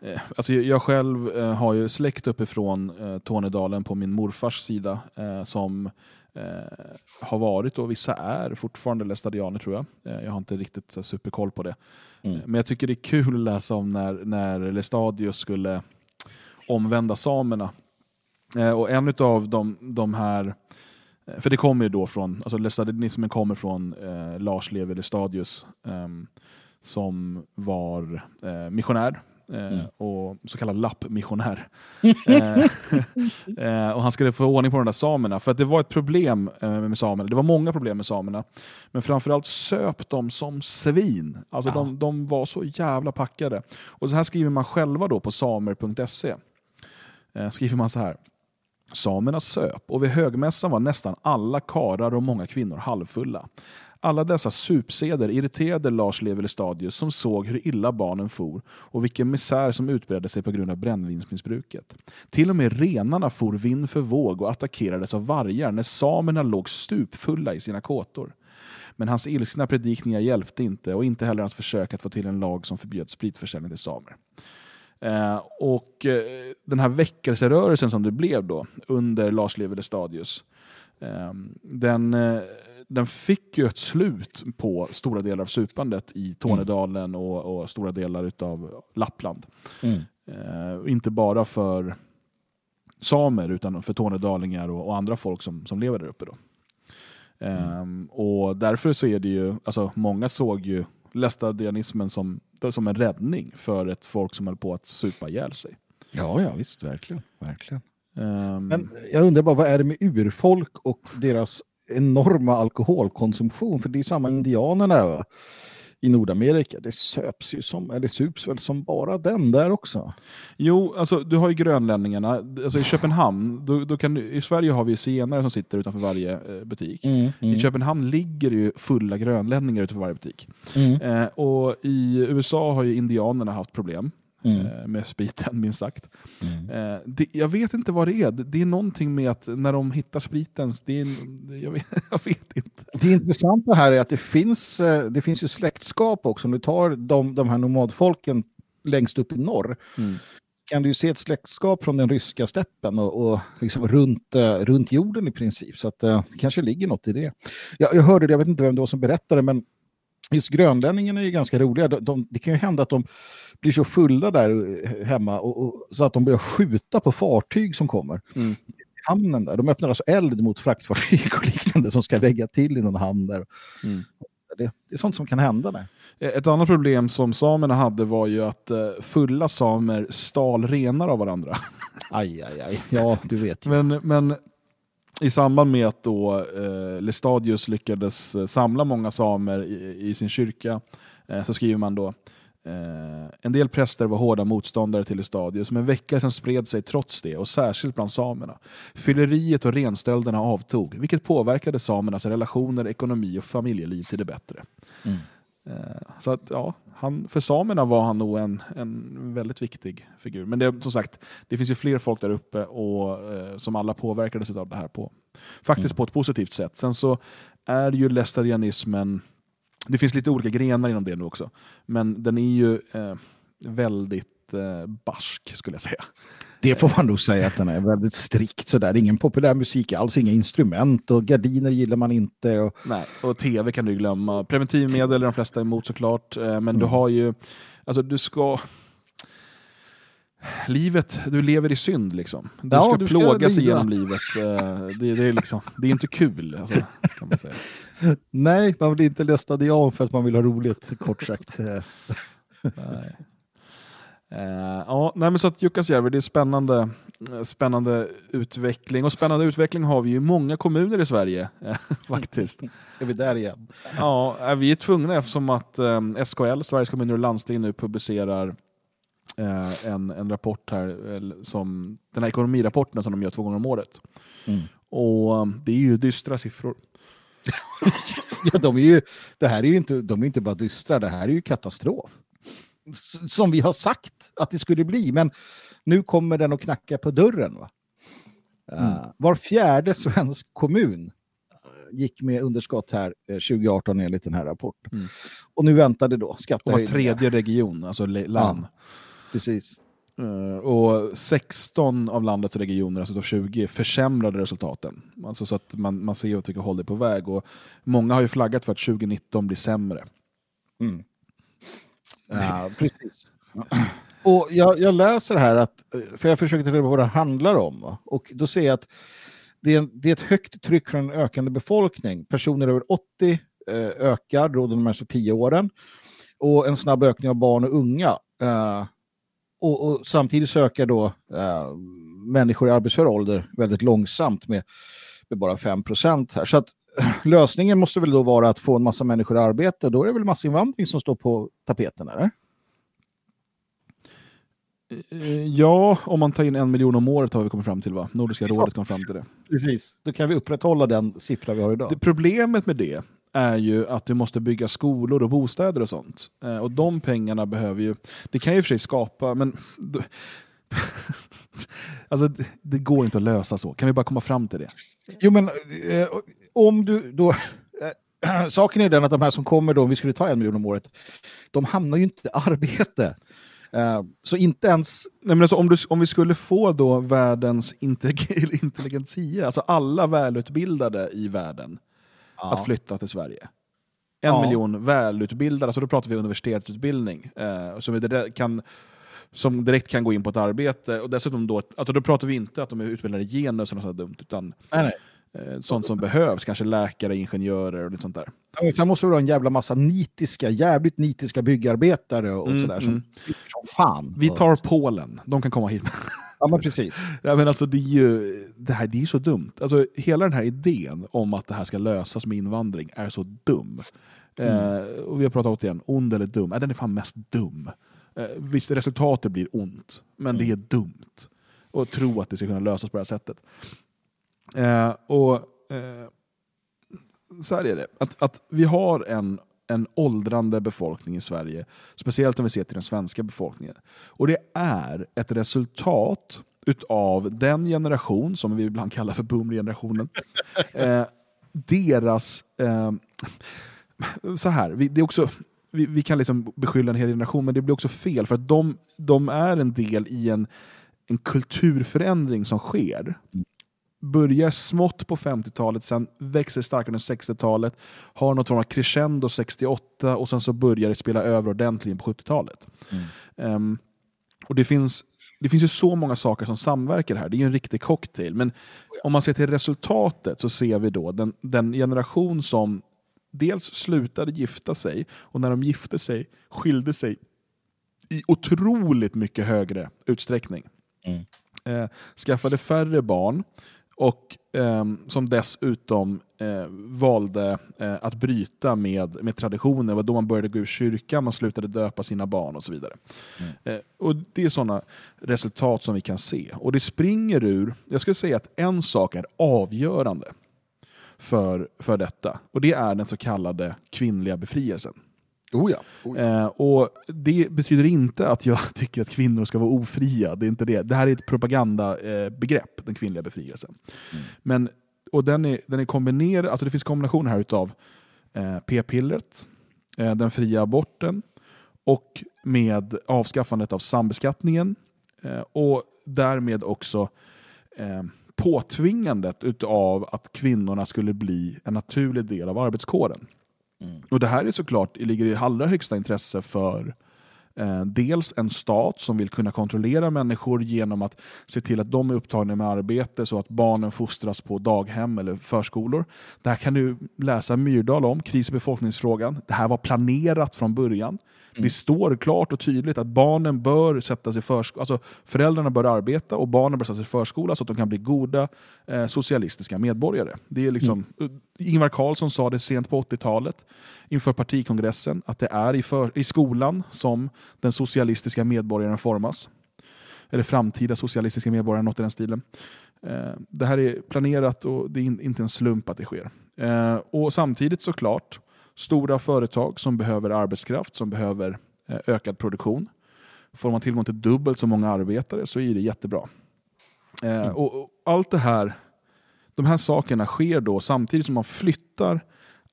eh, alltså jag, själv eh, har ju släkt uppifrån eh, Tornedalen på min morfars sida eh, som eh, har varit och vissa är fortfarande lästadianer tror jag. Eh, jag har inte riktigt så superkoll på det. Eh, Men jag tycker det är kul att läsa om när, när Lestadius skulle omvända samerna. Och en av de, de här För det kommer ju då från, alltså lästadianismen kommer från eh, Lars Levi Lestadius ehm, som var eh, missionär eh, och så kallad lappmissionär. eh, eh, och han skulle få ordning på de där samerna, för att det var ett problem eh, med samerna. Det var många problem med samerna. Men framförallt söp de som svin. Alltså de, de var så jävla packade. Och så här skriver man själva då på samer.se. Skriver man så här. Samerna söp och vid högmässan var nästan alla karar och många kvinnor halvfulla. Alla dessa supseder irriterade Lars Levelstadius som såg hur illa barnen for och vilken misär som utbredde sig på grund av brännvinsmissbruket. Till och med renarna for vind för våg och attackerades av vargar när samerna låg stupfulla i sina kåtor. Men hans ilskna predikningar hjälpte inte och inte heller hans försök att få till en lag som förbjöd spritförsäljning till samer. Eh, och eh, den här väckelserörelsen som det blev då under Lars Levelstadius, eh, den, eh, den fick ju ett slut på stora delar av supandet i Tornedalen och, och stora delar av Lappland. Mm. Eh, inte bara för samer utan för tornedalingar och, och andra folk som, som lever där uppe. Då. Ehm, och därför så är det ju, alltså många såg ju lästadianismen som, som en räddning för ett folk som höll på att supa ihjäl sig. Ja, ja visst, verkligen. verkligen. Ehm, Men jag undrar bara, vad är det med urfolk och deras enorma alkoholkonsumtion? För det är samma indianerna i Nordamerika. Det söps ju som, eller sups väl som bara den där också. Jo, alltså du har ju grönlänningarna. Alltså, I Köpenhamn, då, då kan du, i Sverige har vi zigenare som sitter utanför varje eh, butik. Mm, mm. I Köpenhamn ligger ju fulla grönlänningar utanför varje butik. Mm. Eh, och i USA har ju indianerna haft problem. Mm. eh, Med spriten, minst sagt. Eh, det, jag vet inte vad det är. Det, det är någonting med att när de hittar spriten, det är, jag, vet, jag vet inte. Det intressanta här är att det finns, eh, det finns ju släktskap också. Om du tar de, de här nomadfolken längst upp i norr Mm. kan du ju se ett släktskap från den ryska steppen och, och liksom runt, runt jorden i princip. Så att, det kanske ligger något i det. Jag, jag hörde det, jag vet inte vem det var som berättade, men just grönlänningarna är ju ganska roliga. De, de, det kan ju hända att de blir så fulla där eh, hemma och, och, så att de börjar skjuta på fartyg som kommer. Mm. hamnen där. De öppnar alltså eld mot fraktfartyg och liknande som ska lägga till i någon hamn där. Mm. Det, det är sånt som kan hända där. Ett annat problem som samerna hade var ju att eh, fulla samer stal renar av varandra. Aj, aj, aj. Ja, du vet ju. Men, men i samband med att då eh, Lestadius lyckades eh, samla många samer i, i sin kyrka eh, så skriver man då eh, en del präster var hårda motståndare till Lestadius, men väckelsen spred sig trots det, och särskilt bland samerna. Fylleriet och renstölderna avtog, vilket påverkade samernas relationer, ekonomi och familjeliv till det bättre. Mm. Eh, Så att, ja, han, för samerna var han nog en, en väldigt viktig figur. Men det, som sagt, det finns ju fler folk där uppe och, eh, som alla påverkades av det här på, faktiskt på ett positivt sätt. Sen så är ju lästadianismen, det finns lite olika grenar inom det nu också, men den är ju eh, väldigt eh, barsk skulle jag säga. Det får man nog säga att den är väldigt strikt sådär. Ingen populär musik alls, inga instrument och gardiner gillar man inte. Och... Nej, och tv kan du glömma. Preventivmedel är de flesta emot såklart, eh, men du Mm. har ju, alltså du ska... Livet, du lever i synd liksom. Du Ja, ska du plåga sig genom livet. eh, Det, det, är liksom, det är inte kul, alltså, kan man säga. Nej, man blir inte lästadian för att man vill ha roligt, kort sagt. Nej. Eh, ja, nej, men så att Jukkasjärvi, det är spännande, eh, spännande utveckling. Och spännande utveckling har vi ju i många kommuner i Sverige, eh, faktiskt. är vi där igen? Ja, vi är tvungna eftersom att eh, SKL, Sveriges kommuner och landsting, nu publicerar eh, en, en rapport här, som, den här ekonomirapporten som de gör två gånger om året. Mm. Och det är ju dystra siffror. Ja, de är ju, det här är ju inte, de är inte bara dystra, det här är ju katastrof. Som vi har sagt att det skulle bli, men nu kommer den att knacka på dörren. Va? Uh, var fjärde svensk kommun eh, gick med underskott här eh, 2018 enligt den här rapporten. Mm. Och nu väntade då Och var skattehöjningar. tredje region, alltså land. Precis. Eh, och 16 av landets regioner, alltså av 20, försämrade resultaten. Alltså så att man, man ser åt vilket håll det är på väg. Och många har ju flaggat för att 2019 blir sämre. Mm. Ja, precis. Och jag, jag läser här att, för jag försöker ta reda på vad det handlar om, och då ser jag att det är, en, det är ett högt tryck från en ökande befolkning. Personer över 80 eh, ökar då de närmaste tio åren och en snabb ökning av barn och unga. Eh, och, och samtidigt så ökar då eh, människor i arbetsför ålder väldigt långsamt med, med bara 5 här. Så att lösningen måste väl då vara att få en massa människor i arbete. Då är det väl massinvandring som står på tapeten, eller? Eh, Ja, om man tar in en miljon om året har vi kommit fram till va? Nordiska rådet kom fram till det. Precis. Då kan vi upprätthålla den siffra vi har idag. det. Problemet med det är ju att du måste bygga skolor och bostäder och sånt. Eh, och de pengarna behöver ju, det kan ju för sig skapa, men alltså, det, går inte att lösa så. Kan vi bara komma fram till det? Jo, men eh, om du då... Eh, saken är den att de här som kommer då, om vi skulle ta en miljon om året, de hamnar ju inte i arbete. Eh, så inte ens... Nej, men alltså, om, du, om vi skulle få då världens intelligentsia, alltså alla välutbildade i världen, att flytta till Sverige. En Ja. miljon välutbildade, alltså då pratar vi universitetsutbildning, eh, som, kan, som direkt kan gå in på ett arbete. Och dessutom då, alltså då pratar vi inte att de är utbildade i genus eller något dumt, utan Nej, nej. eh, sånt som behövs, kanske läkare, ingenjörer och lite sånt där. Ja, Sen måste vi ha en jävla massa nitiska, jävligt nitiska byggarbetare och Mm, sådär som mm. som fan. Vi tar Polen, de kan komma hit. Ja, men precis. Ja, men alltså, det, är ju, det, här, det är så dumt. Alltså, hela den här idén om att det här ska lösas med invandring är så dum. Eh, och vi har pratat återigen, ond eller dum. Eh, den är fan mest dum. Eh, visst, resultatet blir ont, men det är dumt. att tro att det ska kunna lösas på det här sättet. Eh, och eh, så här är det. Att, att vi har en, en åldrande befolkning i Sverige, speciellt om vi ser till den svenska befolkningen. Och det är ett resultat utav den generation, som vi ibland kallar för boomergenerationen, eh, deras... Eh, så här, vi, det är också, vi, vi kan liksom beskylla en hel generation, men det blir också fel, för att de, de är en del i en, en kulturförändring som sker börjar smått på 50-talet, sen växer starkare under 60-talet, har något form av crescendo 68 och sen så börjar det spela över ordentligt på 70-talet. Ehm, och det finns, det finns ju så många saker som samverkar här, det är ju en riktig cocktail. Men om man ser till resultatet så ser vi då den, den generation som dels slutade gifta sig och när de gifte sig skilde sig i otroligt mycket högre utsträckning. Eh, skaffade färre barn och ehm, som dessutom eh, valde eh, att bryta med, med traditioner. Det var då man började gå ur kyrkan, man slutade döpa sina barn och så vidare. Eh, och Det är sådana resultat som vi kan se. Och det springer ur, jag skulle säga att en sak är avgörande för, för detta. Och det är den så kallade kvinnliga befrielsen. Oh ja. Eh, och Det betyder inte att jag tycker att kvinnor ska vara ofria. Det är inte det. Det här är ett propagandabegrepp, eh, den kvinnliga befrielsen. Men, och den är, den är kombinerad, alltså det finns kombinationer här utav eh, p-pillret, eh, den fria aborten och med avskaffandet av sambeskattningen eh, och därmed också eh, påtvingandet utav att kvinnorna skulle bli en naturlig del av arbetskåren. Och Det här är såklart, ligger i allra högsta intresse för eh, dels en stat som vill kunna kontrollera människor genom att se till att de är upptagna med arbete så att barnen fostras på daghem eller förskolor. Det här kan du läsa Myrdal om, kris i befolkningsfrågan. Det här var planerat från början. Det står klart och tydligt att barnen bör sättas i förskola, alltså föräldrarna bör arbeta och barnen bör sättas i förskola så att de kan bli goda eh, socialistiska medborgare. Det är liksom, Ingvar Carlsson sa det sent på 80-talet inför partikongressen att det är i, för, i skolan som den socialistiska medborgaren formas. Eller framtida socialistiska medborgare, något i den stilen. Eh, det här är planerat och det är in, inte en slump att det sker. Eh, och samtidigt såklart, stora företag som behöver arbetskraft, som behöver eh, ökad produktion. Får man tillgång till dubbelt så många arbetare så är det jättebra. Eh, och, och allt det här, de här sakerna sker då samtidigt som man flyttar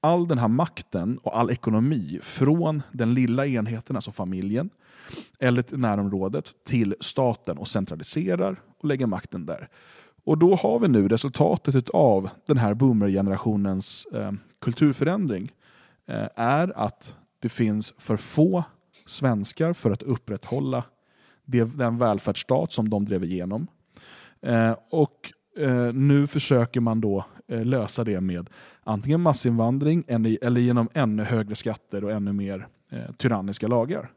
all den här makten och all ekonomi från den lilla enheten, alltså familjen, eller närområdet, till staten och centraliserar och lägger makten där. Och då har vi nu resultatet av den här boomergenerationens eh, kulturförändring är att det finns för få svenskar för att upprätthålla den välfärdsstat som de drev igenom. Eh, och eh, nu försöker man då eh, lösa det med antingen massinvandring eller, genom ännu högre skatter och ännu mer eh, tyranniska lagar.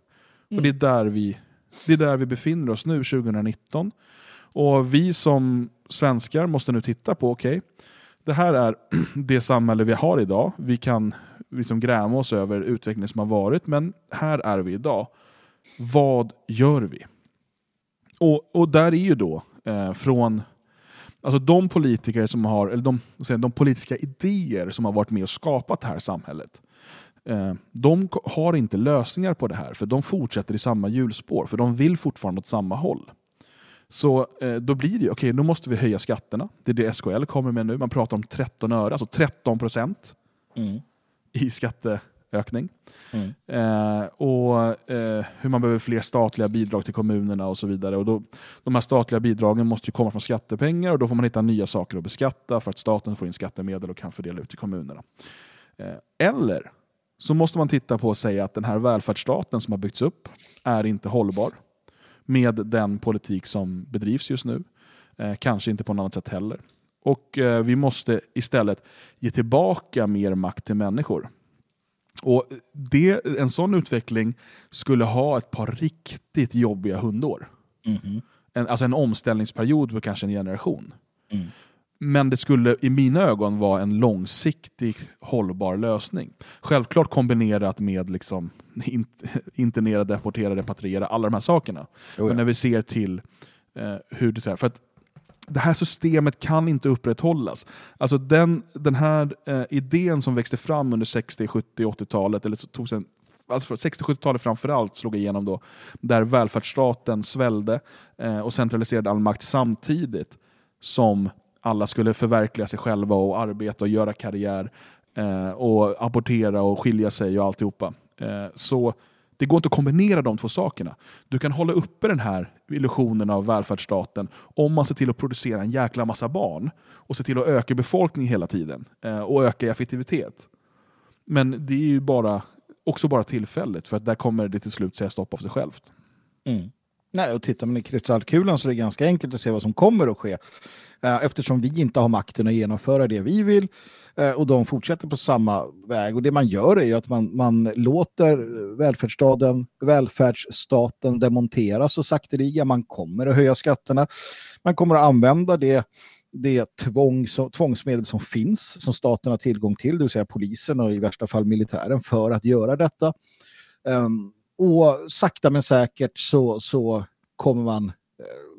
Och det är, där vi, det är där vi befinner oss nu 2019. Och vi som svenskar måste nu titta på, okej, det här är det samhälle vi har idag. Vi kan liksom gräma oss över utvecklingen som har varit, men här är vi idag. Vad gör vi? Och, och där är ju då eh, från Alltså de politiker som har, eller de, säga, de politiska idéer som har varit med och skapat det här samhället, eh, de har inte lösningar på det här, för de fortsätter i samma hjulspår, för de vill fortfarande åt samma håll. Så eh, då blir det ju, okej, då måste vi höja skatterna. Det är det SKL kommer med nu. Man pratar om 13 öre, alltså 13 procent Mm. i skatteökning. Eh, och eh, hur man behöver fler statliga bidrag till kommunerna och så vidare. Och då, de här statliga bidragen måste ju komma från skattepengar och då får man hitta nya saker att beskatta för att staten får in skattemedel och kan fördela ut till kommunerna. Eh, eller så måste man titta på och säga att den här välfärdsstaten som har byggts upp är inte hållbar med den politik som bedrivs just nu. Eh, kanske inte på något annat sätt heller. Och eh, vi måste istället ge tillbaka mer makt till människor. Och det, en sån utveckling skulle ha ett par riktigt jobbiga hundår. En, alltså en omställningsperiod på kanske en generation. Men det skulle i mina ögon vara en långsiktig hållbar lösning. Självklart kombinerat med liksom in, internera, deportera, repatriera, alla de här sakerna. ja. Men när vi ser till eh, hur det är. För att det här systemet kan inte upprätthållas. Alltså den, den här eh, idén som växte fram under 60, 70, 80-talet, eller så tog sen Alltså 60-70-talet framförallt slog igenom då, där välfärdsstaten svällde eh, och centraliserade all makt samtidigt som alla skulle förverkliga sig själva och arbeta och göra karriär eh, och abortera och skilja sig och alltihopa. Eh, så det går inte att kombinera de två sakerna. Du kan hålla uppe den här illusionen av välfärdsstaten om man ser till att producera en jäkla massa barn och ser till att öka befolkningen hela tiden eh, och öka i effektivitet. Men det är ju bara, också bara tillfälligt för att där kommer det till slut säga stopp av sig självt. Mm. Nej, och tittar man i kristallkulan så är det ganska enkelt att se vad som kommer att ske. Eh, eftersom vi inte har makten att genomföra det vi vill eh, och de fortsätter på samma väg. Och det man gör är ju att man, man låter eh, välfärdsstaten, välfärdsstaten demonteras så sakteliga. Man kommer att höja skatterna. Man kommer att använda det, det tvång, som, tvångsmedel som finns, som staten har tillgång till, det vill säga polisen och i värsta fall militären, för att göra detta. Ehm, och sakta men säkert så, så kommer man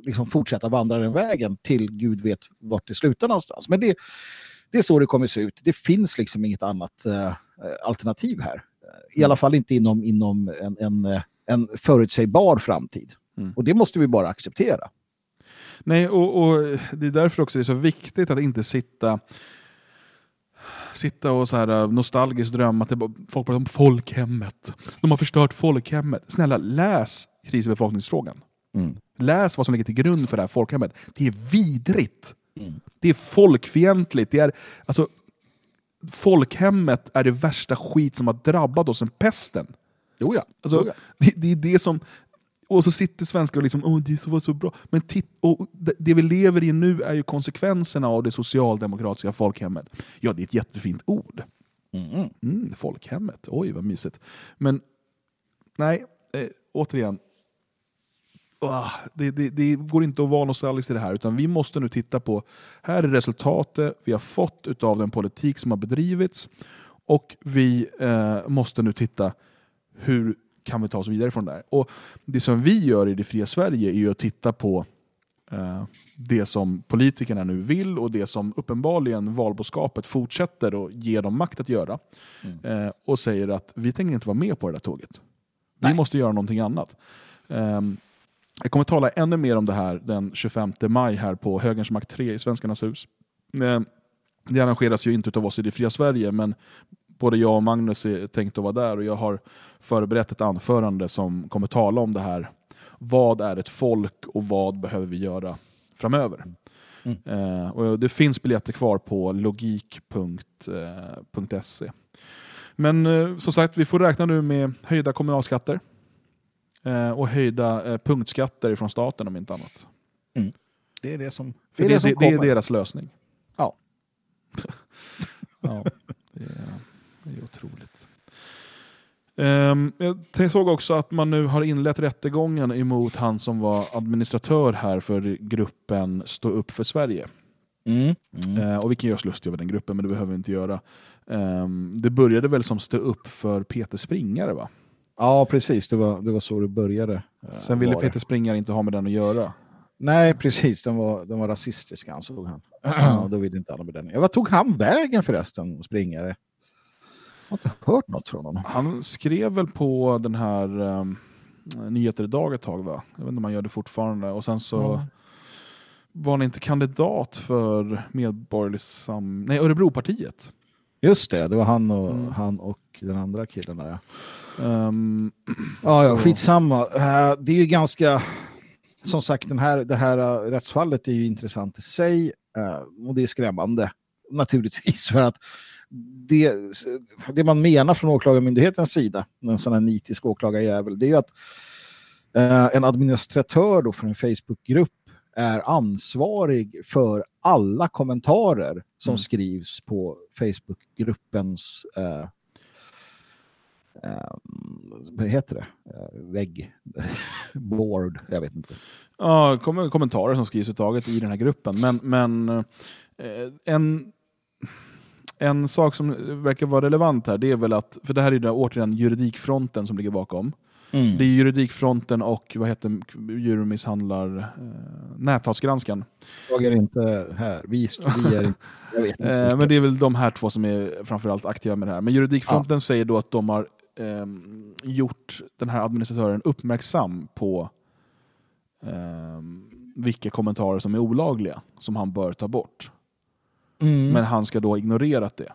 liksom fortsätta vandra den vägen till Gud vet vart det slutar någonstans. Men det, det är så det kommer se ut. Det finns liksom inget annat eh, alternativ här. I alla fall inte inom, inom en, en, en förutsägbar framtid. Och det måste vi bara acceptera. Nej, och, och det är därför också det är så viktigt att inte sitta sitta och så här eh, nostalgiskt drömma att folk pratar om folkhemmet. De har förstört folkhemmet. Snälla, läs kris befolkningsfrågan. Läs vad som ligger till grund för det här folkhemmet. Det är vidrigt. Det är folkfientligt. Det är, alltså, folkhemmet är det värsta skit som har drabbat oss sen pesten. Jo ja. Alltså, Jo ja. Det, det är det som... Och så sitter svenskar och liksom, åh det så var så bra. Men titt, och det, det vi lever i nu är ju konsekvenserna av det socialdemokratiska folkhemmet. Ja, det är ett jättefint ord. Mm, folkhemmet, oj vad mysigt. Men nej, eh, återigen. Ah, det, det, det går inte att vara nostalgisk i det här, utan vi måste nu titta på, här är resultatet vi har fått utav den politik som har bedrivits och vi eh, måste nu titta hur kan vi ta oss vidare från det här. Och Det som vi gör i det fria Sverige är att titta på eh, det som politikerna nu vill och det som uppenbarligen valboskapet fortsätter att ge dem makt att göra. Eh, och säger att vi tänker inte vara med på det där tåget. Vi måste göra någonting annat. Ehm, jag kommer tala ännu mer om det här den 25 maj här på Högerns makt 3 i Svenskarnas hus. Eh, Det arrangeras ju inte av oss i det fria Sverige, men både jag och Magnus är tänkt att vara där och jag har förberett ett anförande som kommer tala om det här. Vad är ett folk och vad behöver vi göra framöver? Eh, och det finns biljetter kvar på logik.se. Men eh, som sagt, vi får räkna nu med höjda kommunalskatter och höjda eh, punktskatter från staten om inte annat. Det är det som, det är det som det, det är deras lösning. Ja. ja, det är, det är otroligt. Ehm, jag såg också att man nu har inlett rättegången emot han som var administratör här för gruppen Stå upp för Sverige. Mm. Eh, och vi kan göra oss lustiga över den gruppen, men det behöver vi inte göra. Ehm, det började väl som Stå upp för Peter Springare va? Ja, precis. Det var, det var så det började. eh, Sen ville. Peter Springare inte ha med den att göra. Nej, precis. Den var, den var rasistisk ansåg han. Ja, då ville inte alla med den. Ja, vad tog han vägen förresten, springare? Jag har inte hört något från honom. Han skrev väl på den här um, Nyheter idag ett tag va? Jag vet inte om han gör det fortfarande. Och sen så Ja. var han inte kandidat för Medborgerlig sam... Nej, Örebropartiet. Just det, det var han och, Mm. han och den andra killen där. Ja, Um, ja, ja skitsamma. Eh, Det är ju ganska... Som sagt, den här, det här eh, rättsfallet är ju intressant i sig. eh, Och det är skrämmande, naturligtvis. För att det, det man menar från åklagarmyndighetens sida, en sån här nitisk åklagarjävel, det är ju att en administratör då för en Facebookgrupp är ansvarig för alla kommentarer som Mm. skrivs på Facebookgruppens eh, eh, vad heter det? Eh, vägg, board, jag vet inte. Ja, kom, kommentarer som skrivs taget i den här gruppen. Men, men eh, en, en sak som verkar vara relevant här, det är väl att, för det här är ju återigen juridikfronten som ligger bakom. Mm. Det är juridikfronten och vad heter djurmisshandlar, eh, näthatsgranskan. Jag är inte här, vi, vi är inte, jag vet inte. Eh, men det är väl de här två som är framförallt aktiva med det här. Men juridikfronten säger då att de har ehm, gjort den här administratören uppmärksam på ehm, vilka kommentarer som är olagliga, som han bör ta bort. Mm. Men han ska då ha ignorerat det.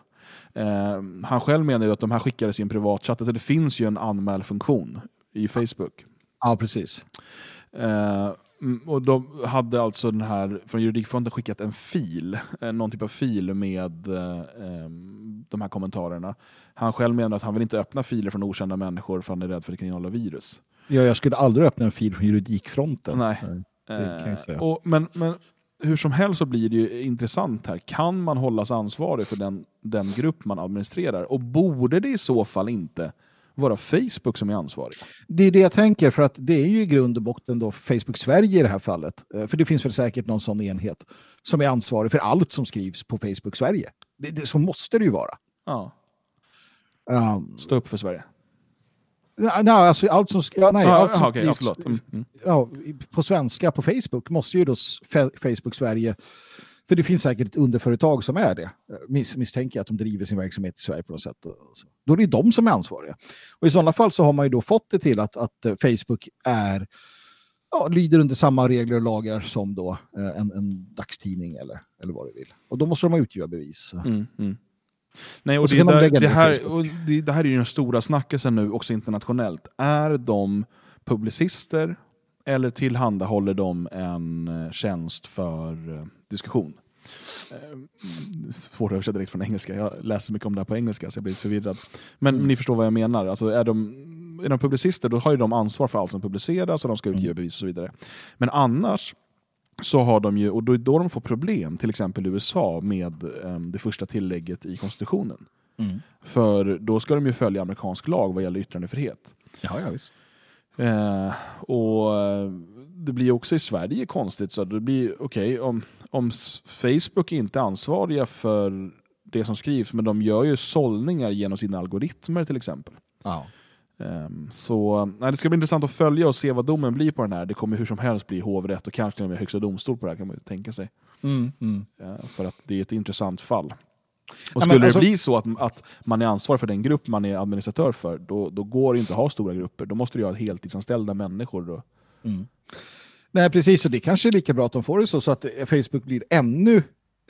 Ehm, han själv menar ju att de här skickades i en privatchatt, alltså det finns ju en anmälfunktion i Facebook. Ja, precis. Eh, mm, och de hade alltså den här, från juridikfronten skickat en fil, eh, någon typ av fil med eh, de här kommentarerna. Han själv menar att han vill inte öppna filer från okända människor för han är rädd för att det kan innehålla virus. Ja, jag skulle aldrig öppna en fil från juridikfronten. Nej. Eh, och, men, men hur som helst så blir det ju intressant här. Kan man hållas ansvarig för den, den grupp man administrerar? Och borde det i så fall inte vara Facebook som är ansvarig? Det är det jag tänker, för att det är ju i grund och botten då Facebook Sverige i det här fallet. Eh, För det finns väl säkert någon sån enhet som är ansvarig för allt som skrivs på Facebook Sverige. Det, det, så måste det ju vara. Ja. Um, Stå upp för Sverige. nej, alltså allt som, ja, nej, Ja, allt som ja, skrivs- förlåt. Mm, mm. ja, på svenska på Facebook måste ju då Fe- Facebook Sverige, för det finns säkert ett underföretag som är det, eh, mis, misstänker jag att de driver sin verksamhet i Sverige på något sätt. Då är det de som är ansvariga. Och i sådana fall så har man ju då fått det till att, att eh, Facebook är ja, lyder under samma regler och lagar som då eh, en, en dagstidning eller, eller vad du vill. Och då måste de utgiva bevis. Mm, mm. Nej, och Och det, där, det, här, och det, det här är ju den stora snackisen nu också internationellt. Är de publicister eller tillhandahåller de en eh, tjänst för diskussion? Svårt att översätta direkt från engelska. Jag läser mycket om det här på engelska så jag blir förvirrad. Men Mm. ni förstår vad jag menar. Alltså är, de, är de publicister då har ju de ansvar för allt som publiceras och de ska Mm. utgiva bevis och så vidare. Men annars så har de ju, och då, då de får problem, till exempel i USA med em, det första tillägget i konstitutionen. Mm. För då ska de ju följa amerikansk lag vad gäller yttrandefrihet. Ja, ja visst. Eh, och eh, det blir också i Sverige konstigt. Så det blir, okej, om, om Facebook inte är ansvariga för det som skrivs, men de gör ju sållningar genom sina algoritmer till exempel. Ja. Ehm, Så nej, det ska bli intressant att följa och se vad domen blir på den här. Det kommer hur som helst bli hovrätt och kanske till och med högsta domstol på det här kan man ju tänka sig. Mm, mm. Eh, För att det är ett intressant fall. Och skulle alltså- det bli så att, att man är ansvarig för den grupp man är administratör för, då, då går det inte att ha stora grupper. Då måste du ha heltidsanställda människor. Då. Mm. Nej, precis. Och det kanske är lika bra att de får det så, så att eh, Facebook blir ännu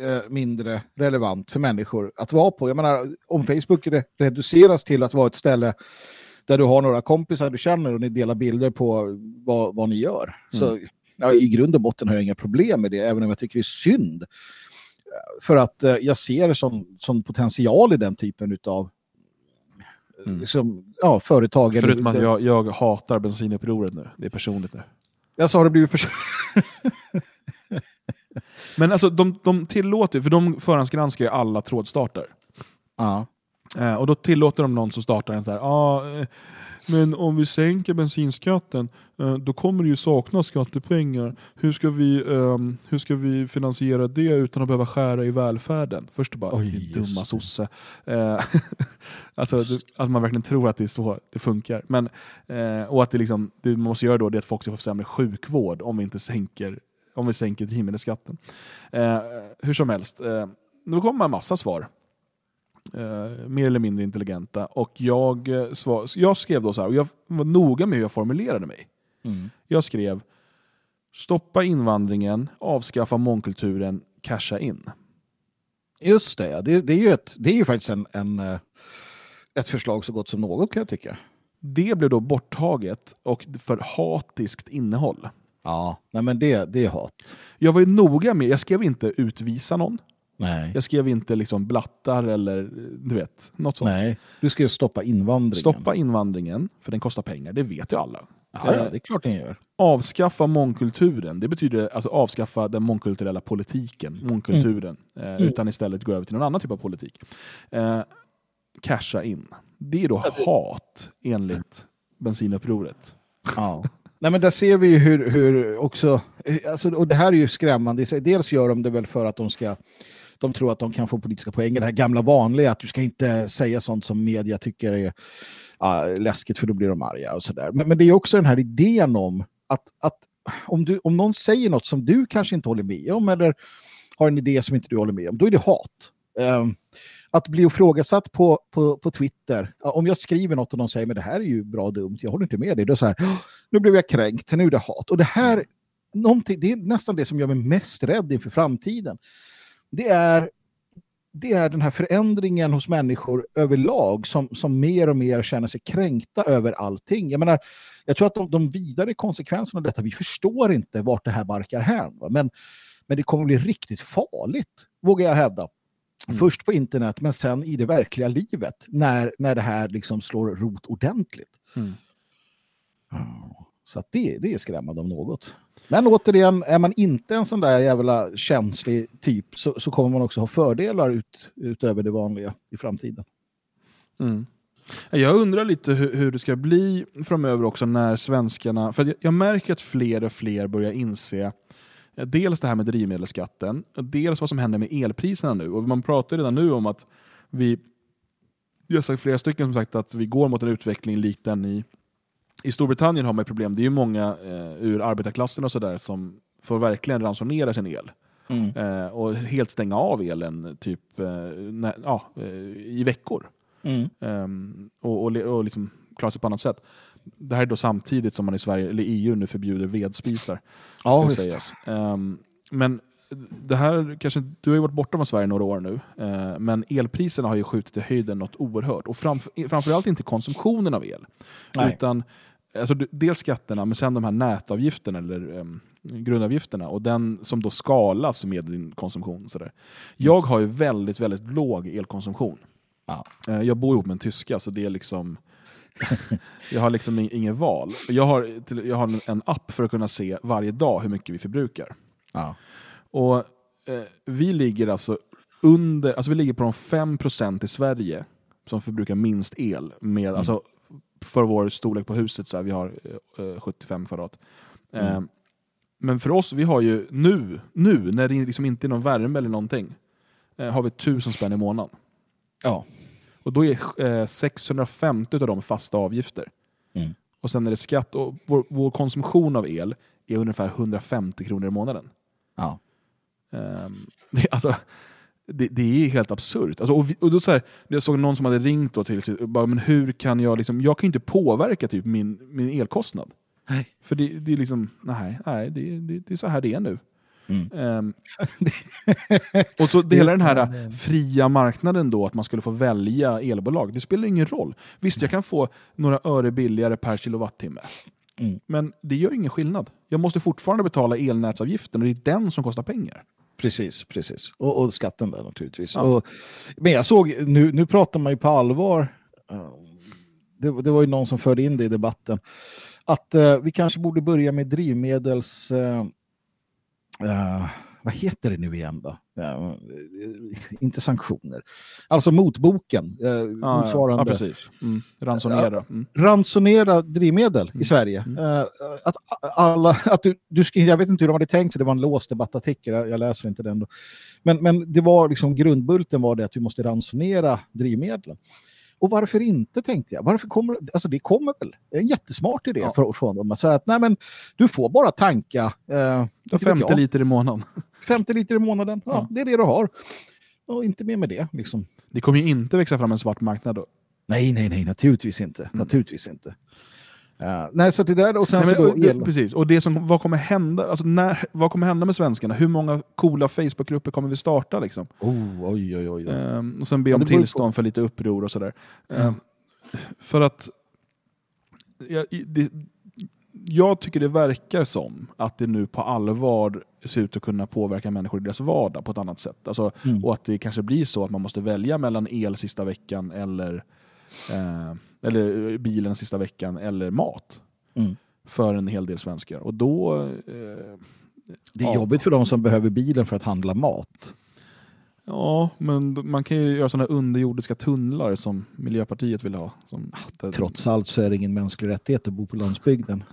eh, mindre relevant för människor att vara på. Jag menar, om Facebook re- reduceras till att vara ett ställe där du har några kompisar du känner och ni delar bilder på vad, vad ni gör. Så Mm. ja, i grund och botten har jag inga problem med det, även om jag tycker det är synd. För att eh, jag ser som, som potential i den typen av liksom, ja, företag. Förutom att jag, jag hatar bensinupproret nu. Det är personligt nu. Jag sa det blivit för... Men alltså, de, de tillåter, för de förhandsgranskar ju alla trådstarter. Ja. Eh, och då tillåter de någon som startar en så här, ah, eh, men om vi sänker bensinskatten, eh, då kommer det ju saknas skattepengar. Hur ska, vi, ehm, hur ska vi finansiera det utan att behöva skära i välfärden? Först bara, Oj, din dumma sosse. Eh, alltså, det- att man verkligen tror att det är så det funkar. Men, eh, och att det, liksom, det man måste göra då det är att folk ska få sämre sjukvård om vi inte sänker om vi sänker drivmedelsskatten. Eh, hur som helst, eh, det kommer en massa svar. Eh, mer eller mindre intelligenta. Och jag, eh, svar, jag skrev då så här, och jag var noga med hur jag formulerade mig. Mm. Jag skrev stoppa invandringen, avskaffa mångkulturen, casha in. Just det, ja. det, det, är ju ett, det är ju faktiskt en, en, eh, ett förslag så gott som något kan jag tycka. Det blev då borttaget och för hatiskt innehåll. Ja, nej men det, det är hat. Jag var ju noga med, jag skrev inte utvisa någon. Nej. Jag skrev inte liksom blattar eller du vet, något sånt. Nej, du skrev stoppa invandringen. Stoppa invandringen, för den kostar pengar, det vet ju alla. Ja, ja, Eh, det är klart den gör. Avskaffa mångkulturen, det betyder alltså avskaffa den mångkulturella politiken, mångkulturen, eh, Mm. utan istället gå över till någon annan typ av politik. Eh, casha in. Det är då hat enligt bensinupproret. Ja. Nej, men där ser vi ju hur, hur också, eh, alltså, och det här är ju skrämmande. Dels gör de det väl för att de ska, de tror att de kan få politiska poänger, Det här gamla vanliga, att du ska inte säga sånt som media tycker är ja, läskigt för då blir de arga och sådär. Men, men det är också den här idén om att, att om, du, om någon säger något som du kanske inte håller med om eller har en idé som inte du håller med om, då är det hat. Um, att bli ifrågasatt på, på, på Twitter, om jag skriver något och någon säger men det här är ju bra dumt, jag håller inte med dig, då är det så här, nu blev jag kränkt, nu är det hat. Och det här, det är nästan det som gör mig mest rädd inför framtiden. Det är, det är den här förändringen hos människor överlag som, som mer och mer känner sig kränkta över allting. Jag menar, jag tror att de, de vidare konsekvenserna av detta, vi förstår inte vart det här barkar hän. Va? Men, men det kommer bli riktigt farligt, vågar jag hävda. Först på internet, men sen i det verkliga livet, när, när det här liksom slår rot ordentligt. Mm. Så det, det är skrämmande om något. Men återigen, är man inte en sån där jävla känslig typ så, så kommer man också ha fördelar ut, utöver det vanliga i framtiden. Mm. Jag undrar lite hur, hur det ska bli framöver också när svenskarna... För jag, jag märker att fler och fler börjar inse eh, dels det här med drivmedelsskatten, dels vad som händer med elpriserna nu. Och man pratar redan nu om att vi... Jag har sagt flera stycken som sagt att vi går mot en utveckling likt den i, i Storbritannien har man problem. Det är ju många eh, ur arbetarklassen och sådär som får verkligen ransonera sin el. Mm. Eh, och helt stänga av elen typ eh, när, ja, eh, i veckor. Mm. Ehm, och, och, och liksom klara sig på annat sätt. Det här är då samtidigt som man i Sverige, eller EU nu förbjuder vedspisar. Ja, visst. sägas. Ehm, men det här kanske, du har ju varit borta från Sverige några år nu, eh, men elpriserna har ju skjutit i höjden något oerhört. Och framför, framförallt inte konsumtionen av el. Nej. Utan alltså, dels skatterna, men sen de här nätavgifterna eller um, grundavgifterna och den som då skalas med din konsumtion. Sådär. Jag har ju väldigt, väldigt låg elkonsumtion. Eh, Jag bor ihop med en tyska, så det är liksom... jag har liksom in- inget val. Jag har, jag har en- en app för att kunna se varje dag hur mycket vi förbrukar. Ja. Och eh, Vi ligger alltså under, alltså vi ligger på de 5% i Sverige som förbrukar minst el. Med, Mm. alltså, för vår storlek på huset, så här, vi har eh, 75 kvadrat. Eh, Mm. men för oss, vi har ju nu, nu när det liksom inte är någon värme eller någonting, eh, har vi 1000 spänn i månaden. Ja. Och då är eh, 650 av dem fasta avgifter. Mm. Och sen är det skatt. Och vår, vår konsumtion av el är ungefär 150 kronor i månaden. Ja. Ehm, det, alltså, det, det är helt absurt. Alltså, och vi, och då så här, jag såg någon som hade ringt då till sig, bara, men hur kan jag liksom, jag kan ju inte påverka typ min, min elkostnad. Nej. För det, det är liksom, nej, nej det, det, det är så här det är nu. Mm. Ehm, och så hela den här fria marknaden då, att man skulle få välja elbolag, det spelar ingen roll. Visst, jag kan få några öre billigare per kilowattimme. Mm. Men det gör ingen skillnad. Jag måste fortfarande betala elnätsavgiften och det är den som kostar pengar. Precis, precis. Och, och skatten där naturligtvis. Ja. Och, men jag såg, nu, nu pratar man ju på allvar, eh, det, det var ju någon som förde in det i debatten, att eh, vi kanske borde börja med drivmedels... eh, eh, vad heter det nu igen då? Eh, inte sanktioner. Alltså motboken. eh, Ja, motsvarande. ja precis. Mm. Ransonera. Mm. ransonera drivmedel i Sverige. Eh, att alla, att du, du, ska- jag vet inte hur de hade tänkt sig, det var en låst debattartikel, jag, jag läser inte den då. Men, men det var liksom grundbulten var det att vi måste ransonera drivmedlen. Och varför inte tänkte jag. Varför kommer, alltså det kommer väl, en jättesmart idé Ja. från, dem. Att säga att nej men du får bara tanka eh, inte vet 50 jag, liter i månaden. 50 liter i månaden. Ja, Ja. Det är det du har. Och inte mer med det. Liksom. Det kommer ju inte växa fram en svart marknad då. Nej, nej, nej, naturligtvis inte. Naturligtvis inte. Eh, nej, så det där och sen Nej, men, så då, det, precis, och det som, vad kommer hända alltså när, vad kommer hända med svenskarna? Hur många coola Facebookgrupper kommer vi starta? Liksom? Oh, oj, oj, oj. Ehm, och sen be Ja, om på. tillstånd för lite uppror och sådär. Ehm, Mm. För att jag, det, jag tycker det verkar som att det nu på allvar ser ut att kunna påverka människor i deras vardag på ett annat sätt. Alltså, Mm. Och att det kanske blir så att man måste välja mellan el sista veckan eller, eh, eller bilen sista veckan eller mat. Mm. För en hel del svenskar. Och då... Eh, Det är ja. jobbigt för de som behöver bilen för att handla mat. Ja, men man kan ju göra sådana underjordiska tunnlar som Miljöpartiet vill ha. Som, Trots allt så är det ingen mänsklig rättighet att bo på landsbygden.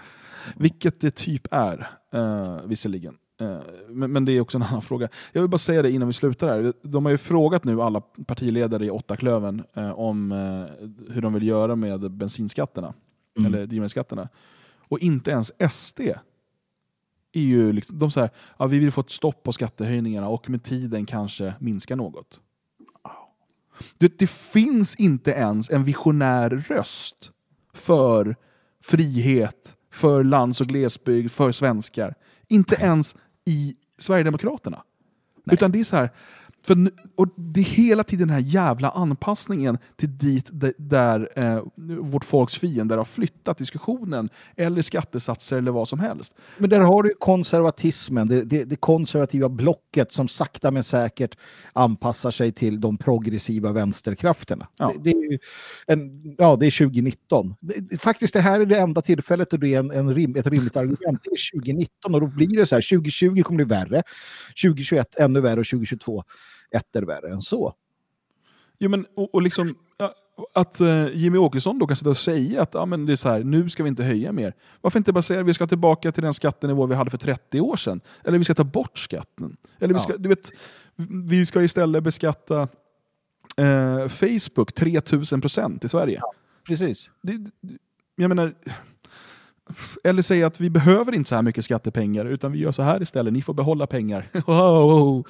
Vilket det typ är, uh, visserligen. Eh, men, det är också en annan fråga. Jag vill bara säga det innan vi slutar här. De har ju frågat nu alla partiledare i åtta klöven eh, om eh, hur de vill göra med bensinskatterna, Mm. eller drivmedelsskatterna. Och inte ens SD är ju liksom, de säger ja, vi vill få ett stopp på skattehöjningarna och med tiden kanske minska något. Det, det finns inte ens en visionär röst för frihet, för lands och glesbygd, för svenskar. Inte ens i Sverigedemokraterna. Utan det är så här, för, och det är hela tiden den här jävla anpassningen till dit där, där eh, vårt folks fiender har flyttat diskussionen, eller skattesatser eller vad som helst. Men där har du konservatismen, det, det, det konservativa blocket som sakta men säkert anpassar sig till de progressiva vänsterkrafterna. Ja. Det, det, är en, ja, det är 2019. Det, det- faktiskt det här är det enda tillfället och det är en, en rim, ett rimligt argument. Det är 2019 och då blir det så här, 2020 kommer det bli värre, 2021 ännu värre och 2022 etter värre än så. Jo, men, och, och liksom, ja, att eh, Jimmy Åkesson då kan sitta och säga att ja, men det är så här, nu ska vi inte höja mer. Varför inte bara säga att vi ska tillbaka till den skattenivå vi hade för 30 år sedan? Eller vi ska ta bort skatten. Eller vi ska, Ja. du vet, vi ska istället beskatta eh, Facebook 3000 procent i Sverige. Precis. Det, det- jag menar, eller säga att vi behöver inte så här mycket skattepengar, utan vi gör så här istället. Ni får behålla pengar. Wow.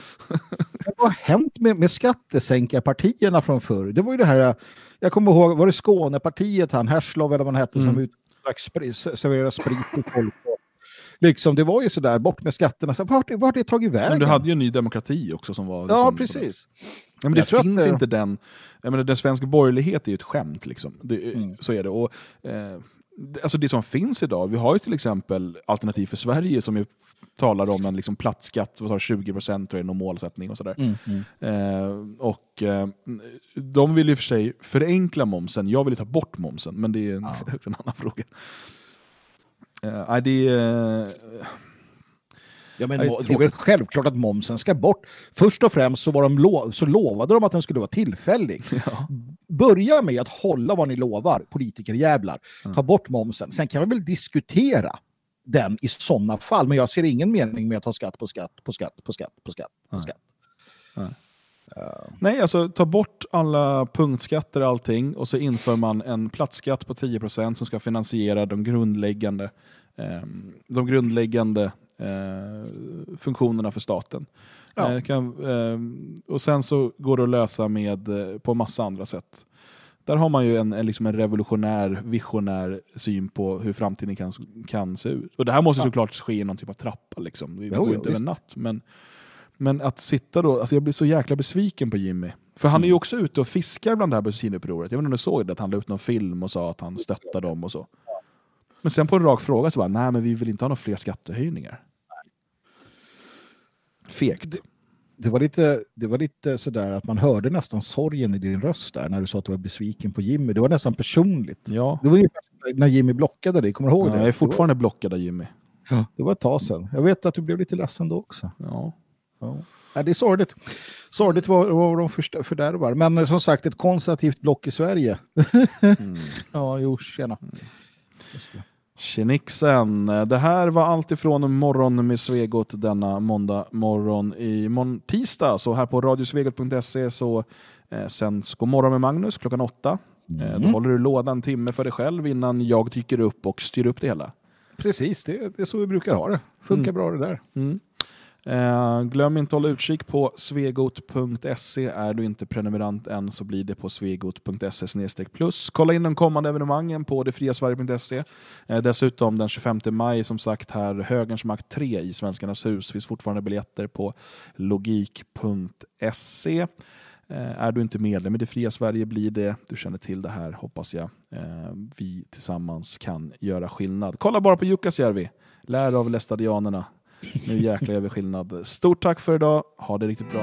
Vad har hänt med, med skattesänkarpartierna från förr? Det var ju det här, jag kommer ihåg, var det Skånepartiet, han Herslov eller vad han hette, Mm. som ut, drack sprit, serverade sprit till folk. Liksom, det var ju sådär, bort med skatterna. Så, vart, vart är det tagit vägen? Men du hade ju en ny demokrati också som var... ja, liksom- precis. Ja, men Jag det att finns det- inte den... Jag menar, den svenska borgerlighet är ju ett skämt. Liksom. Det, Mm. Så är det. Och, eh, det- alltså det som finns idag, vi har ju till exempel Alternativ för Sverige som ju talar om en liksom platt skatt, vad sa du, 20 procent någon målsättning och sådär. Mm, mm. Eh, och eh, de vill ju för sig förenkla momsen, jag vill ju ta bort momsen, men det är en, också en annan fråga. Eh, det är... eh, Ja, men Nej, det är väl självklart att momsen ska bort. Först och främst så, var de lo- så lovade de att den skulle vara tillfällig. Börja med att hålla vad ni lovar, politikerjävlar. Ta bort momsen. Sen kan vi väl diskutera den i sådana fall, men jag ser ingen mening med att ha skatt på skatt på skatt på skatt på skatt på skatt. Nej, alltså ta bort alla punktskatter och allting och så inför man en plattskatt på 10% som ska finansiera de grundläggande, eh, de grundläggande eh, funktionerna för staten. Ja. Eh, kan, eh, och sen så går det att lösa med, eh, på massa andra sätt. Där har man ju en, en, liksom en revolutionär, visionär syn på hur framtiden kan, kan se ut. Och det här måste såklart ske i någon typ av trappa. Liksom. Det Jo, går jo, inte över natt. Men, men att sitta då, alltså jag blir så jäkla besviken på Jimmy. För han är ju också ute och fiskar bland det här bensinupproret. Jag vet inte om du såg det, att han la ut någon film och sa att han stöttar dem och så. Men sen på en rak fråga så bara, nej men vi vill inte ha några fler skattehöjningar. Fegt. Det var, lite, det var lite sådär att man hörde nästan sorgen i din röst där när du sa att du var besviken på Jimmy. Det var nästan personligt. Ja. Det var ju när Jimmy blockade dig, kommer du ihåg Ja, det? jag är fortfarande blockad av Jimmy. Var, det var ett tag sedan. Jag vet att du blev lite ledsen då också. Ja. Ja. Ja, det är sorgligt. Sorgligt vad, vad de fördärvar. Men eh, som sagt, ett konservativt block i Sverige. Mm. ja, jo, tjena. Det. Tjenixen! Det här var allt ifrån Morgon med Svegot denna måndag morgon. I morgon tisdag så här på radiosvegot.se så eh, sänds morgon med Magnus klockan åtta. Eh, Då Mm. håller du låda en timme för dig själv innan jag dyker upp och styr upp det hela. Precis, det, det är så vi brukar ha det. Funkar Mm. bra det där. Mm. Eh, glöm inte att hålla utkik på svegot.se. Är du inte prenumerant än så blir det på svegot.se plus. Kolla in de kommande evenemangen på detfriasverige.se. Eh, dessutom den 25 maj som sagt här Högerns makt 3 i Svenskarnas hus. finns fortfarande biljetter på logik.se. Eh, är du inte medlem i Det fria Sverige blir det. Du känner till det här hoppas jag. Eh, vi tillsammans kan göra skillnad. Kolla bara på Jukkasjärvi. Lär av lästadianerna. Nu jäklar gör vi skillnad. Stort tack för idag. Ha det riktigt bra.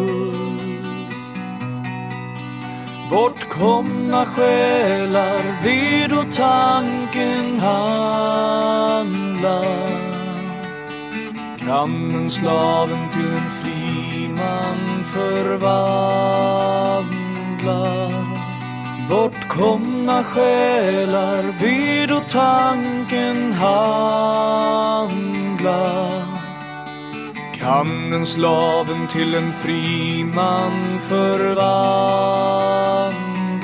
Bortkomna själar vid då tanken handlar? Kan en slaven till en fri man förvandla Bortkomna själar vid då tanken handla kan en slaven till en fri man förvandla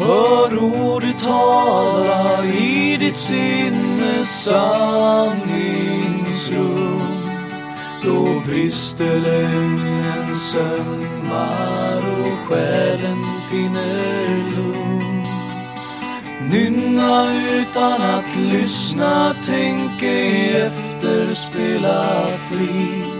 Hör ordet tala i ditt sinnes sanningsrum. Då brister lögnen sömmar och själen finner lugn. Nynna utan att lyssna, tänk ej efter, spela fritt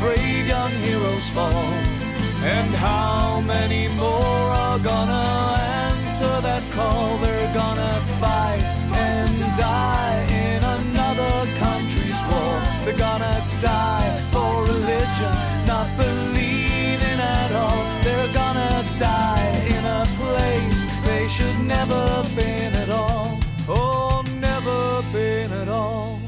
brave young heroes fall? And how many more are gonna answer that call? They're gonna fight and die in another country's war. They're gonna die for religion, not believing at all. They're gonna die in a place they should never been at all. Oh, never been at all.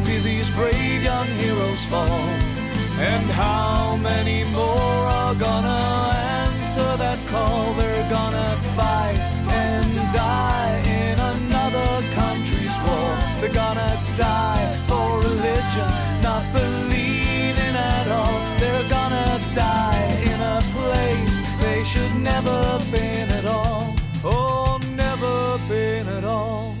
brave young heroes fall? And how many more are gonna answer that call? They're gonna fight and die in another country's war. They're gonna die for religion, not believing at all. They're gonna die in a place they should never been at all. Oh, never been at all.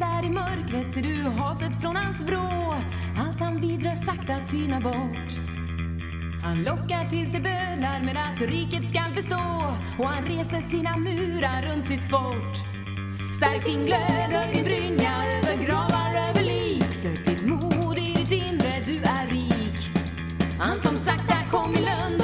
Där i mörkret ser du hatet från hans vrå. Allt han bidrar sakta tyna bort. Han lockar till sig bönar med att riket skall bestå och han reser sina murar runt sitt fort. Stärk din glöd, rör din brynja över gravar, över lik. Sök ditt mod i ditt inre, du är rik. Han som sakta kom i lönn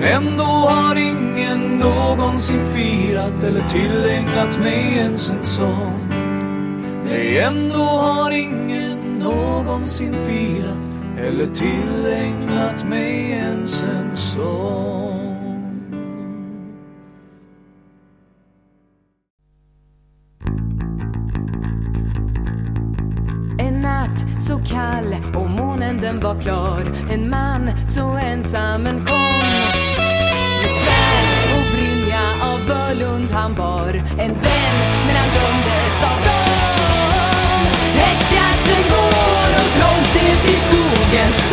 Men ändå har ingen någonsin firat eller tillägnat mig ens en sång. Nej, ändå har ingen någonsin firat eller tillägnat mig ens en sång. En natt så kall och månen den var klar En man så ensam en kom Bölund han bar en vän men han dömdes av dom. Häxjakten går och trångses i skogen.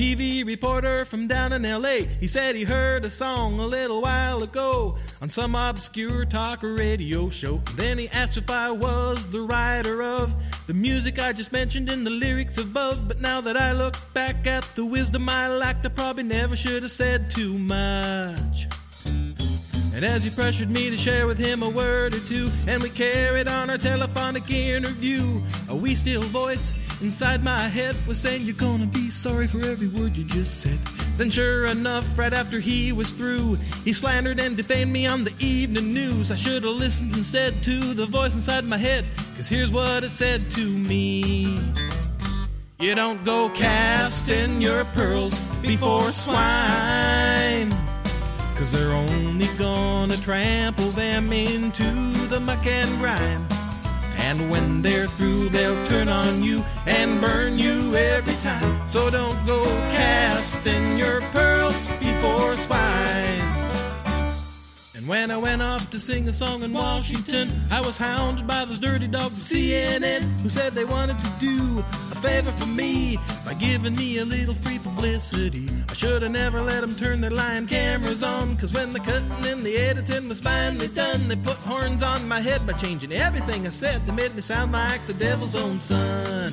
TV reporter from down in LA. He said he heard a song a little while ago on some obscure talk radio show. Then he asked if I was the writer of the music I just mentioned in the lyrics above. But now that I look back at the wisdom I lacked, I probably never should have said too much. And as he pressured me to share with him a word or two, and we carried on our telephonic interview, a wee still voice inside my head was saying, You're gonna be sorry for every word you just said. Then, sure enough, right after he was through, he slandered and defamed me on the evening news. I should have listened instead to the voice inside my head, cause here's what it said to me. You don't go casting your pearls before swine. Cause they're only gonna trample them into the muck and grime. And when they're through, they'll turn on you and burn you every time. So don't go casting your pearls before swine. And when I went off to sing a song in Washington, I was hounded by those dirty dogs at CNN who said they wanted to do favor for me by giving me a little free publicity. I should have never let them turn their lying cameras on, cause when the cutting and the editing was finally done, they put horns on my head by changing everything I said. They made me sound like the devil's own son.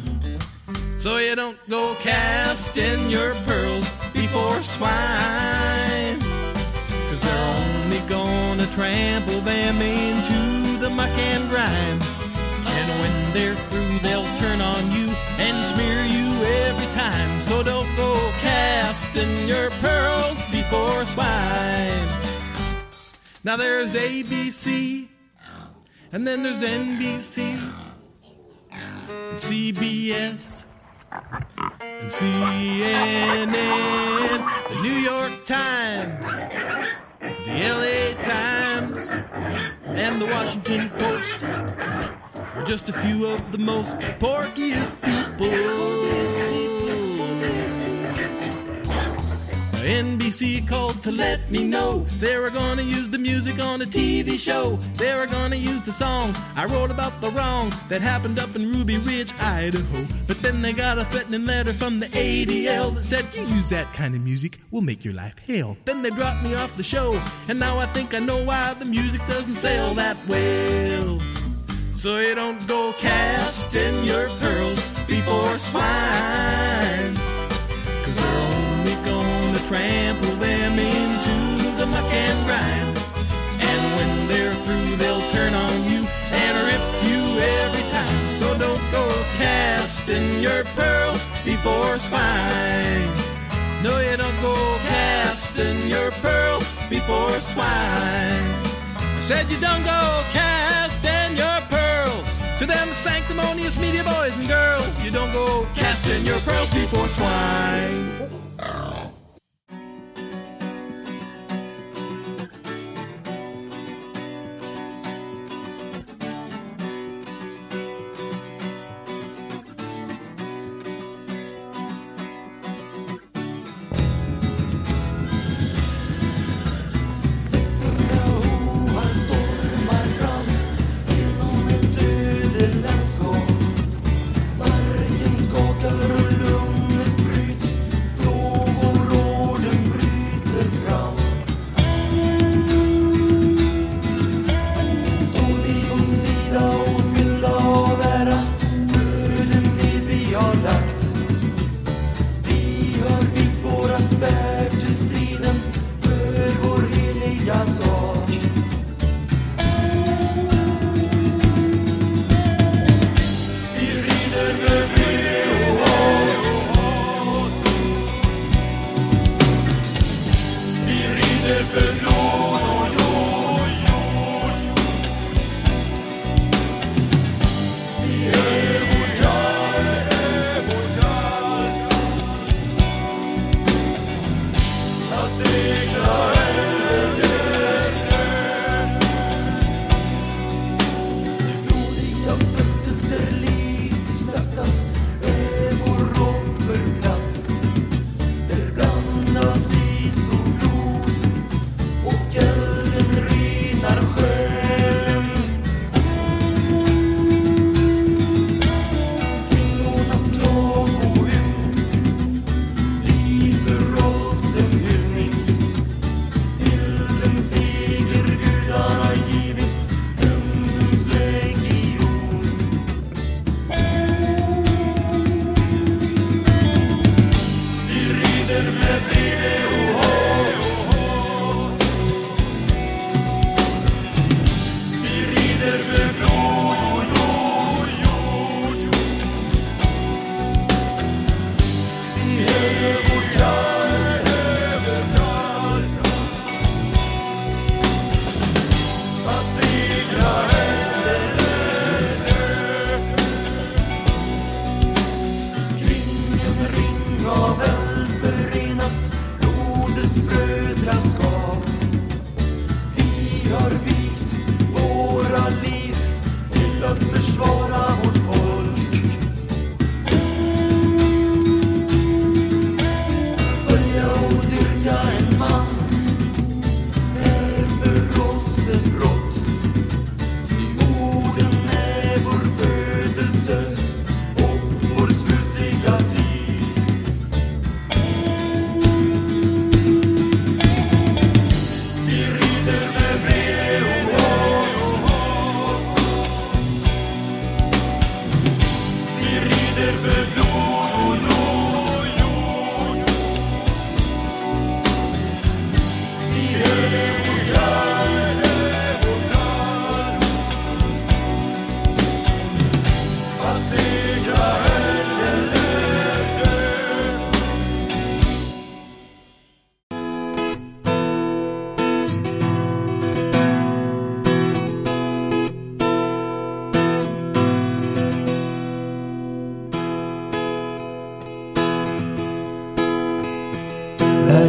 So you don't go casting your pearls before swine. Cause they're only gonna trample them into the muck and grime. And when they're through, they'll turn on you smear you every time. So don't go casting your pearls before swine. Now there's ABC, and then there's NBC, and CBS, and CNN, the New York Times, the LA Times, and the Washington Post are just a few of the most porkiest people. NBC called to let me know they were gonna use the music on a TV show. They were gonna use the song I wrote about the wrong that happened up in Ruby Ridge, Idaho. But then they got a threatening letter from the ADL that said, You use that kind of music, we'll make your life hell. Then they dropped me off the show, and now I think I know why the music doesn't sell that well. So you don't go casting your pearls before swine. Cause they're only gonna trample them into the muck and grime. And when they're through, they'll turn on you and rip you every time. So don't go casting your pearls before swine. No, you don't go casting your pearls before swine. I said you don't go casting your pearls sanctimonious media boys and girls. You don't go casting your pearls before swine.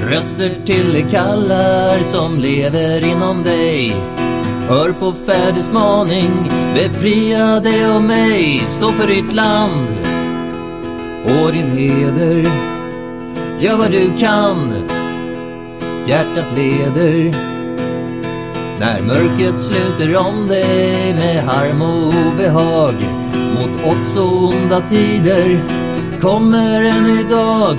Röster till de kallar som lever inom dig. Hör på färders maning, befria dig och mig. Stå för ditt land och din heder. Gör vad du kan, hjärtat leder. När mörkret sluter om dig med harm och obehag Mot odds och onda tider kommer en ny dag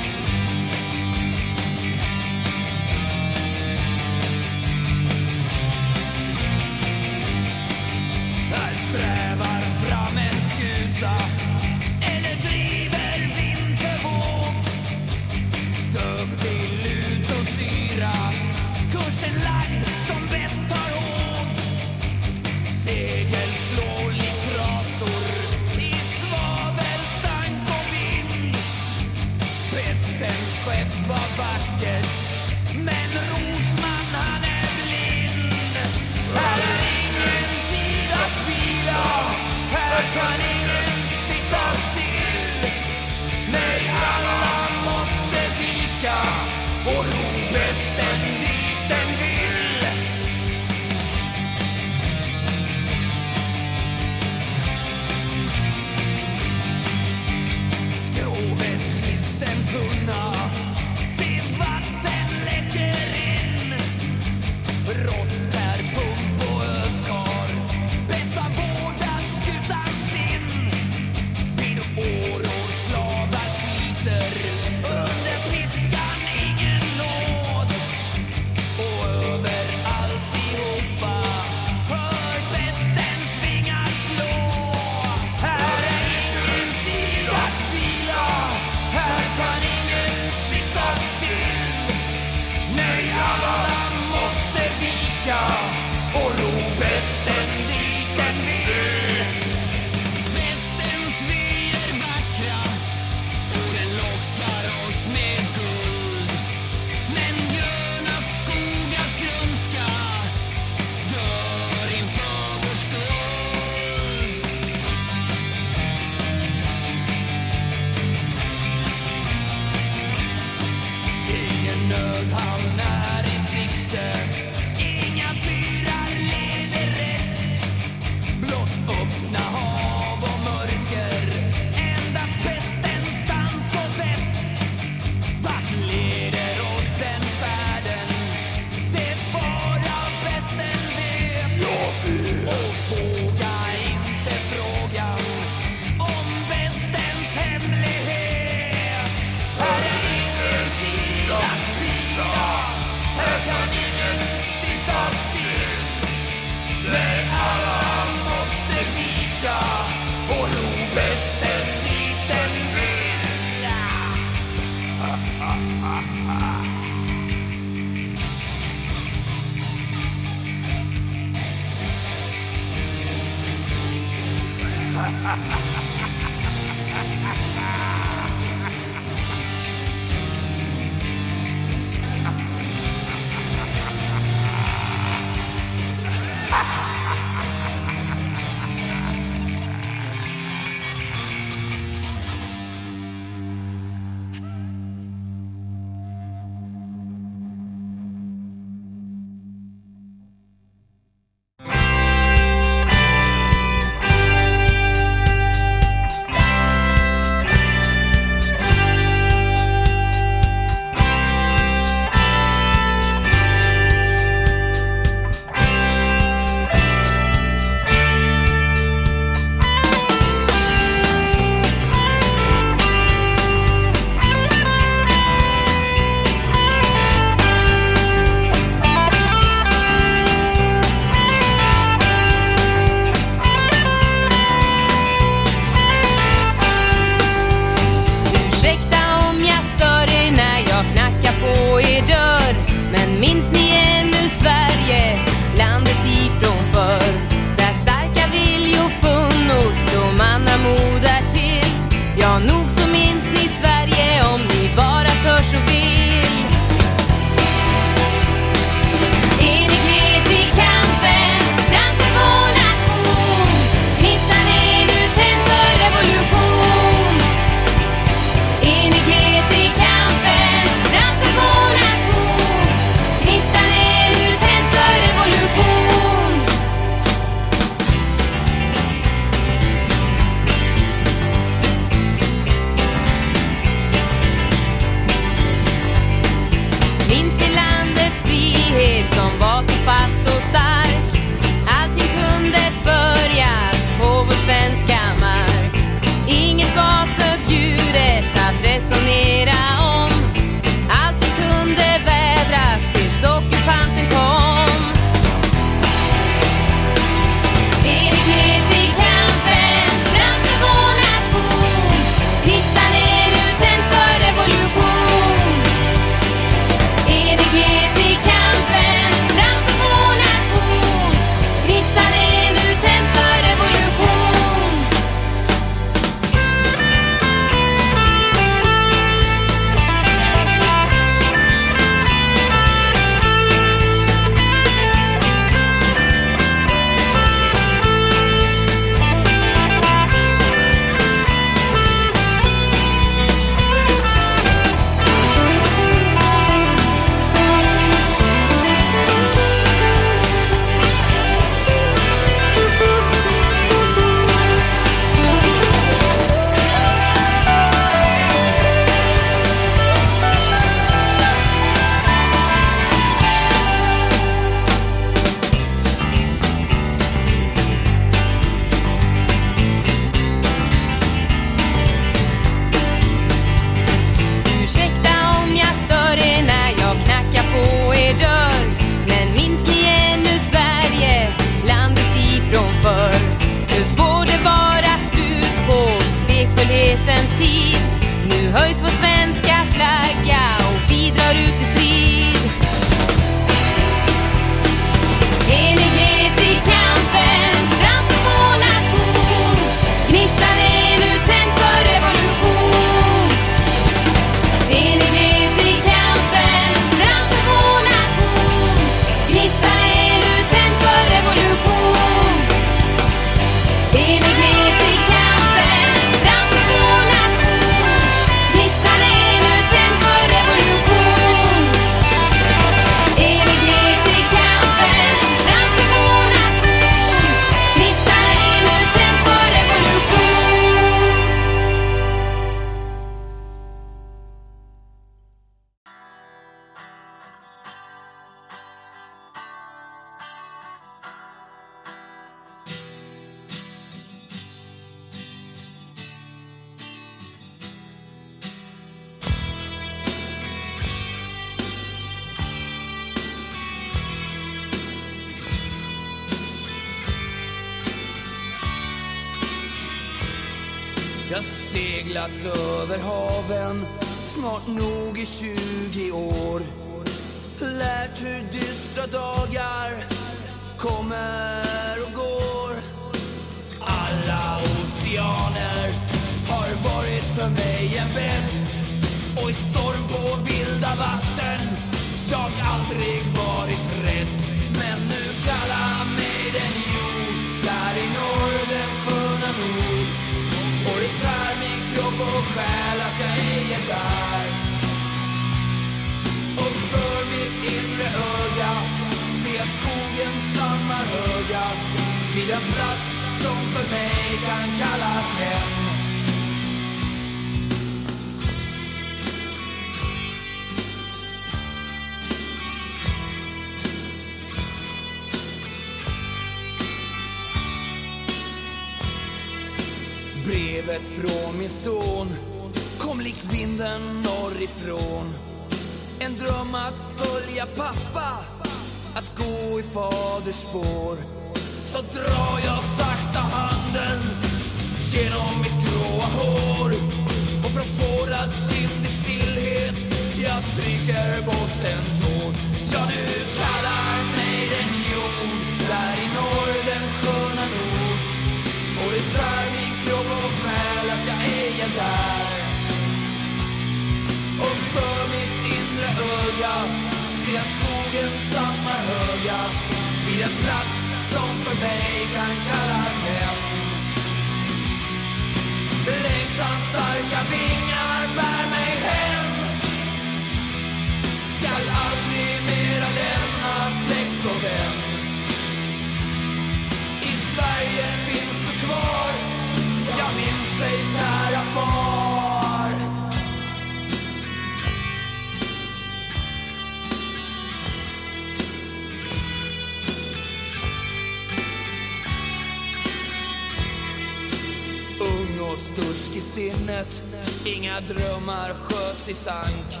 mina drömmar sköts i sank.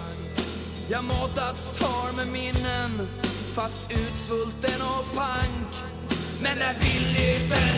Jag matats har med minnen, fast utsvulten och pank. Men när villigheten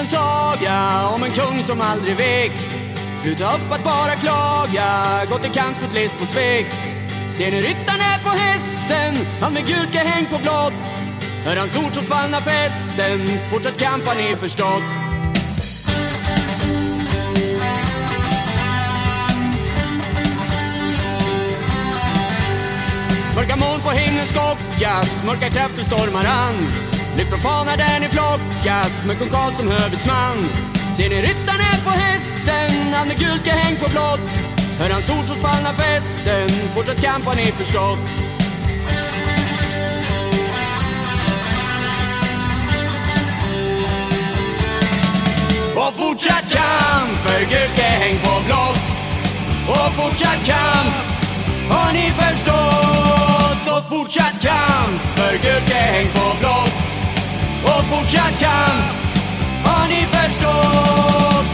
en saga om en kung som aldrig vek. Sluta upp att bara klaga, gå till kamp mot list och svek. Ser ni ryttaren är på hästen, han med gult häng på blått. Hör hans ord så tvallnar festen, fortsätt kamp har ni förstått. Mörka moln på himlen skockas, mörka krafter stormar an. Ni profaner där ni flockas, med kung Karl som hövitsman. Ser ni ryttaren är på hästen, han med gult häng på blått. Hör hans ord så Fallna festen, fortsatt kamp har ni förstått Och fortsatt kamp för gult häng på blått. Och fortsatt kamp har ni förstått? Och fortsatt kamp för gult häng på blått. Och fortsatt kamp har ni förstått?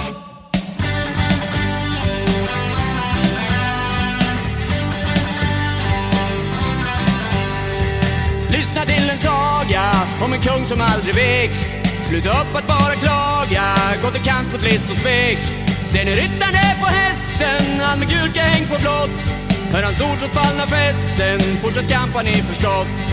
Lyssna till en saga om en kung som aldrig vek. Sluta upp att bara klaga, gå till kant mot list och svek. Ser ni ryttaren är på hästen, han med gult häng på blått. Hör hans ord så fallna festen, fortsatt kamp har ni förstått.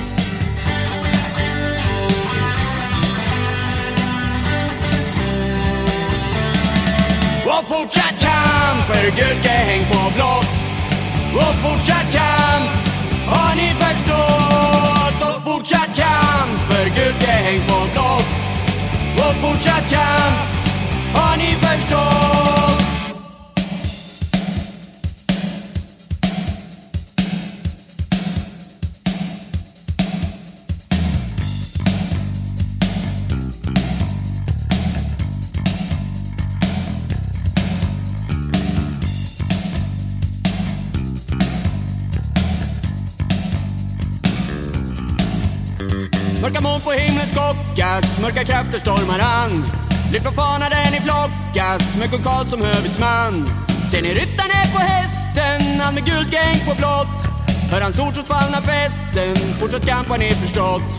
Fortsatt kamp för gult häng på blått. Och fortsatt kamp har ni förstått? Och fortsatt kamp för gult häng på blått. Och fortsatt kamp. Himlen mörka krafter stormar an. Lyft profaner där ni flockas, med kung Karl som hövitsman Ser ni ryttaren här på hästen, han med gult gäng på blått. Hör hans ord trots fallna fästen, fortsatt kamp har ni förstått.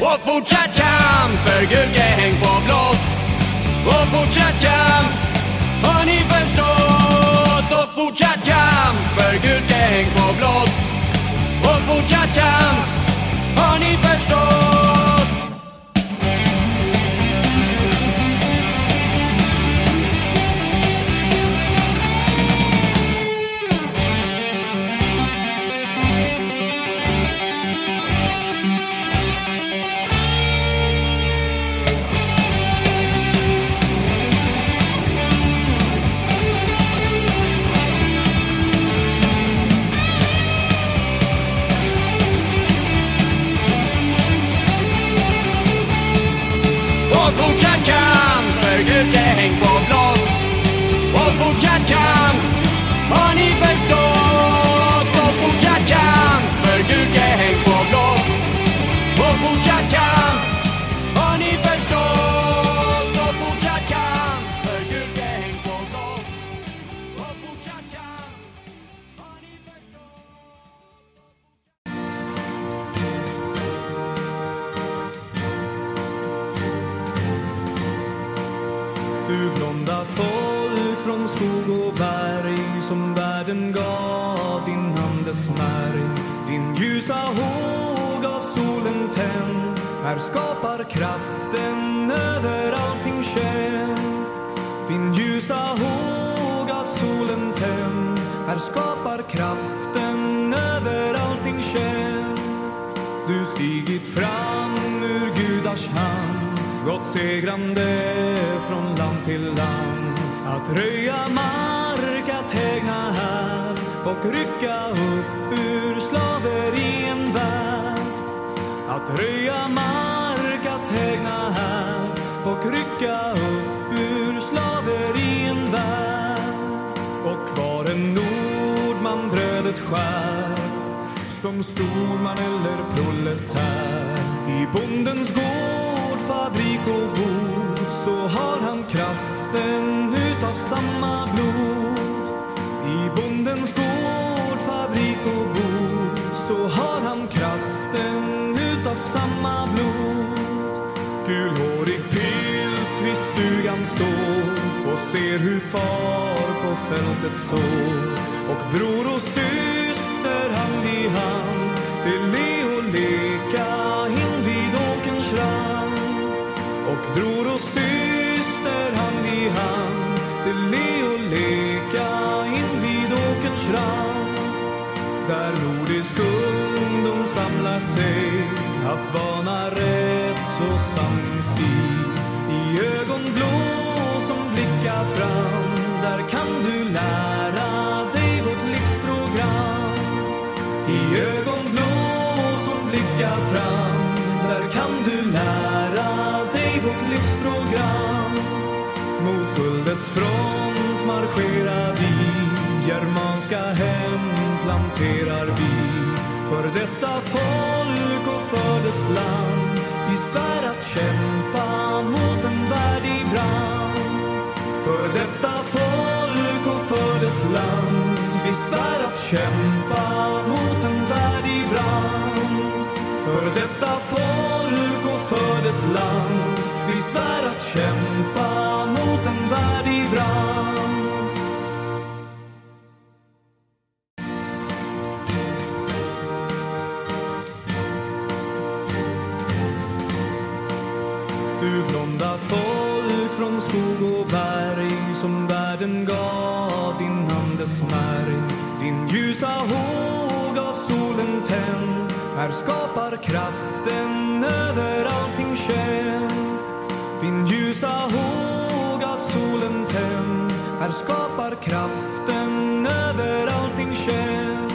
Och fortsatt kamp för gult gäng på blått. Och fortsatt kamp? Och fortsatt kamp för gult häng på blått Och fortsatt kamp har ni förstått? Kraften över allting känd Din ljusa håg av solen tänd. Här skapar kraften över allting känd Du stigit fram ur gudars hand. Gått segrande från land till land. Att röja mark, att hägna här. Och rycka upp ur slaverien värld. Att röja mark, att hand och rycka upp ur slaverien värld. Och var en nordman brödet skär som storman eller proletär. I bondens gård, fabrik och bod så har han kraften utav samma blod. I bondens gård, fabrik och bod så har han kraften utav samma blod. Gulhårig pilt vid stugan står och ser hur far på fältet står. Och bror och syster hand i hand till le och leka invid åkerns rand. Och bror och syster hand i hand till le och leka invid åkerns rand. Där nordisk ungdom samlar sig att bana rätt blicka fram, där kan du lära dig vårt livsprogram. I ögonblå som blickar fram, där kan du lära dig vårt livsprogram. Mot guldets front marscherar vi, germanska hem planterar vi. För detta folk och för dess land, vi svär att kämpa mot en värdig brand. För detta folk och för dess land, vi svär att kämpa mot en värdig brand. För detta folk och för dess land, vi svär att kämpa mot en värdig brand. Andes. Din ljusa håg av solen tänd här skapar kraften över allting känd. Din ljusa håg av solen tänd här skapar kraften över allting känd.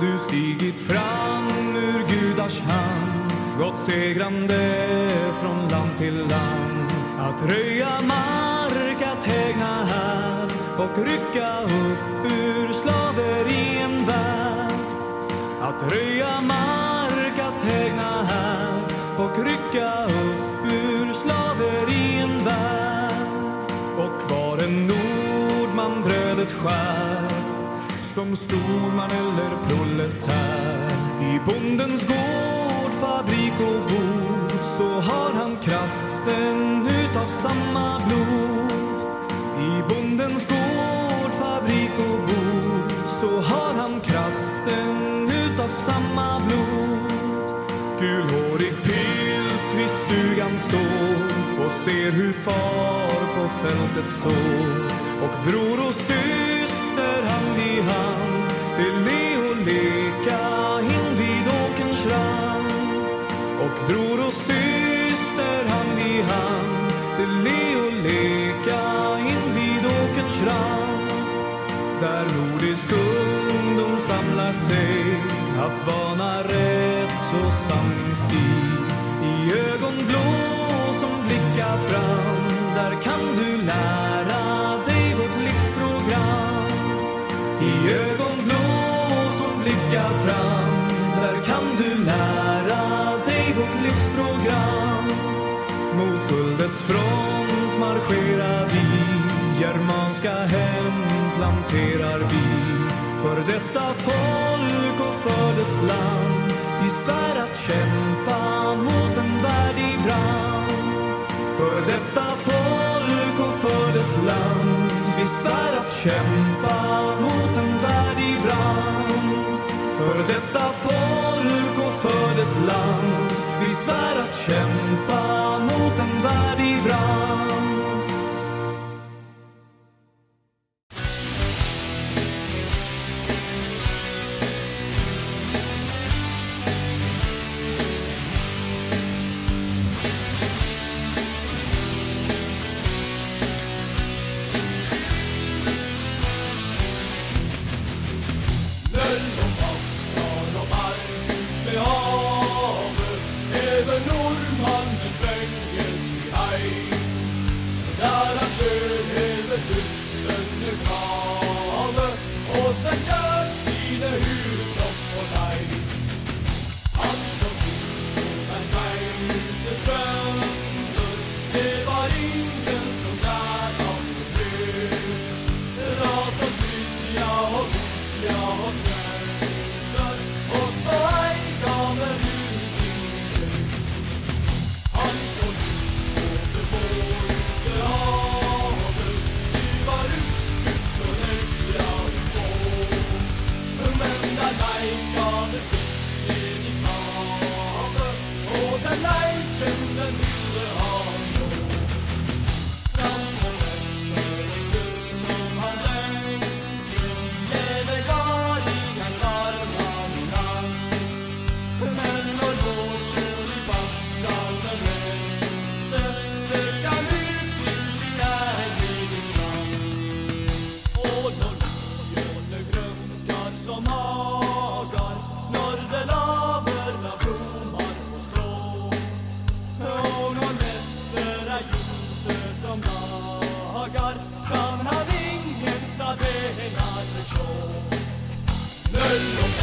Du stigit fram ur gudars hand gått segrande från land till land att röja mark, att hägna här och rycka upp ur slaverien värld. Att röja mark, att hägna här. Och rycka upp ur slaverien värld. Och var en nordman brödet skär. Som storman eller proletär. I bondens gård, fabrik och bod så har han kraften utav samma blod i bondens gård, fabrik och bod så har han kraften utav samma blod. Gulhårig pilt vid stugan står och ser hur far på fältet sår. Och bror och syster hand i hand till le. Att bana rätt och sanningsstig i ögonblå som blickar fram. Där kan du lära dig vårt livsprogram. I ögonblå som blickar fram. Där kan du lära dig vårt livsprogram. Mot guldets front marscherar vi. Germanska hem planterar vi. För detta folk och fördes land i svär att kämpa mot en värdig brand. För detta folk och för dess land vi svär att kämpa mot en värdig brand. För detta folk och för dess land vi svär att kämpa mot en värdig brand. Hello.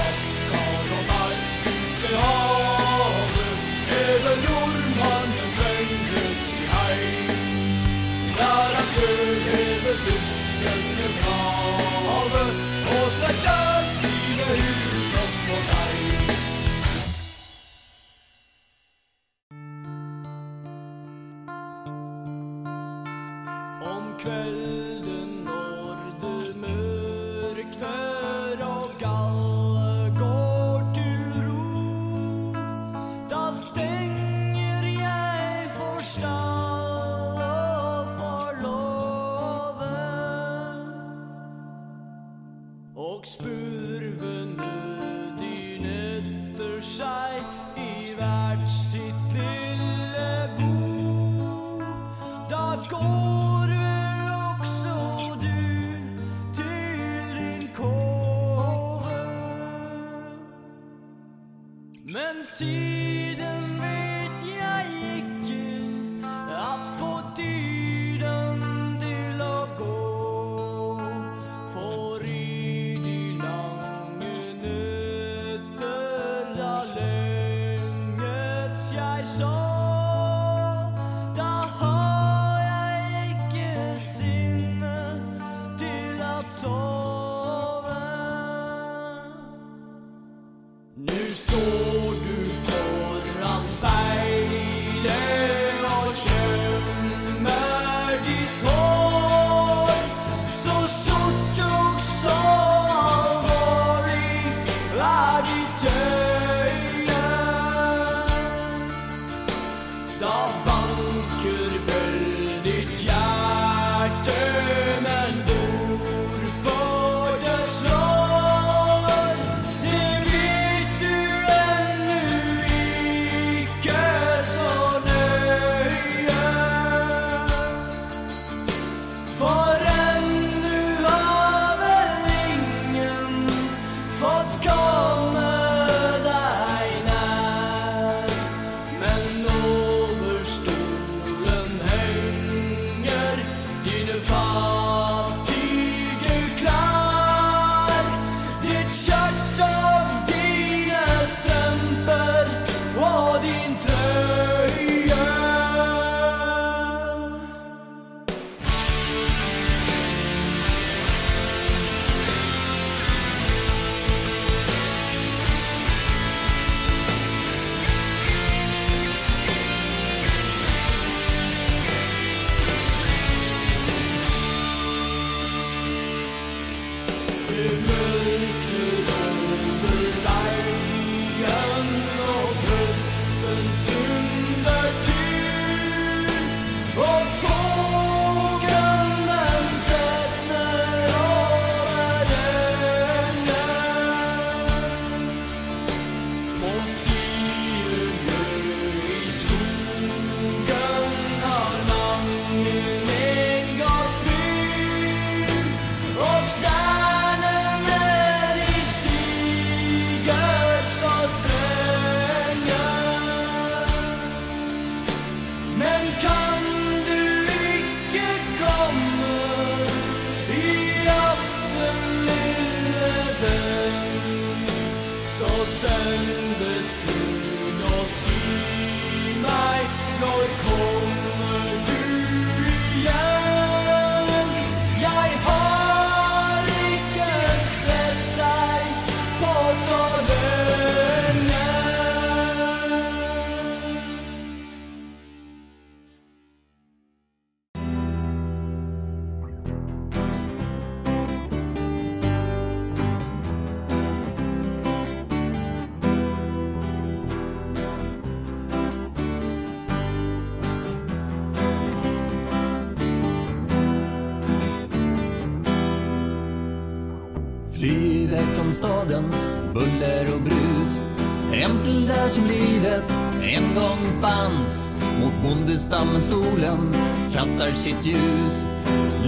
stamsolen kastar sitt ljus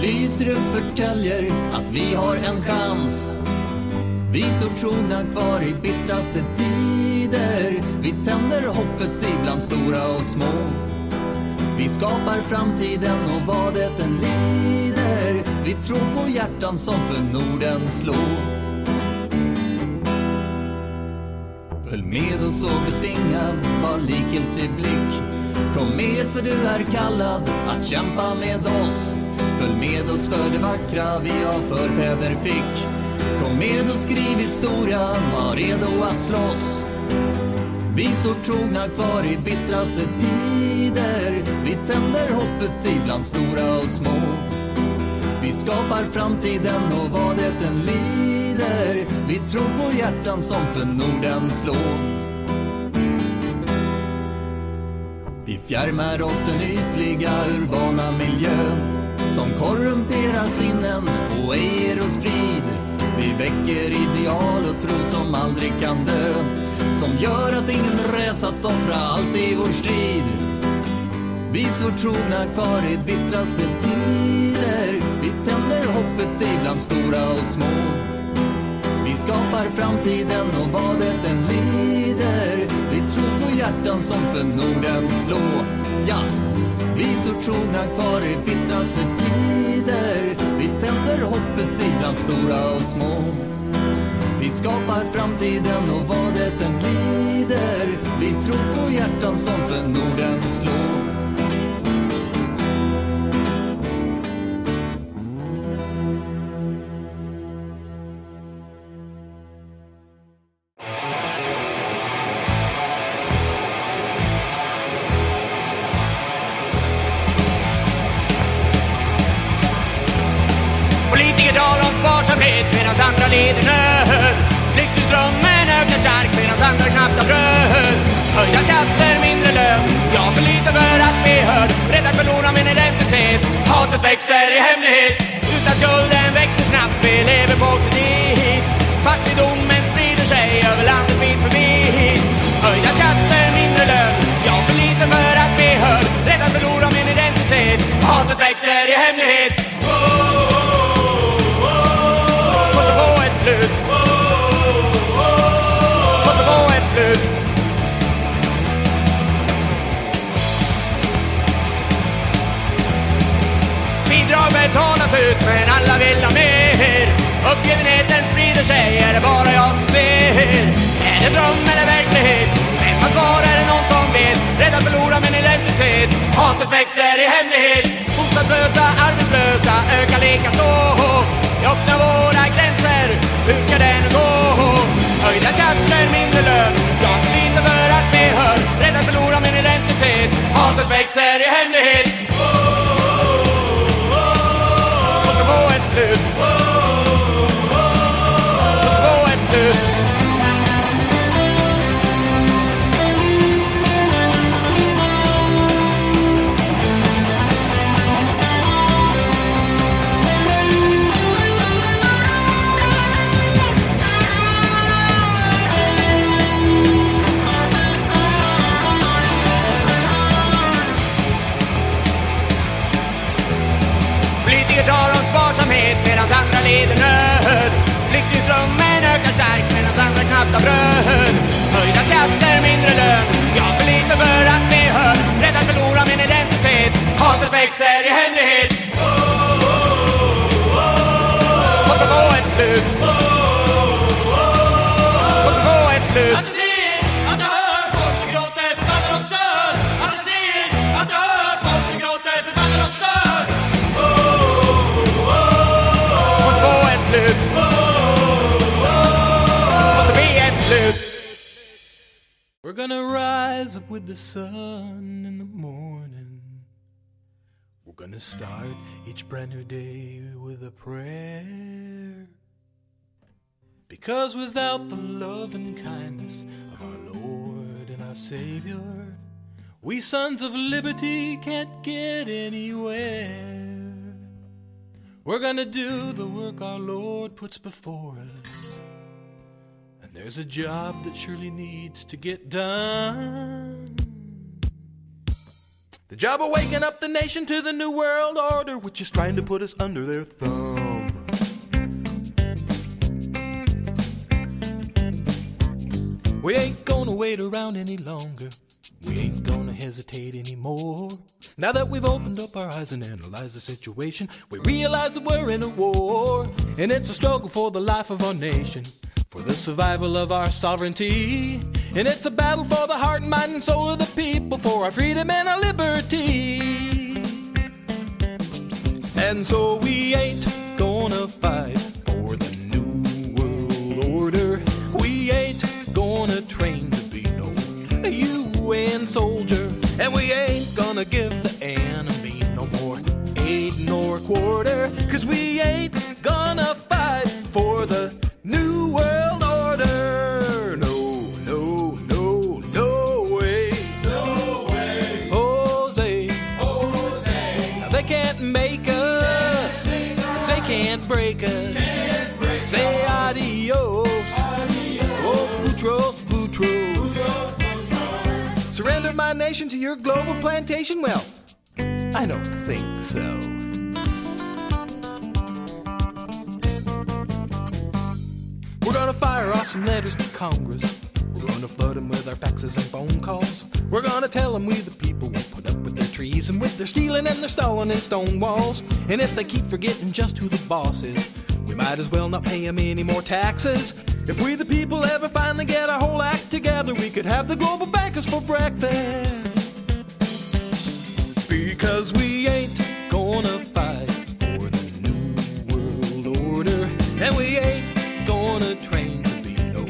lyser upp förtäljer att vi har en chans. Vi står trogna kvar i bittraste tider. Vi tänder hoppet ibland stora och små. Vi skapar framtiden och vad det än lider. Vi tror på hjärtan som för Norden slår. Följ med oss och betvinga var likgiltig blick Kom med för du är kallad att kämpa med oss. Följ med oss för det vackra vi av förfäder fick. Kom med och skriv historia, var redo att slåss. Vi står trogna kvar i bittraste tider. Vi tänder hoppet ibland stora och små. Vi skapar framtiden och vad det än lider. Vi tror på hjärtan som för Norden slår. Fjärmar oss den ytliga urbana miljön som korrumperar sinnen och ej ger oss frid. Vi väcker ideal och tro som aldrig kan dö som gör att ingen räds att offra allt i vår strid. Vi står trogna kvar i bittraste tider. Vi tänder hoppet ibland stora och små. Vi skapar framtiden och vad det än lider. Vi hjärtan som för Norden slå. Ja, vi så trogna kvar i bittraste tider. Vi tänder hoppet ibland stora och små. Vi skapar framtiden och vad det än lider. Vi tror på hjärtan som för Norden slår. Puts before us. And there's a job that surely needs to get done. The job of waking up the nation to the New World Order, which is trying to put us under their thumb. We ain't gonna wait around any longer. We ain't gonna hesitate anymore. Now that we've opened up our eyes and analyzed the situation, we realize that we're in a war. And it's a struggle for the life of our nation, for the survival of our sovereignty. And it's a battle for the heart, and mind, and soul of the people, for our freedom and our liberty. And so we ain't gonna fight for the new world order. We ain't gonna train to be no UN soldier. And we ain't gonna give the enemy no more aid nor quarter. Cause we ain't gonna fight for the new Surrender my nation to your global plantation? Well, I don't think so. We're gonna fire off some letters to Congress. We're gonna flood them with our faxes and phone calls. We're gonna tell them we the people won't put up with their trees and with their stealing and their stalling and stone walls. And if they keep forgetting just who the boss is, we might as well not pay them any more taxes. If we the people ever finally get our whole act together, we could have the global bankers for breakfast. Because we ain't gonna fight for the new world order, and we ain't gonna train to be no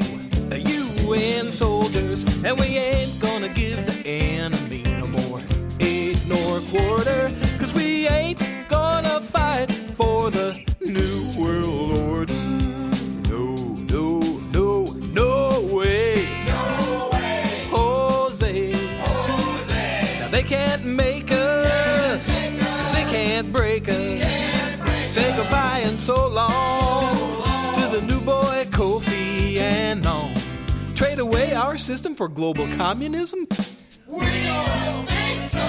uh, UN soldiers, and we ain't gonna give the enemy no more aid nor quarter, cause we ain't gonna fight for the new world order. Say goodbye and so long to the new boy Kofi Annan. Trade away our system for global communism? We don't think so.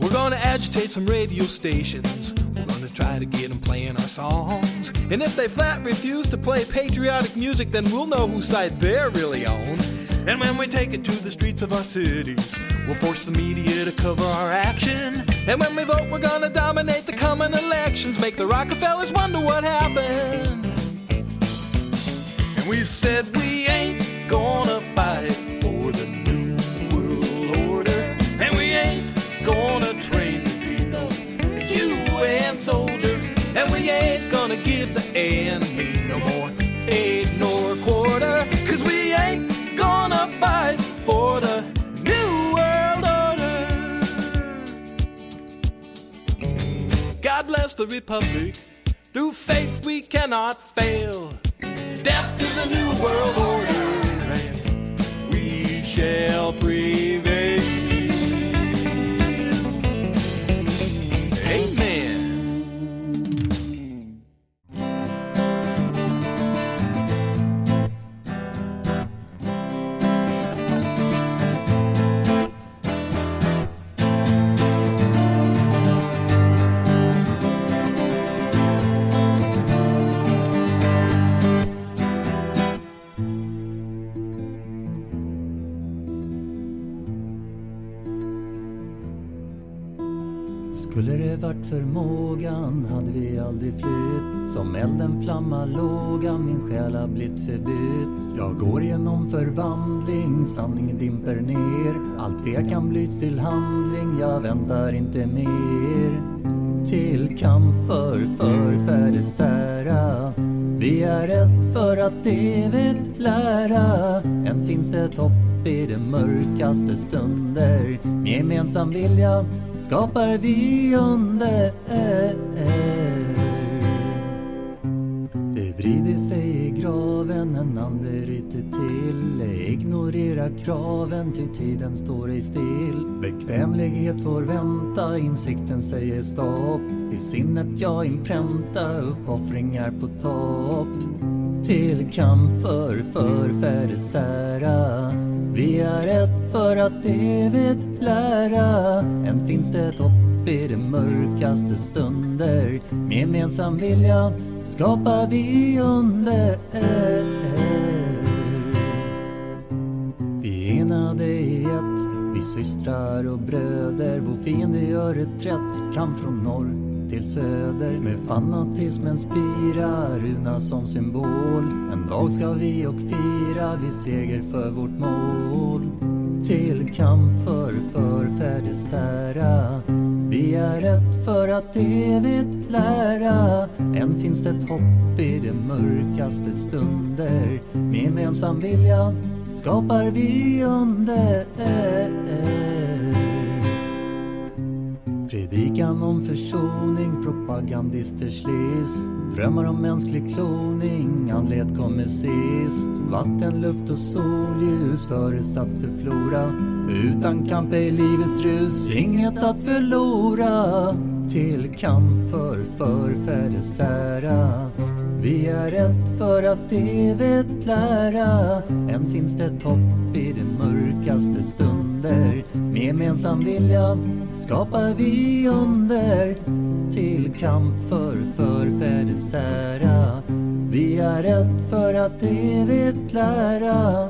We're gonna agitate some radio stations. We're gonna try to get them playing our songs. And if they flat refuse to play patriotic music, then we'll know whose side they're really on. And when we take it to the streets of our cities, we'll force the media to cover our action. And when we vote, we're gonna dominate the coming elections, make the Rockefellers wonder what happened. And we said we ain't gonna fight for the new world order. And we ain't gonna train to be no UN soldiers. And we ain't gonna give the enemy no more aid nor quarter. Cause we ain't for the new world order. God bless the Republic. Through faith we cannot fail. Death to the new world order. And we shall prevail. Skulle det varit förmågan hade vi aldrig flytt. Som elden flamma låga, min själ har blivit förbytt. Jag går genom förvandling, sanningen dimper ner. Allt tvekan blyts till handling, jag väntar inte mer. Till kamp för förfäders ära Vi är ett för att evigt lära. Än finns det ett hopp i de mörkaste stunder. Med gemensam vilja skapar vi under Det vrider sig i graven, en ande ryter till Ignorera kraven, ty tiden står ej still Bekvämlighet får vänta, insikten säger stopp I sinnet jag inpränta uppoffringar på topp Till kamp för förfäders ära vi är ett för att evigt lära. Än finns det hopp i de mörkaste stunder. Med gemensam vilja skapar vi under. Vi systrar och bröder, vår fiende gör reträtt Kamp från norr till söder. Med fanatismen spira Runa som symbol. En dag ska vi och fira vi seger för vårt mål. Till kamp för förfäders ära Vi är ett för att evigt lära. Än finns det hopp i de mörkaste stunder. Med gemensam vilja skapar vi under. Predikan om försoning, propagandisters list Drömmar om mänsklig kloning, andlighet kommer sist. Vatten, luft och solljus förutsatt för flora Utan kamp är livets rus inget att förlora. Till kamp för förfäders ära vi är ett för att evigt lära. Än finns det topp hopp i de mörkaste stunder. Med gemensam vilja skapar vi under. Till kamp för förfäders ära Vi är ett för att evigt lära.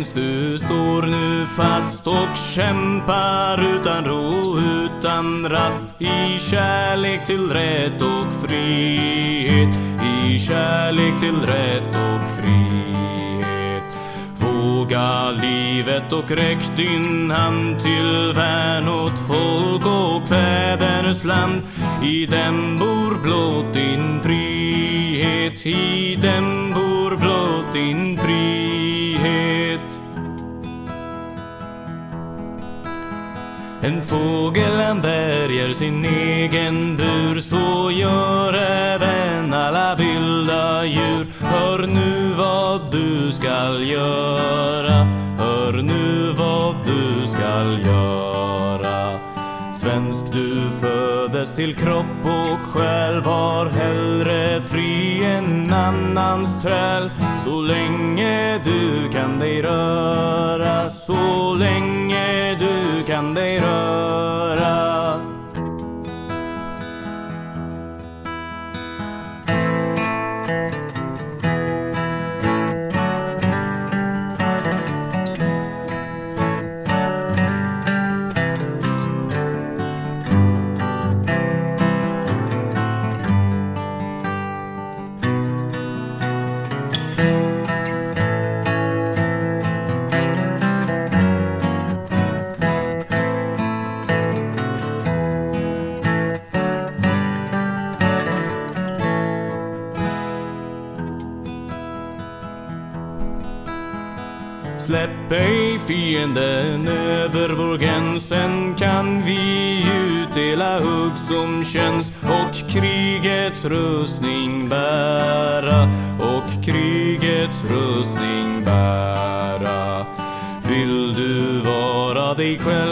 Oädle du står nu fast och kämpar utan ro, utan rast i kärlek till rätt och frihet, i kärlek till rätt och frihet. Våga livet och räck din hand till värn åt folk och fäders land. I dem bor blott din frihet, Fågeln bärger värjer sin egen bur Så gör även alla vilda djur. Hör nu vad du skall göra Hör nu vad du skall göra. Svensk du föddes till kropp och själ Var hellre fri än annans träl. Så länge du kan dig röra Så länge du kan dig röra. Vara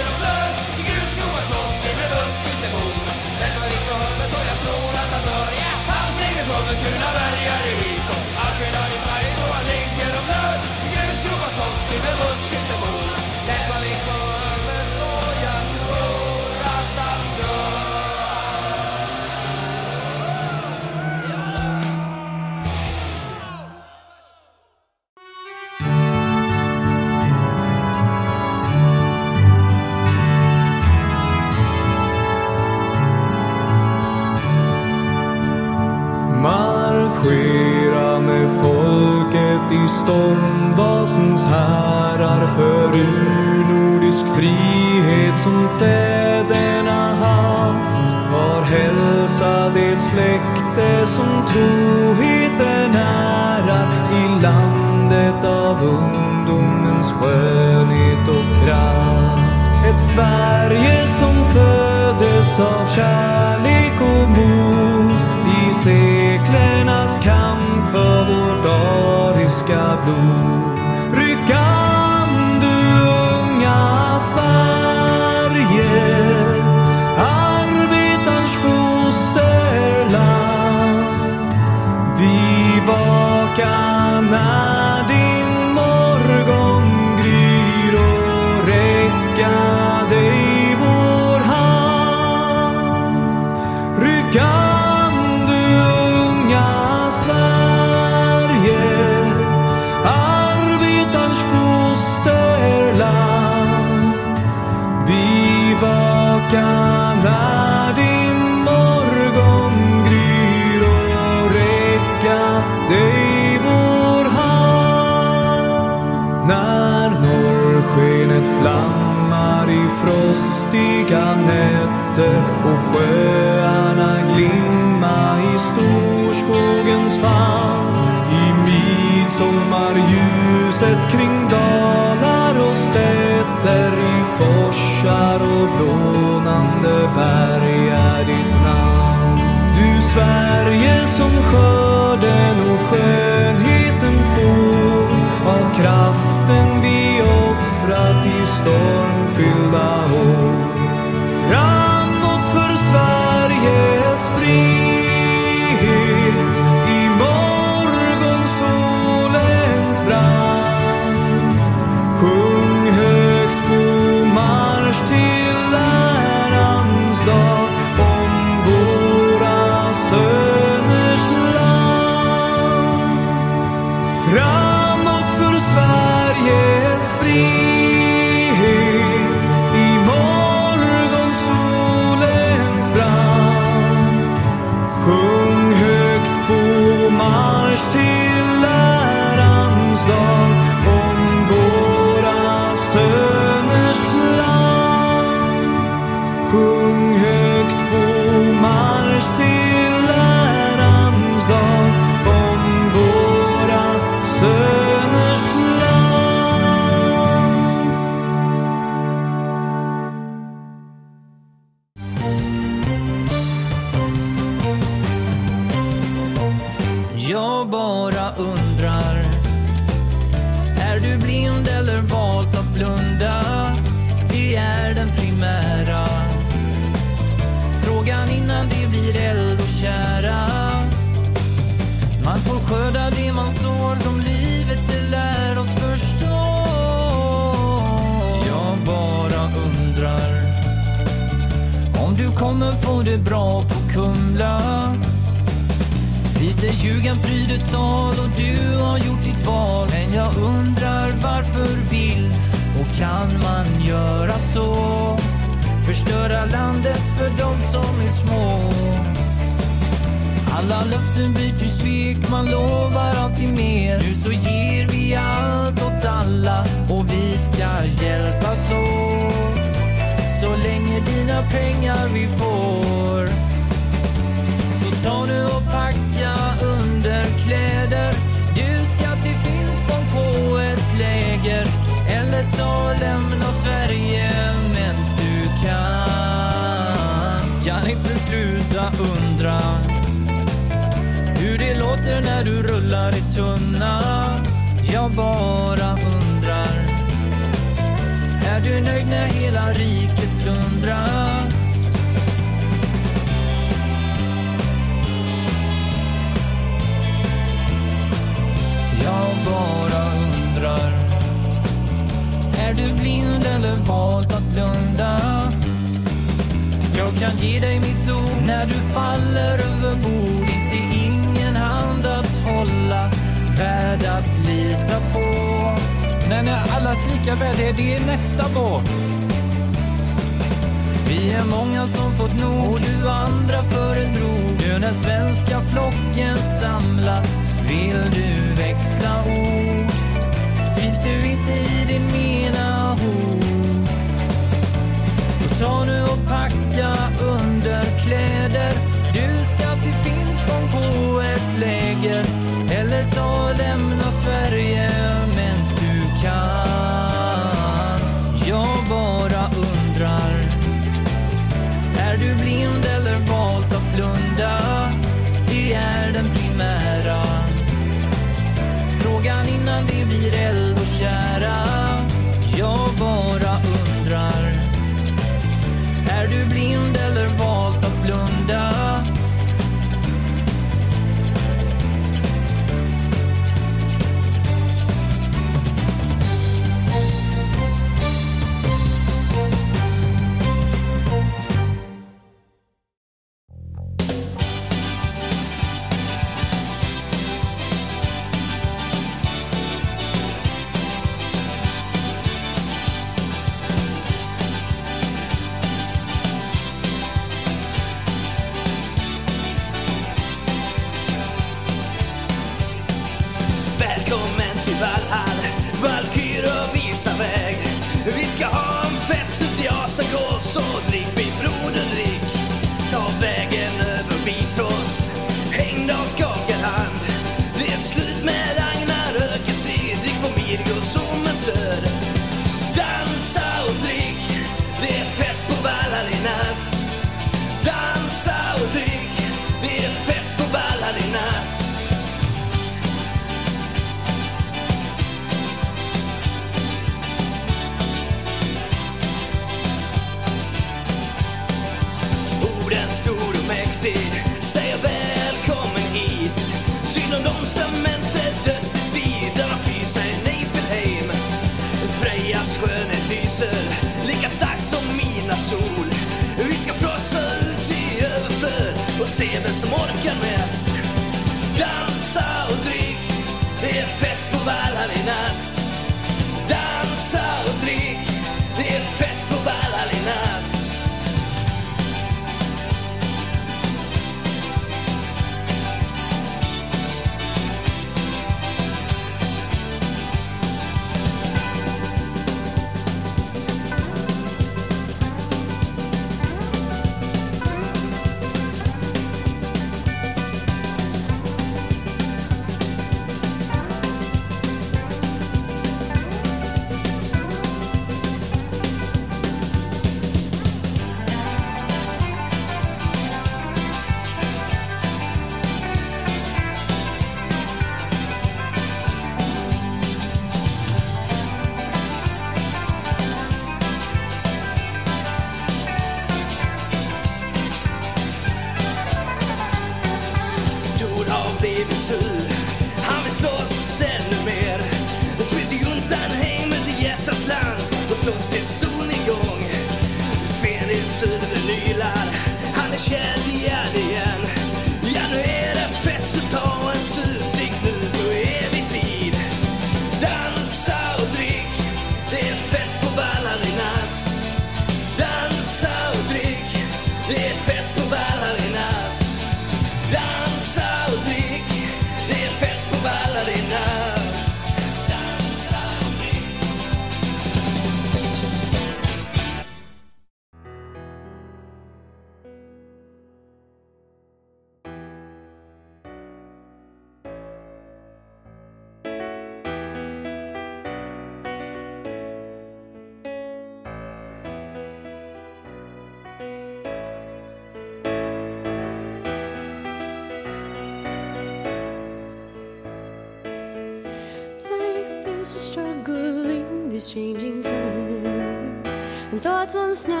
once now.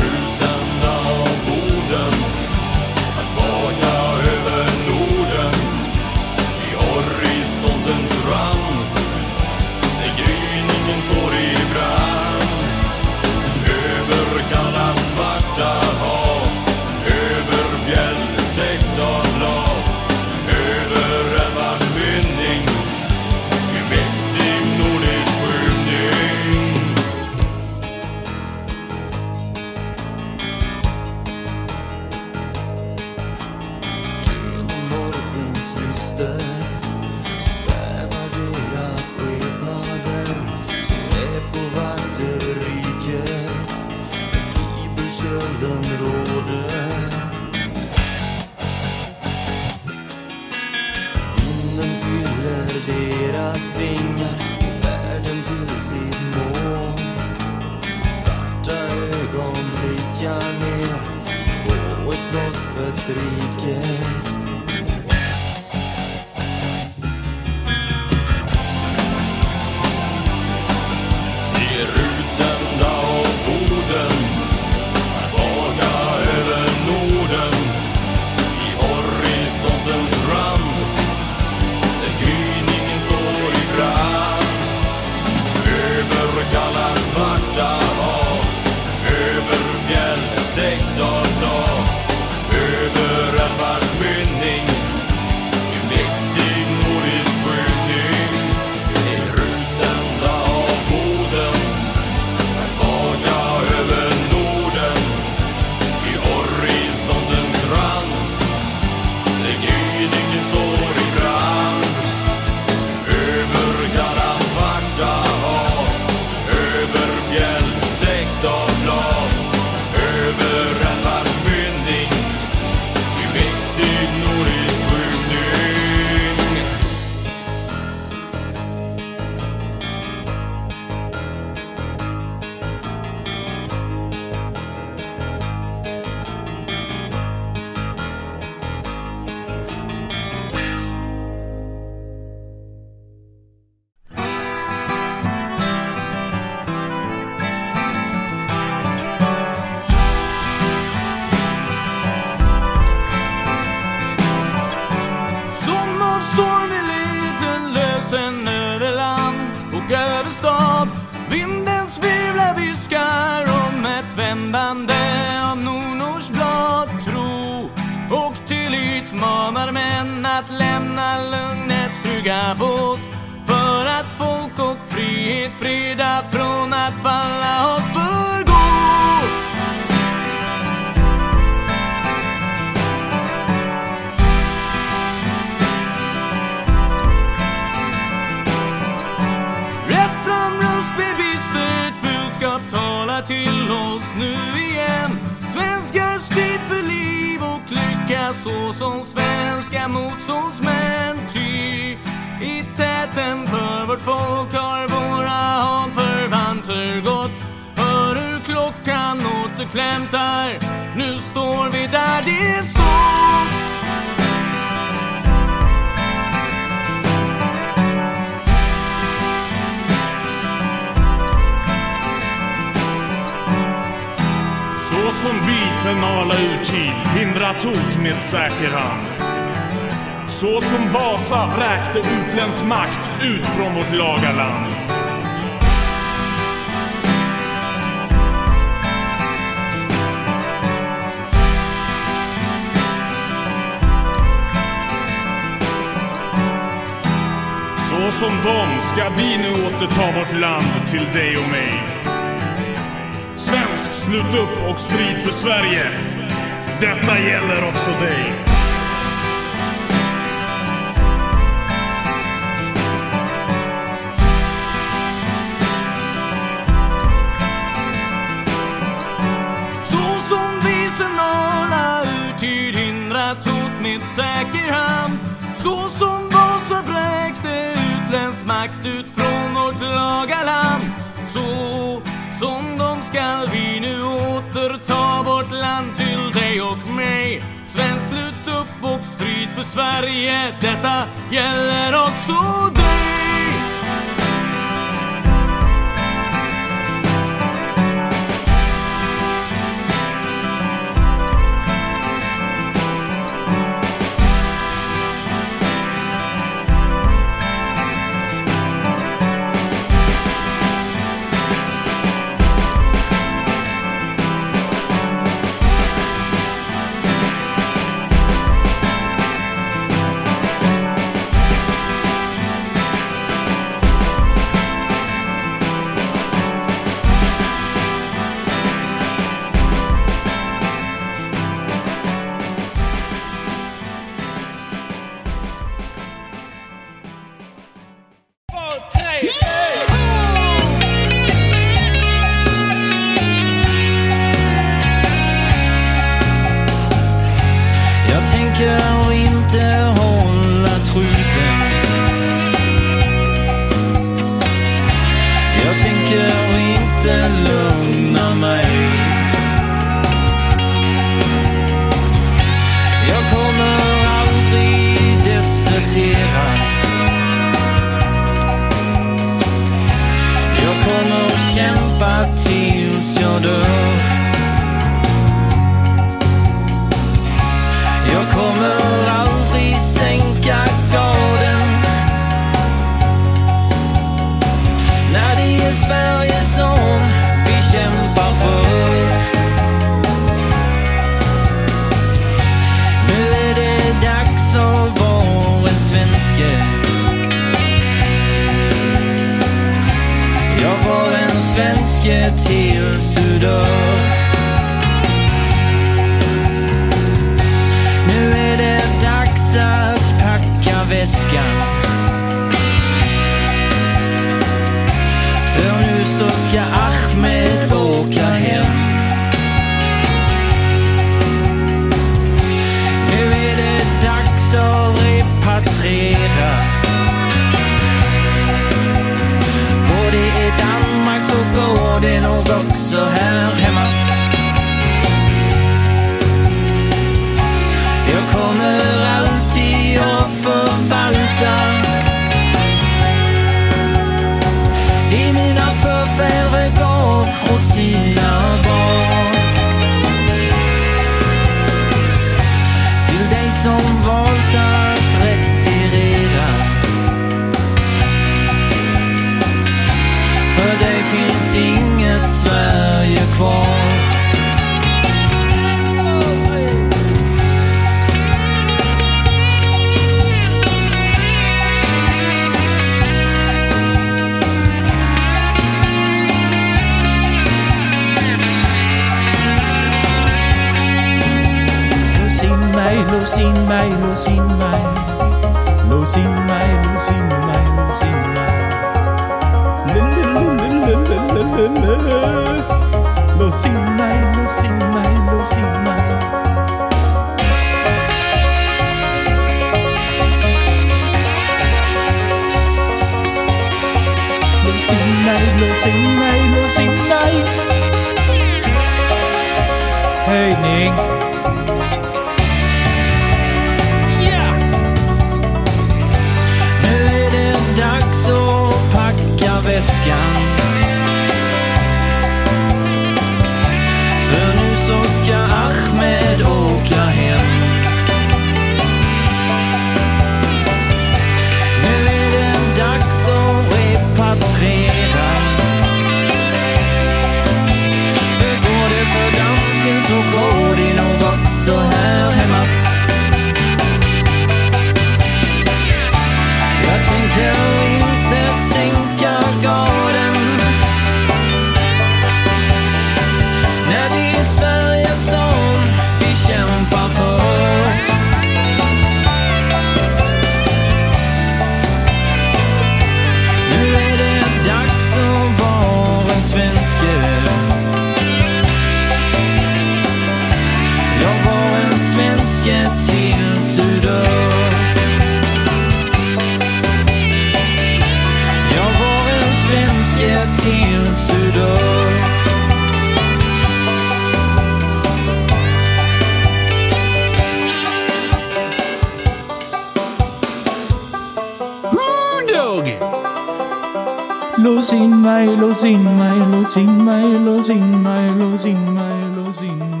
losing my losing my losing my losing my losing my losing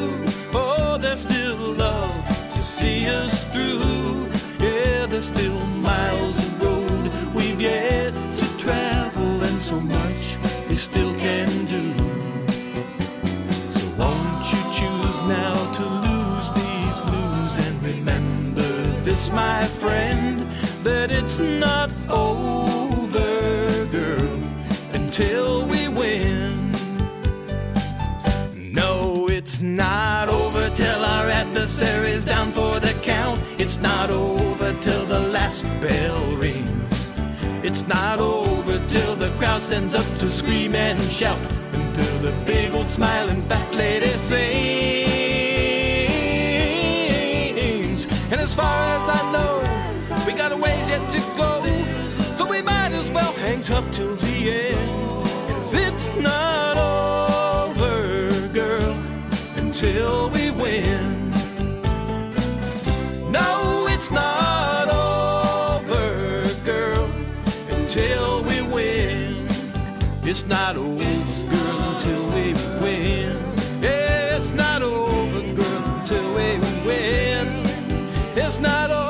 Still love to see us through. Yeah, there's still miles of road we've yet to travel, and so much we still can do. So won't you choose now to lose these blues and remember this, my friend, that it's not down for the count. It's not over till the last bell rings. It's not over till the crowd stands up to scream and shout. Until the big old smiling fat lady sings. And as far as I know, we got a ways yet to go. So we might as well hang tough till the end. Cause it's not over, It's not over, girl, until we win. Yeah, it's not over, girl, until we win. It's not over,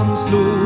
anslog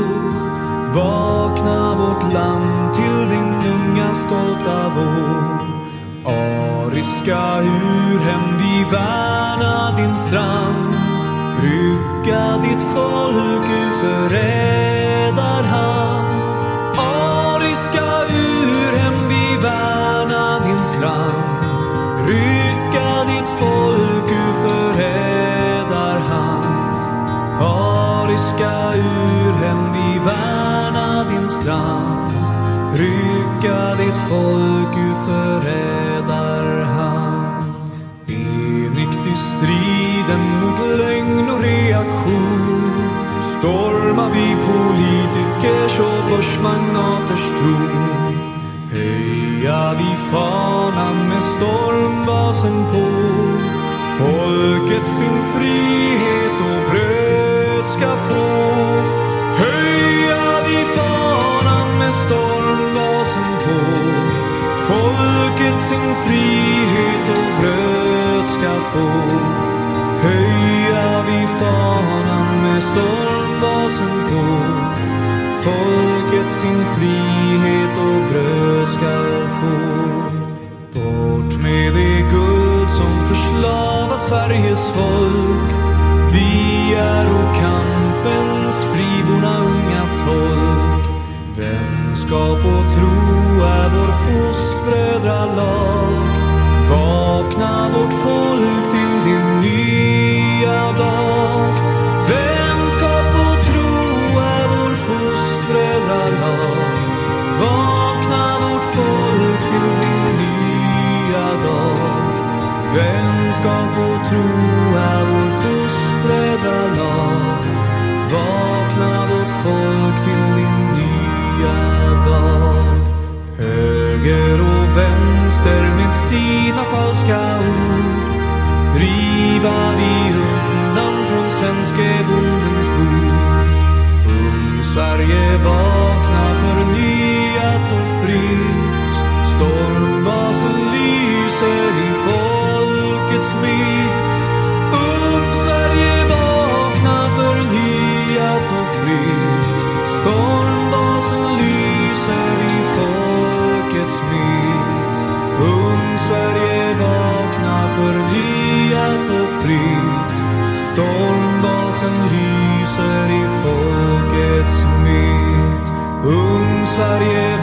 Sveriges folk. Vi är och kampens friborna unga tolk. Vänskap och tro är vår fostbrödralag. vakna förnyat och fritt. Stormbasen lyser i folkets mitt. Ung Sverige vakna förnyat och fritt. Stormbasen lyser i folkets mitt. Ung Sverige vakna förnyat och fritt. Stormbasen lyser i folkets mitt. Un sariel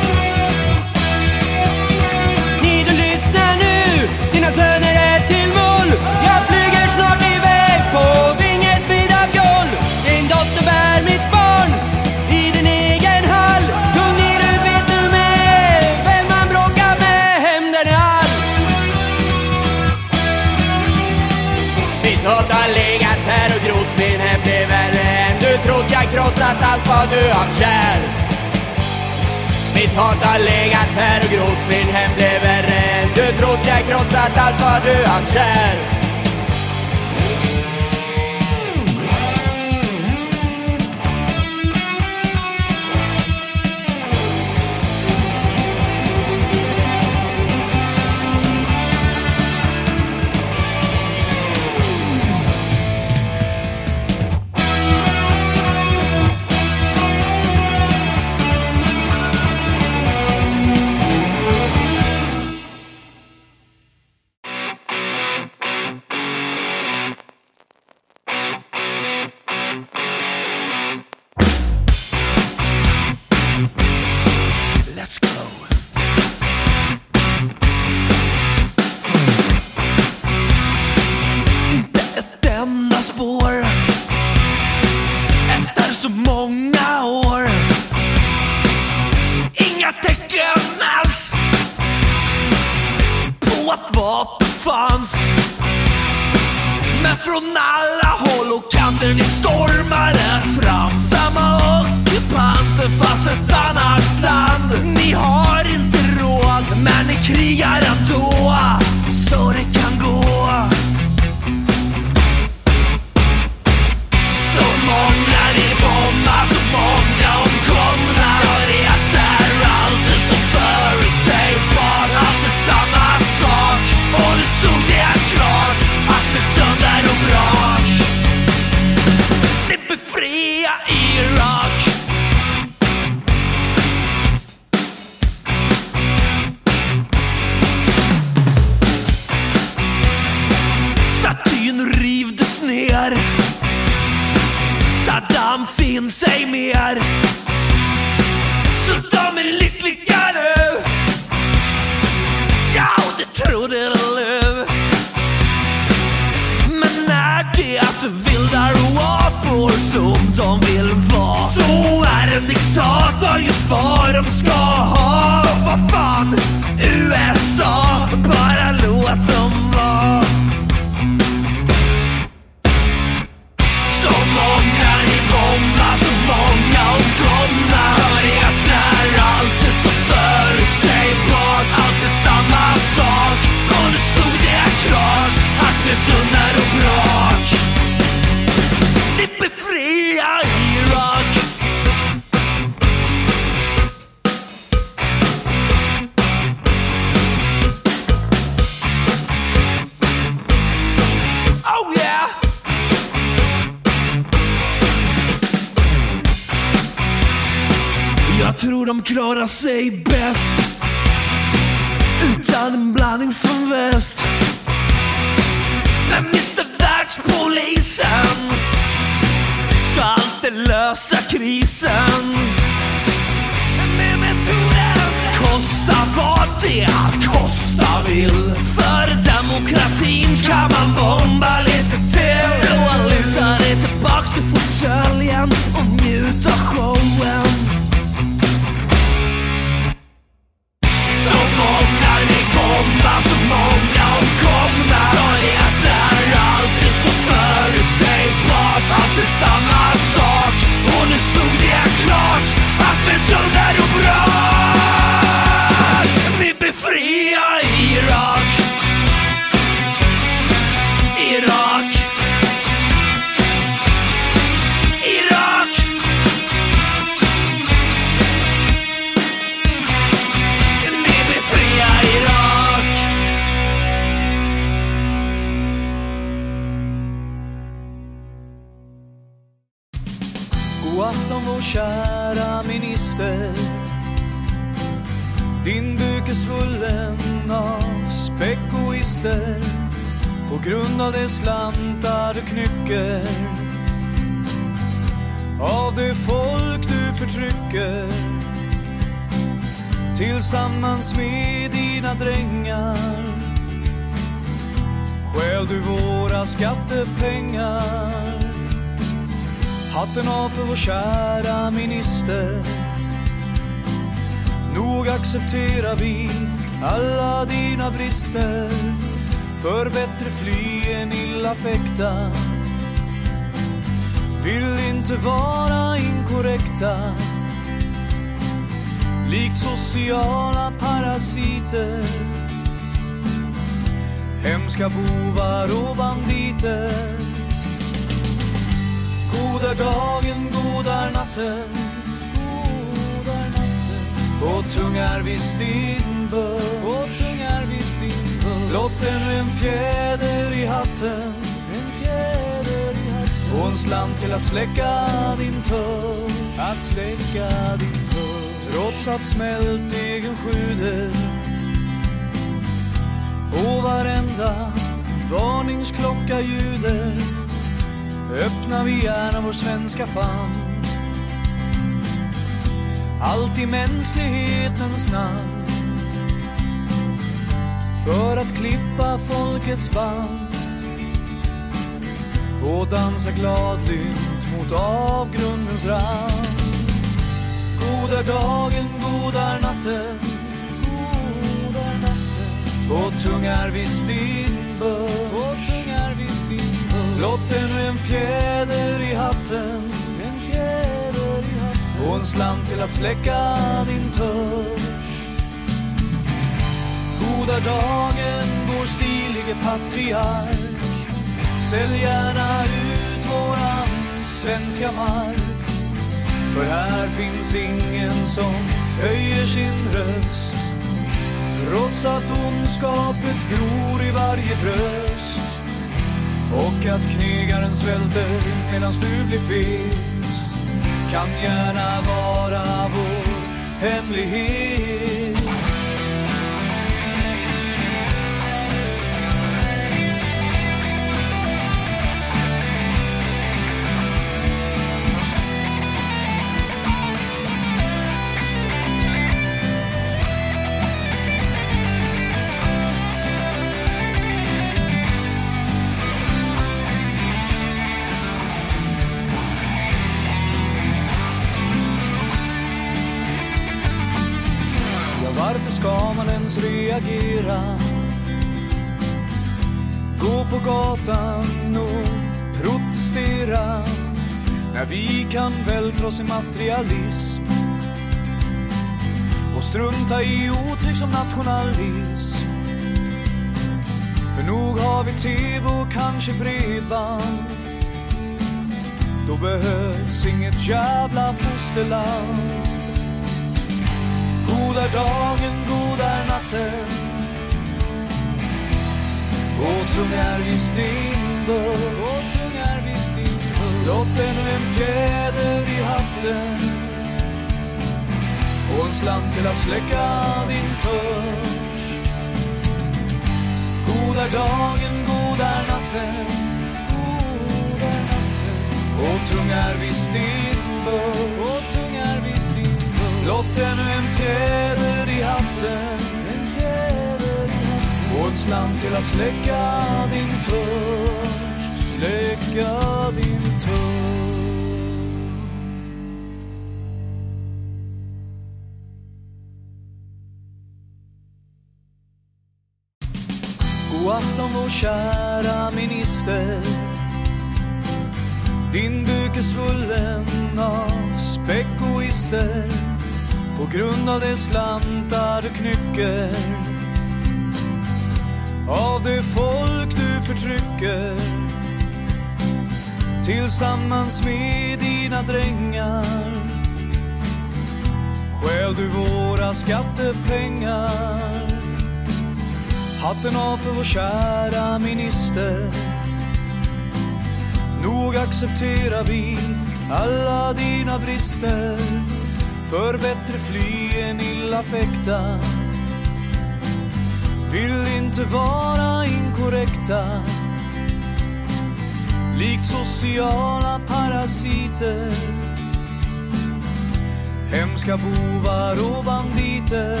svenska bovar och banditer.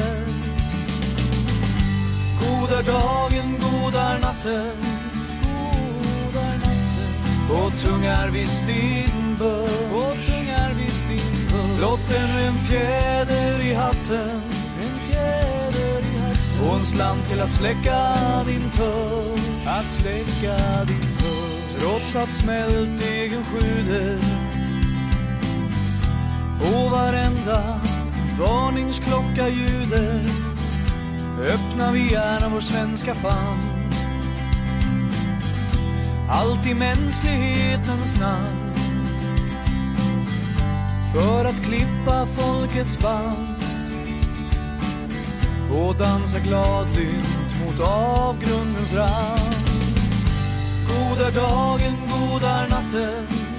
Goda dagen, goda natten. Godar natten. Och tungar visst din börs. Blott ännu en fjäder i hatten. En fjäder i hatten. Och en slant till att släcka din törst. Att släcka din törst. Trots att smältdegen sjuder och varenda varningsklocka ljuder öppnar vi gärna vår svenska famn. Allt i mänsklighetens namn för att klippa folkets band och dansa gladlynt mot avgrundens rand. Goda dagen, goda natten.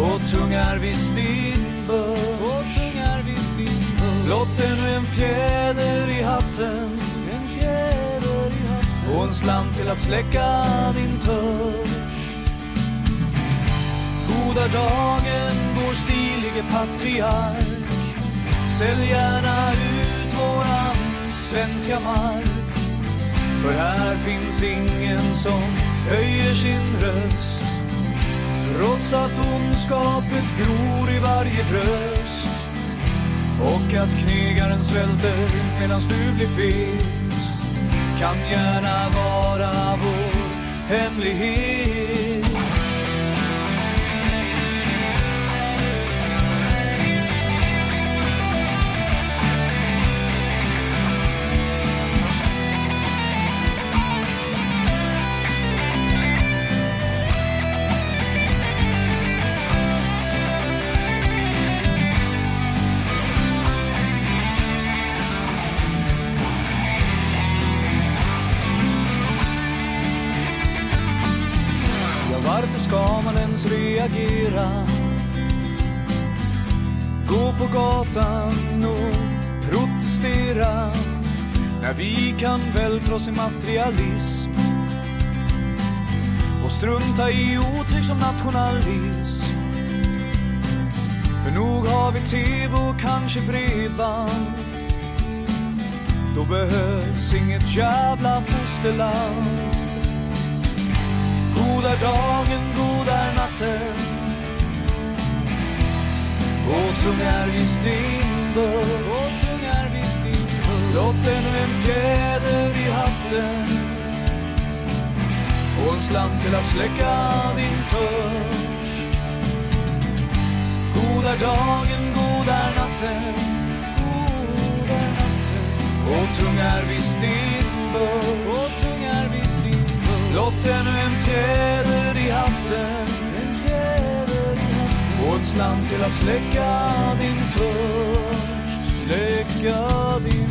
Och tung är visst din börd. Blott ännu en fjäder i hatten, en fjäder i hatten. Och en slant till att släcka din törst. God är dagen, vår stilige patriark. Sälj gärna ut våran svenska mark. För här finns ingen som höjer sin röst. Trots att ondskapet gror i varje bröst. Och att knegaren svälter medan du blir fet. Kan gärna vara vår hemlighet. Vi kan vältra oss i materialism och strunta i otyg som nationalism. För nog har vi tv och kanske bredband. Då behövs inget jävla fosterland. God är dagen, god är natten Och tung är visst din börd Blott ännu en fjäder i hatten. Och en slant till att släcka din törst God är dagen, god är natten. Goda natten. Och tung är visst din börd Och tung är visst din Blott ännu en fjäder i hatten. En fjäder i hatten. Och en slant till att släcka din törst Släcka din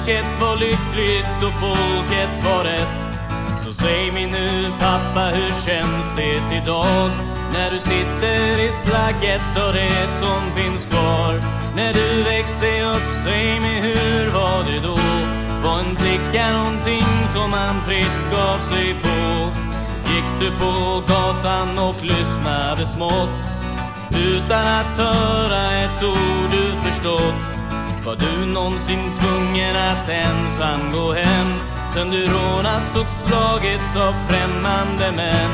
folket var lyckligt och folket var rätt. Så säg mig nu pappa, hur känns det idag? När du sitter i slagget och det som finns kvar. När du växte upp, säg mig hur var det då? Var en flicka någonting som man fritt gav sig på? Gick du på gatan och lyssnade smått? Utan att höra ett ord du förstått var du någonsin tvungen att ensam gå hem Sen du rånats och slagits av främmande män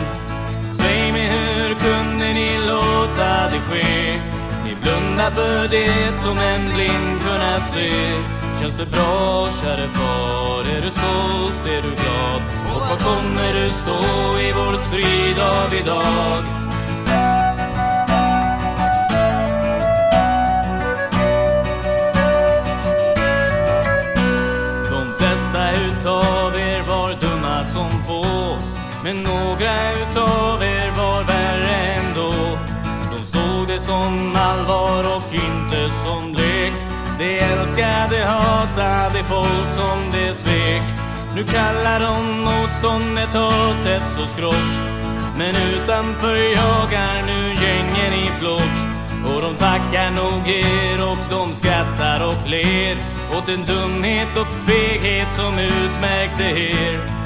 Säg mig hur kunde ni låta det ske? Ni blundar för det som en blind kunnat se Känns det bra käre far? Är du stolt? Är du glad? Och var kommer du stå i vår strid av idag? Som få Men några utav er var värre ändå. De såg det som allvar och inte som lek. De älskade, hatade folk som de svek. Nu kallar de motståndet hatet så skrock. Men utanför jagar nu gängen i flock. Och de tackar nog er och de skrattar och ler. Åt den dumhet och feghet som utmärkte er.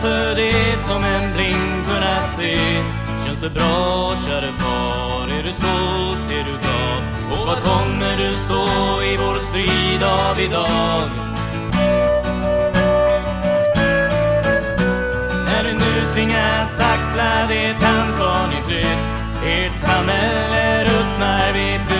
För det som en blind kunnat se Känns det bra käre far? Är du stolt? Är du glad? Och vad kommer du stå i vår strid av idag? När du nu tvingas axla det ansvar ni flytt Ert samhälle ruttnar, vid bygger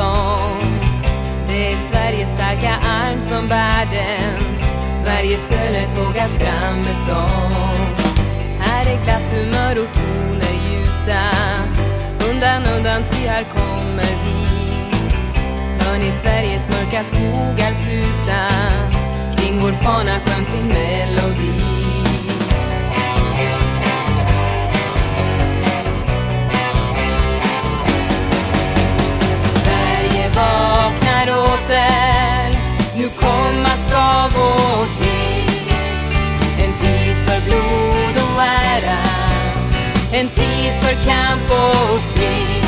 Sång. Det är Sveriges starka arm som bär den. Sveriges söner tågar fram med sång. Här är glatt humör och toner ljusa. Undan, undan, ty här kommer vi. Hör ni Sveriges mörka skogar susa? Kring Kring vår fana sjöng sin melodi. Gråter Nu komma ska vår tid. En tid för blod och ära. En tid för kamp och strid.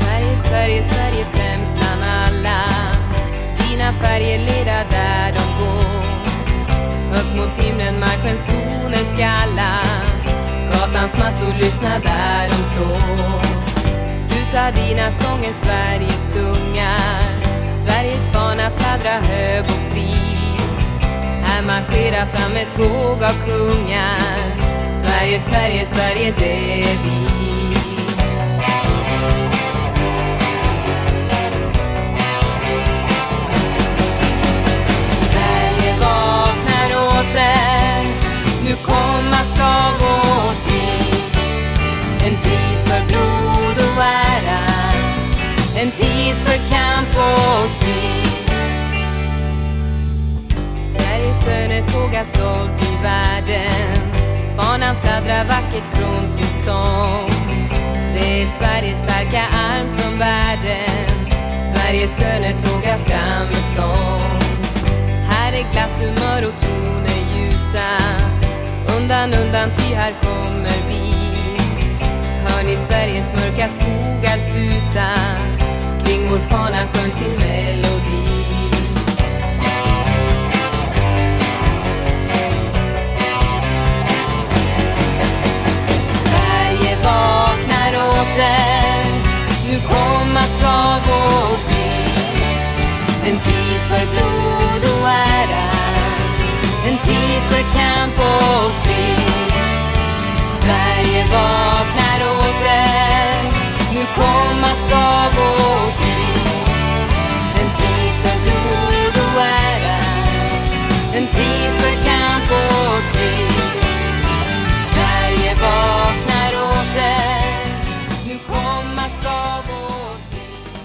Sverige, Sverige, Sverige främst bland alla. Dina färger leda där de går Upp mot himlen marschens toner skalla. Gatans massor lyssna där de står. Susar dina sånger Sveriges tunga, Sveriges fana fladdrar hög och fri. Här marscherar fram ett tåg av kungar. Sverige, Sverige, Sverige det är vi. Kamp Sveriges söner tågar stolt i världen. Fanan fladdrar vackert från sin stång. Det är Sveriges starka arm som bär Sveriges söner tågar fram med sång. Här är glatt humör och toner ljusa. Undan, undan, ty här kommer vi. Hör ni Sveriges mörka skogar susa? Kring vår fana sjöng sin melodi. Sverige vaknar åter Nu komma ska vår tid En tid för blod och ära. En tid för kamp och strid Sverige vaknar åter nu komma ska vår tid En tid för blod och ära En tid för kamp och strid. Sverige vaknar åter. Nu komma ska vår tid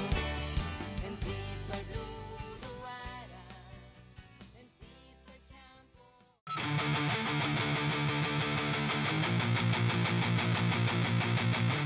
En tid för blod och ära En tid för kamp och...「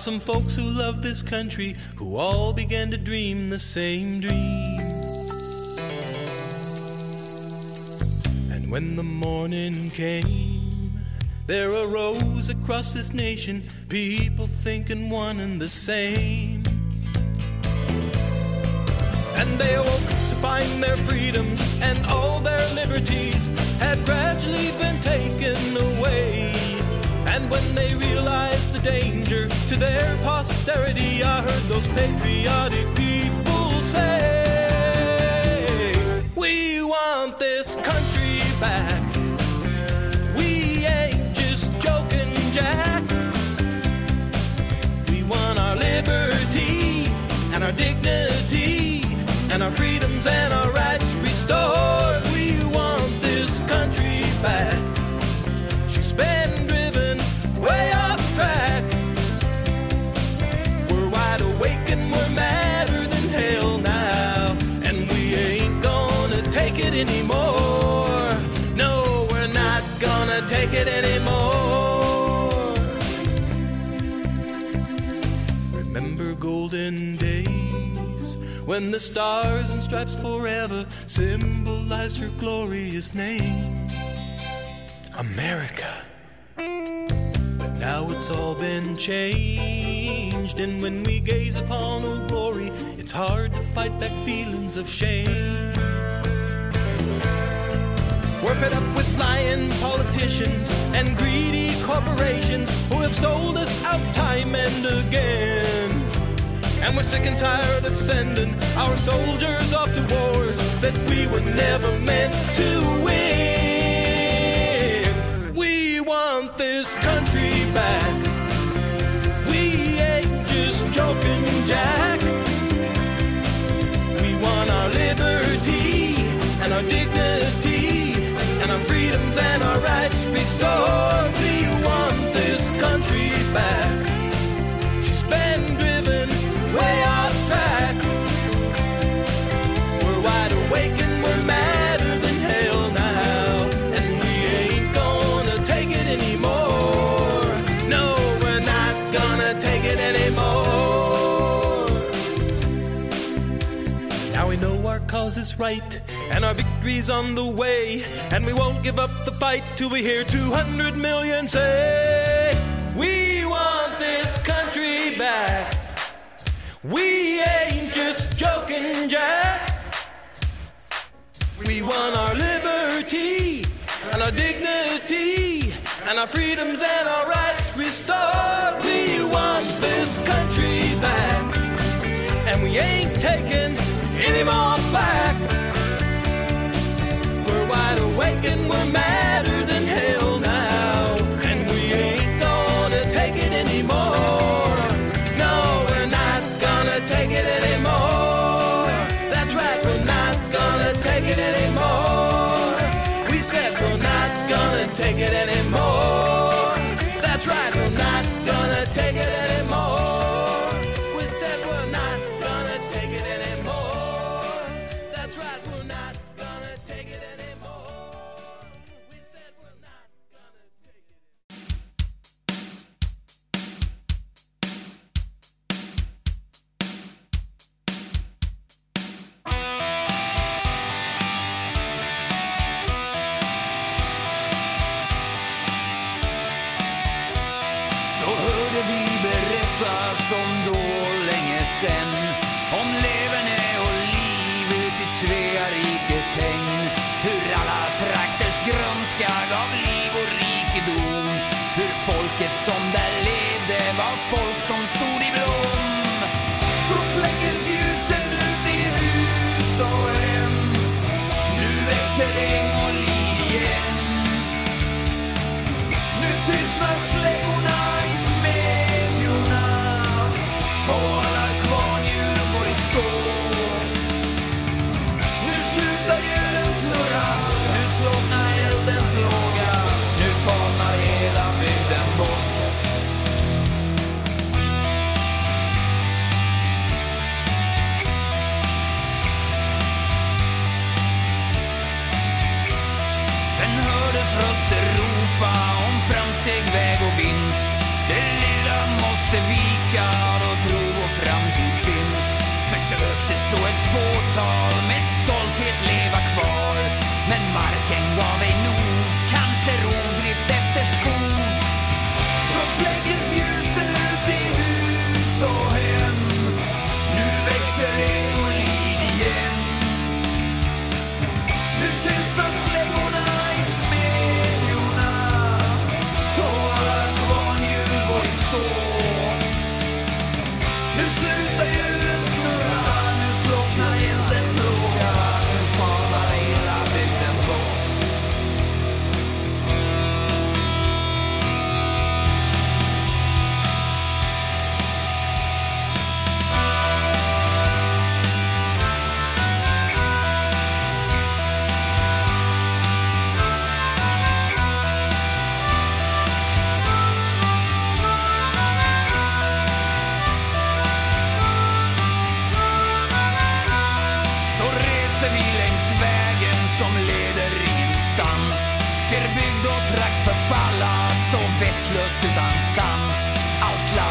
some folks who love this country who all began to dream the same dream. And when the morning came, there arose across this nation people thinking one and the same. And they awoke to find their freedoms and all their liberties had gradually been taken away. And when they danger to their posterity. I heard those patriotic people say, We want this country back. We ain't just joking, Jack. We want our liberty and our dignity and our freedoms and our rights restored. We want this country back. Anymore. No, we're not gonna take it anymore. Remember golden days when the stars and stripes forever symbolized her glorious name, America. But now it's all been changed, and when we gaze upon her glory, it's hard to fight back feelings of shame. We're fed up with lying politicians and greedy corporations who have sold us out time and again. And we're sick and tired of sending our soldiers off to wars that we were never meant to win. We want this country back. We ain't just joking, Jack. Restored. We want this country back. She's been driven way off track. We're wide awake and we're madder than hell now. And we ain't gonna take it anymore. No, we're not gonna take it anymore. Now we know our cause is right and our victory's on the way. And we won't give up the fight till we hear 200 million say, We want this country back. We ain't just joking, Jack. We want our liberty and our dignity and our freedoms and our rights restored. We want this country back. And we ain't taking any more back. Wide awake and we're madder than hell